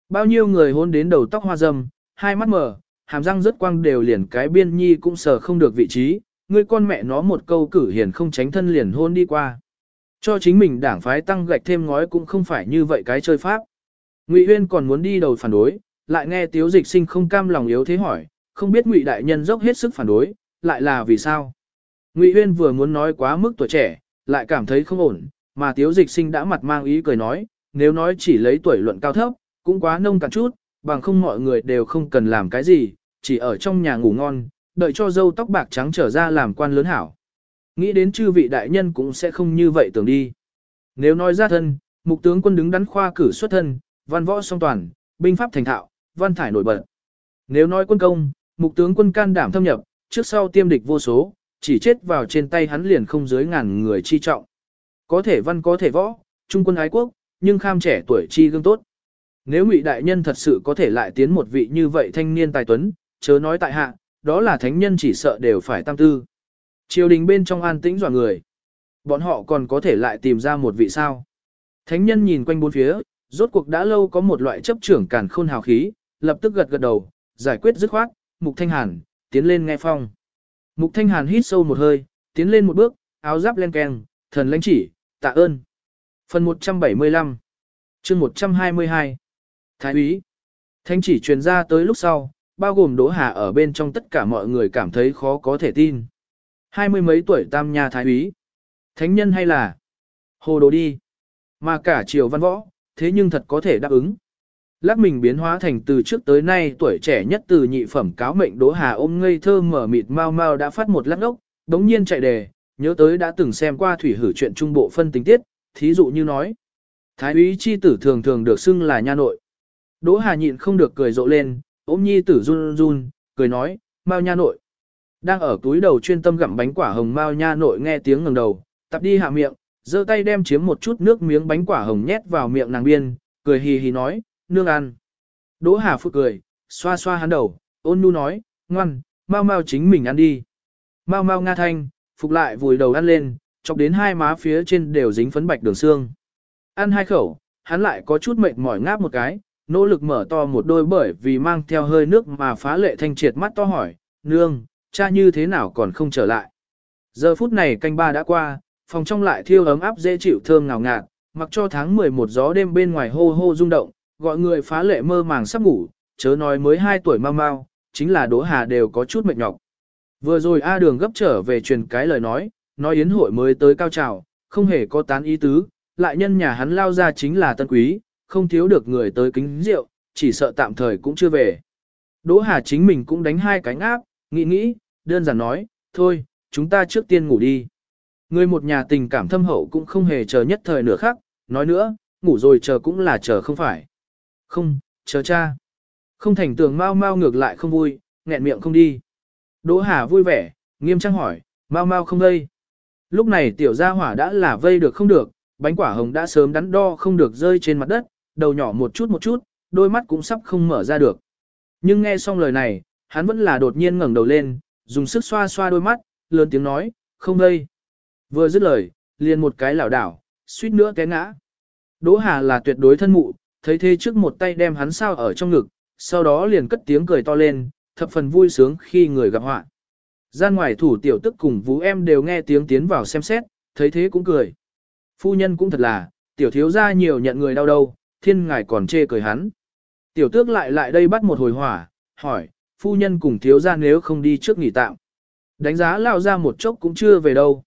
Bao nhiêu người hôn đến đầu tóc hoa râm, hai mắt mở, hàm răng rất quang đều liền cái biên nhi cũng sờ không được vị trí, ngươi con mẹ nó một câu cử hiền không tránh thân liền hôn đi qua. Cho chính mình đảng phái tăng gạch thêm ngói cũng không phải như vậy cái chơi pháp. Ngụy Huyên còn muốn đi đầu phản đối, lại nghe tiếu dịch sinh không cam lòng yếu thế hỏi, không biết ngụy đại nhân dốc hết sức phản đối, lại là vì sao? Ngụy Huyên vừa muốn nói quá mức tuổi trẻ, lại cảm thấy không ổn, mà tiếu dịch sinh đã mặt mang ý cười nói, nếu nói chỉ lấy tuổi luận cao thấp, cũng quá nông cạn chút, bằng không mọi người đều không cần làm cái gì, chỉ ở trong nhà ngủ ngon, đợi cho dâu tóc bạc trắng trở ra làm quan lớn hảo. Nghĩ đến chư vị đại nhân cũng sẽ không như vậy tưởng đi. Nếu nói ra thân, mục tướng quân đứng đắn khoa cử xuất thân, văn võ song toàn, binh pháp thành thạo, văn thải nổi bật. Nếu nói quân công, mục tướng quân can đảm thâm nhập, trước sau tiêm địch vô số, chỉ chết vào trên tay hắn liền không dưới ngàn người chi trọng. Có thể văn có thể võ, trung quân ái quốc, nhưng kham trẻ tuổi chi gương tốt. Nếu ngụy đại nhân thật sự có thể lại tiến một vị như vậy thanh niên tài tuấn, chớ nói tại hạ, đó là thánh nhân chỉ sợ đều phải tam tư. Triều đình bên trong an tĩnh dọa người. Bọn họ còn có thể lại tìm ra một vị sao. Thánh nhân nhìn quanh bốn phía, rốt cuộc đã lâu có một loại chấp trưởng càn khôn hào khí, lập tức gật gật đầu, giải quyết dứt khoát, Mục Thanh Hàn, tiến lên nghe phong. Mục Thanh Hàn hít sâu một hơi, tiến lên một bước, áo giáp len keng, thần lãnh chỉ, tạ ơn. Phần 175 chương 122 Thái úy Thanh chỉ truyền ra tới lúc sau, bao gồm Đỗ Hà ở bên trong tất cả mọi người cảm thấy khó có thể tin. Hai mươi mấy tuổi tam nha thái úy. Thánh nhân hay là hồ đồ đi. Mà cả triều văn võ, thế nhưng thật có thể đáp ứng. Lắc mình biến hóa thành từ trước tới nay tuổi trẻ nhất từ nhị phẩm cáo mệnh Đỗ Hà ôm ngây thơ mở mịt mau mau đã phát một lát ốc, đống nhiên chạy đề, nhớ tới đã từng xem qua thủy hử chuyện trung bộ phân tình tiết, thí dụ như nói. Thái úy chi tử thường thường được xưng là nha nội. Đỗ Hà nhịn không được cười rộ lên, ôm nhi tử run run, cười nói, mau nha nội. Đang ở túi đầu chuyên tâm gặm bánh quả hồng mau nha nội nghe tiếng ngẩng đầu, tập đi hạ miệng, giơ tay đem chiếm một chút nước miếng bánh quả hồng nhét vào miệng nàng biên, cười hì hì nói, nương ăn. Đỗ Hà phụt cười, xoa xoa hắn đầu, ôn nhu nói, ngoan, mau mau chính mình ăn đi. Mau mau nga thanh, phục lại vùi đầu ăn lên, chọc đến hai má phía trên đều dính phấn bạch đường xương. Ăn hai khẩu, hắn lại có chút mệt mỏi ngáp một cái, nỗ lực mở to một đôi bởi vì mang theo hơi nước mà phá lệ thanh triệt mắt to hỏi, nương, cha như thế nào còn không trở lại. Giờ phút này canh ba đã qua, phòng trong lại thiêu ấm áp dễ chịu thơm ngào ngạt, mặc cho tháng 11 gió đêm bên ngoài hô hô rung động, gọi người phá lệ mơ màng sắp ngủ, chớ nói mới 2 tuổi mau mau, chính là Đỗ Hà đều có chút mệt nhọc. Vừa rồi A Đường gấp trở về truyền cái lời nói, nói yến hội mới tới cao trào, không hề có tán ý tứ, lại nhân nhà hắn lao ra chính là tân quý, không thiếu được người tới kính rượu, chỉ sợ tạm thời cũng chưa về. Đỗ Hà chính mình cũng đánh hai cánh áp, nghĩ nghĩ, đơn giản nói, thôi, chúng ta trước tiên ngủ đi. Người một nhà tình cảm thâm hậu cũng không hề chờ nhất thời nửa khắc, nói nữa, ngủ rồi chờ cũng là chờ không phải. Không, chờ cha. Không thành tưởng mau mau ngược lại không vui, nghẹn miệng không đi. Đỗ Hà vui vẻ, nghiêm trang hỏi, mau mau không đây. Lúc này tiểu gia hỏa đã là vây được không được, bánh quả hồng đã sớm đắn đo không được rơi trên mặt đất, đầu nhỏ một chút một chút, đôi mắt cũng sắp không mở ra được. Nhưng nghe xong lời này, hắn vẫn là đột nhiên ngẩng đầu lên, dùng sức xoa xoa đôi mắt, lớn tiếng nói, không đây. Vừa dứt lời, liền một cái lảo đảo, suýt nữa té ngã. Đỗ Hà là tuyệt đối thân mụ, thấy thế trước một tay đem hắn sao ở trong ngực, sau đó liền cất tiếng cười to lên, thập phần vui sướng khi người gặp họa. Gian ngoài thủ tiểu tức cùng vũ em đều nghe tiếng tiến vào xem xét, thấy thế cũng cười. Phu nhân cũng thật là, tiểu thiếu gia nhiều nhận người đau đâu, thiên ngài còn chê cười hắn. Tiểu tước lại lại đây bắt một hồi hỏa, hỏi, phu nhân cùng thiếu gia nếu không đi trước nghỉ tạm. Đánh giá lao ra một chốc cũng chưa về đâu.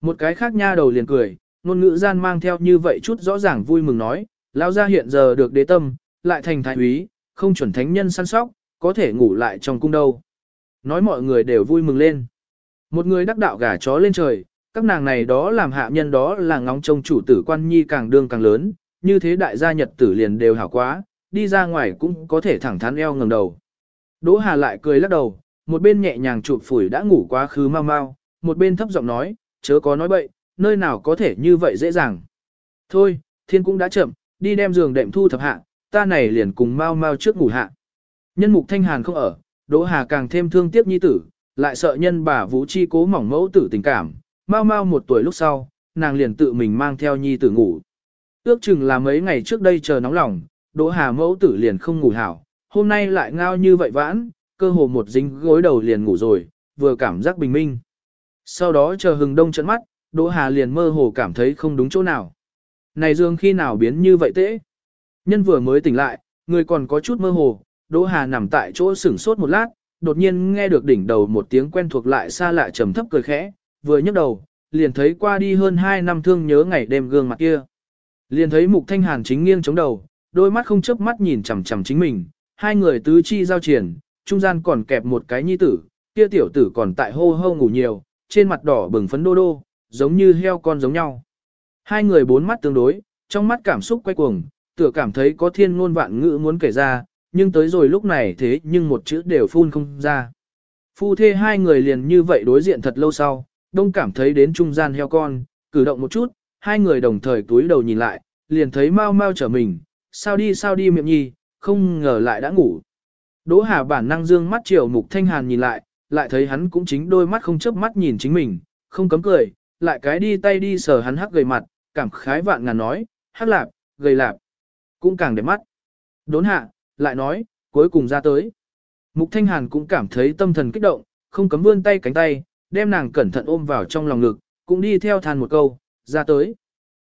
Một cái khác nha đầu liền cười, ngôn ngữ gian mang theo như vậy chút rõ ràng vui mừng nói, lao ra hiện giờ được đế tâm, lại thành thái úy, không chuẩn thánh nhân săn sóc, có thể ngủ lại trong cung đâu. Nói mọi người đều vui mừng lên. Một người đắc đạo gà chó lên trời, các nàng này đó làm hạ nhân đó là ngóng trông chủ tử quan nhi càng đương càng lớn, như thế đại gia nhật tử liền đều hảo quá, đi ra ngoài cũng có thể thẳng thắn eo ngẩng đầu. Đỗ Hà lại cười lắc đầu, một bên nhẹ nhàng chụp phủi đã ngủ quá khứ mau mau, một bên thấp giọng nói, chớ có nói bậy, nơi nào có thể như vậy dễ dàng. Thôi, thiên cũng đã chậm, đi đem giường đệm thu thập hạ, ta này liền cùng mau mau trước ngủ hạ. Nhân mục thanh hàn không ở, Đỗ Hà càng thêm thương tiếc nhi tử, lại sợ nhân bà Vũ Chi cố mỏng mẫu tử tình cảm, mau mau một tuổi lúc sau, nàng liền tự mình mang theo nhi tử ngủ. Ước chừng là mấy ngày trước đây chờ nóng lòng, Đỗ Hà mẫu tử liền không ngủ hảo, hôm nay lại ngao như vậy vãn, cơ hồ một dính gối đầu liền ngủ rồi, vừa cảm giác bình minh. Sau đó chờ hừng đông trận mắt, Đỗ Hà liền mơ hồ cảm thấy không đúng chỗ nào. Này dương khi nào biến như vậy tễ? Nhân vừa mới tỉnh lại, người còn có chút mơ hồ, Đỗ Hà nằm tại chỗ sửng sốt một lát, đột nhiên nghe được đỉnh đầu một tiếng quen thuộc lại xa lạ trầm thấp cười khẽ, vừa nhấc đầu, liền thấy qua đi hơn 2 năm thương nhớ ngày đêm gương mặt kia. Liền thấy Mục Thanh Hàn chính nghiêng chống đầu, đôi mắt không chớp mắt nhìn chằm chằm chính mình, hai người tứ chi giao triển, trung gian còn kẹp một cái nhi tử, kia tiểu tử còn tại hô hô ngủ nhiều, trên mặt đỏ bừng phấn đô đô, giống như heo con giống nhau. Hai người bốn mắt tương đối, trong mắt cảm xúc quay cuồng, tựa cảm thấy có thiên ngôn vạn ngữ muốn kể ra, nhưng tới rồi lúc này thế nhưng một chữ đều phun không ra. Phu thê hai người liền như vậy đối diện thật lâu sau, đông cảm thấy đến trung gian heo con, cử động một chút, hai người đồng thời túi đầu nhìn lại, liền thấy mau mau trở mình, sao đi sao đi miệng nhi, không ngờ lại đã ngủ. Đỗ Hà bản năng dương mắt chiều Mục Thanh Hàn nhìn lại, lại thấy hắn cũng chính đôi mắt không chớp mắt nhìn chính mình, không cấm cười, lại cái đi tay đi sờ hắn hắc gầy mặt, cảm khái vạn ngàn nói, hát lạp, gầy lạp, cũng càng đẹp mắt. Đốn hạ, lại nói, cuối cùng ra tới. Mục Thanh Hàn cũng cảm thấy tâm thần kích động, không cấm vươn tay cánh tay, đem nàng cẩn thận ôm vào trong lòng ngực, cũng đi theo than một câu, ra tới.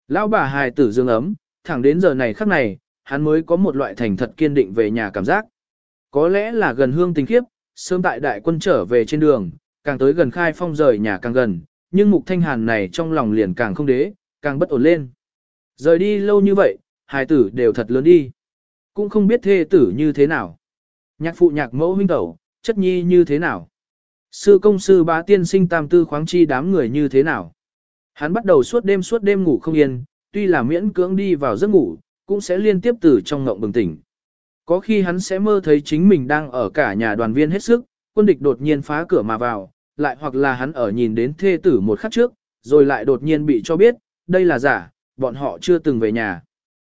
Lão bà hài tử dương ấm, thẳng đến giờ này khắc này, hắn mới có một loại thành thật kiên định về nhà cảm giác. Có lẽ là gần hương tình khiếp, sớm tại đại quân trở về trên đường, càng tới gần khai phong rời nhà càng gần, nhưng mục thanh hàn này trong lòng liền càng không đế, càng bất ổn lên. Rời đi lâu như vậy, hài tử đều thật lớn đi. Cũng không biết thê tử như thế nào. Nhạc phụ nhạc mẫu huynh tẩu, chất nhi như thế nào. Sư công sư bá tiên sinh tam tư khoáng chi đám người như thế nào. Hắn bắt đầu suốt đêm suốt đêm ngủ không yên, tuy là miễn cưỡng đi vào giấc ngủ, cũng sẽ liên tiếp từ trong ngộng bừng tỉnh. Có khi hắn sẽ mơ thấy chính mình đang ở cả nhà đoàn viên hết sức, quân địch đột nhiên phá cửa mà vào, lại hoặc là hắn ở nhìn đến thê tử một khắc trước, rồi lại đột nhiên bị cho biết, đây là giả, bọn họ chưa từng về nhà.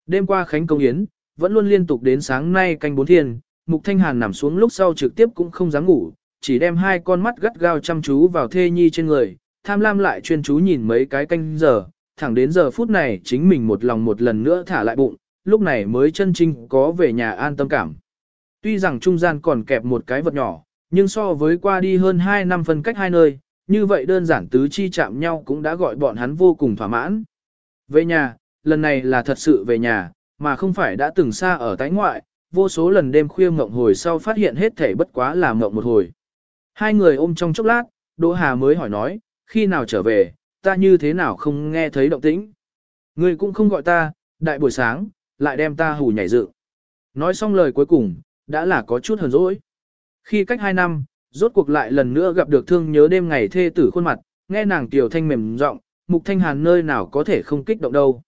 Đêm qua Khánh Công Yến, vẫn luôn liên tục đến sáng nay canh bốn thiên, Mục Thanh Hàn nằm xuống lúc sau trực tiếp cũng không dám ngủ, chỉ đem hai con mắt gắt gao chăm chú vào thê nhi trên người, tham lam lại chuyên chú nhìn mấy cái canh giờ, thẳng đến giờ phút này chính mình một lòng một lần nữa thả lại bụng, lúc này mới chân chính có về nhà an tâm cảm. Tuy rằng trung gian còn kẹp một cái vật nhỏ, nhưng so với qua đi hơn 2 năm phân cách hai nơi, như vậy đơn giản tứ chi chạm nhau cũng đã gọi bọn hắn vô cùng thỏa mãn. Về nhà, lần này là thật sự về nhà, mà không phải đã từng xa ở tái ngoại, vô số lần đêm khuya mộng hồi sau phát hiện hết thể bất quá là mộng một hồi. Hai người ôm trong chốc lát, Đỗ Hà mới hỏi nói, khi nào trở về, ta như thế nào không nghe thấy động tĩnh. Ngươi cũng không gọi ta, đại buổi sáng, lại đem ta hù nhảy dựng. Nói xong lời cuối cùng, đã là có chút hờn dỗi. Khi cách hai năm, rốt cuộc lại lần nữa gặp được thương nhớ đêm ngày thê tử khuôn mặt, nghe nàng tiểu thanh mềm giọng, mục thanh hàn nơi nào có thể không kích động đâu.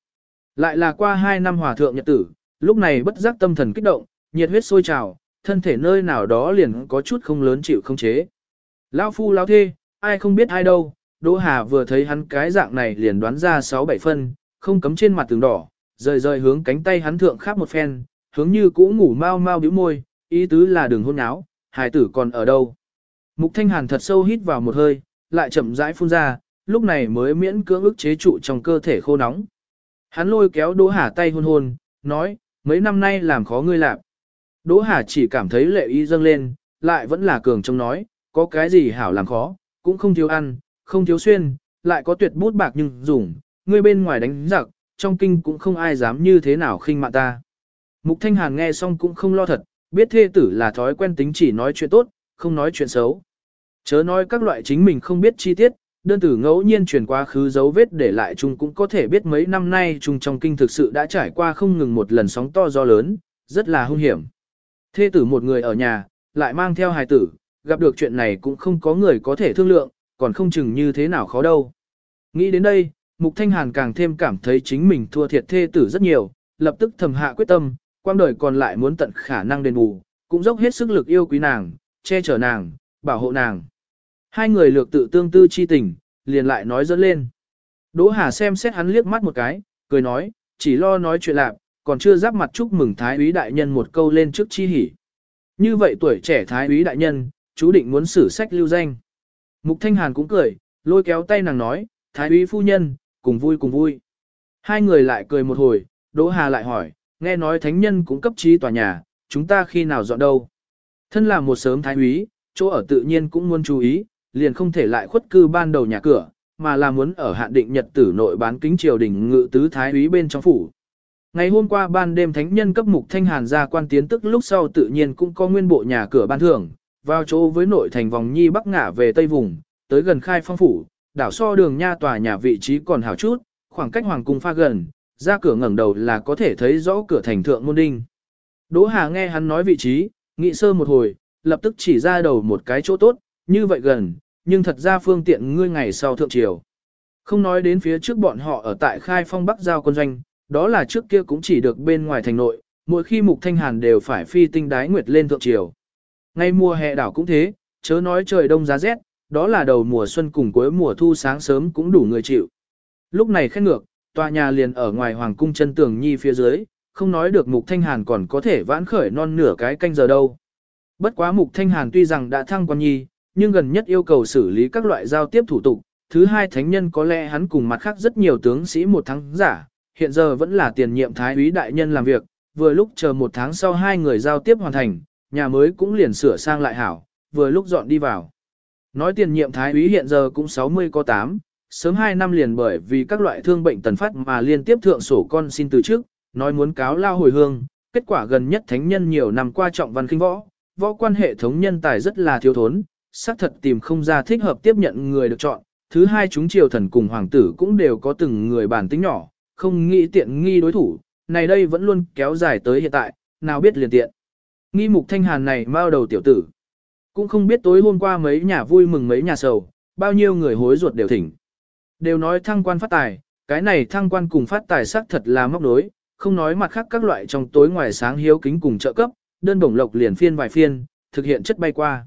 Lại là qua hai năm hòa thượng nhật tử, lúc này bất giác tâm thần kích động, nhiệt huyết sôi trào, thân thể nơi nào đó liền có chút không lớn chịu không chế. Lão phu lão thê, ai không biết ai đâu, Đỗ Hà vừa thấy hắn cái dạng này liền đoán ra 6-7 phân, không cấm trên mặt tường đỏ, rời rời hướng cánh tay hắn thượng khắp một phen, hướng như cũ ngủ mau mau bĩu môi, ý tứ là đừng hôn áo, hài tử còn ở đâu. Mục Thanh Hàn thật sâu hít vào một hơi, lại chậm rãi phun ra, lúc này mới miễn cưỡng ức chế trụ trong cơ thể khô nóng. Hắn lôi kéo Đỗ Hà tay hôn hôn, nói, mấy năm nay làm khó ngươi làm. Đỗ Hà chỉ cảm thấy lệ y dâng lên, lại vẫn là cường trong nói, có cái gì hảo làm khó, cũng không thiếu ăn, không thiếu xuyên, lại có tuyệt bút bạc nhưng dùng, ngươi bên ngoài đánh giặc, trong kinh cũng không ai dám như thế nào khinh mạn ta. Mục Thanh Hàn nghe xong cũng không lo thật, biết thê tử là thói quen tính chỉ nói chuyện tốt, không nói chuyện xấu. Chớ nói các loại chính mình không biết chi tiết, đơn tử ngẫu nhiên truyền quá khứ dấu vết để lại chung cũng có thể biết mấy năm nay chung trong kinh thực sự đã trải qua không ngừng một lần sóng to gió lớn, rất là hung hiểm. Thê tử một người ở nhà, lại mang theo hài tử, gặp được chuyện này cũng không có người có thể thương lượng, còn không chừng như thế nào khó đâu. Nghĩ đến đây, Mục Thanh Hàn càng thêm cảm thấy chính mình thua thiệt thê tử rất nhiều, lập tức thầm hạ quyết tâm, quang đời còn lại muốn tận khả năng đền bù, cũng dốc hết sức lực yêu quý nàng, che chở nàng, bảo hộ nàng. Hai người lược tự tương tư chi tình, liền lại nói dẫn lên. Đỗ Hà xem xét hắn liếc mắt một cái, cười nói, chỉ lo nói chuyện lạc, còn chưa giáp mặt chúc mừng Thái úy đại nhân một câu lên trước chi hỉ. Như vậy tuổi trẻ Thái úy đại nhân, chú định muốn xử sách lưu danh. Mục Thanh Hàn cũng cười, lôi kéo tay nàng nói, Thái úy phu nhân, cùng vui cùng vui. Hai người lại cười một hồi, Đỗ Hà lại hỏi, nghe nói thánh nhân cũng cấp trí tòa nhà, chúng ta khi nào dọn đâu. Thân là một sớm thái úy, chỗ ở tự nhiên cũng muốn chú ý, liền không thể lại khuất cư ban đầu nhà cửa, mà là muốn ở hạn định nhật tử nội bán kính triều đình ngự tứ thái úy bên trong phủ. Ngày hôm qua ban đêm thánh nhân cấp mục thanh hàn ra quan tiến tức lúc sau tự nhiên cũng có nguyên bộ nhà cửa ban thưởng, vào chỗ với nội thành vòng nhi bắc ngả về tây vùng, tới gần khai phong phủ, đảo so đường nha tòa nhà vị trí còn hảo chút, khoảng cách hoàng cung pha gần, ra cửa ngẩng đầu là có thể thấy rõ cửa thành thượng môn đinh. Đỗ Hà nghe hắn nói vị trí, nghĩ sơ một hồi, lập tức chỉ ra đầu một cái chỗ tốt, như vậy gần, nhưng thật ra phương tiện ngươi ngày sau thượng triều. Không nói đến phía trước bọn họ ở tại khai phong bắc giao quân doanh, đó là trước kia cũng chỉ được bên ngoài thành nội, mỗi khi mục thanh hàn đều phải phi tinh đái nguyệt lên thượng triều. Ngay mùa hè đảo cũng thế, chớ nói trời đông giá rét, đó là đầu mùa xuân cùng cuối mùa thu sáng sớm cũng đủ người chịu. Lúc này khét ngược, tòa nhà liền ở ngoài hoàng cung chân tường nhi phía dưới, không nói được mục thanh hàn còn có thể vãn khởi non nửa cái canh giờ đâu. Bất quá mục thanh hàn tuy rằng đã thăng quan nhi, nhưng gần nhất yêu cầu xử lý các loại giao tiếp thủ tục. Thứ hai thánh nhân có lẽ hắn cùng mặt khác rất nhiều tướng sĩ một tháng giả, hiện giờ vẫn là tiền nhiệm thái úy đại nhân làm việc, vừa lúc chờ một tháng sau hai người giao tiếp hoàn thành, nhà mới cũng liền sửa sang lại hảo, vừa lúc dọn đi vào. Nói tiền nhiệm thái úy hiện giờ cũng 60 có 8, sớm 2 năm liền bởi vì các loại thương bệnh tần phát mà liên tiếp thượng sổ con xin từ trước, nói muốn cáo lao hồi hương, kết quả gần nhất thánh nhân nhiều năm qua trọng văn kinh võ, võ quan hệ thống nhân tài rất là thiếu thốn, xác thật tìm không ra thích hợp tiếp nhận người được chọn. Thứ hai chúng triều thần cùng hoàng tử cũng đều có từng người bản tính nhỏ, không nghĩ tiện nghi đối thủ, này đây vẫn luôn kéo dài tới hiện tại, nào biết liền tiện. Nghi mục thanh hàn này bao đầu tiểu tử. Cũng không biết tối hôm qua mấy nhà vui mừng mấy nhà sầu, bao nhiêu người hối ruột đều thỉnh. Đều nói thăng quan phát tài, cái này thăng quan cùng phát tài xác thật là móc đối, không nói mặt khác các loại trong tối ngoài sáng hiếu kính cùng trợ cấp, đơn bổng lộc liền phiên vài phiên, thực hiện chất bay qua.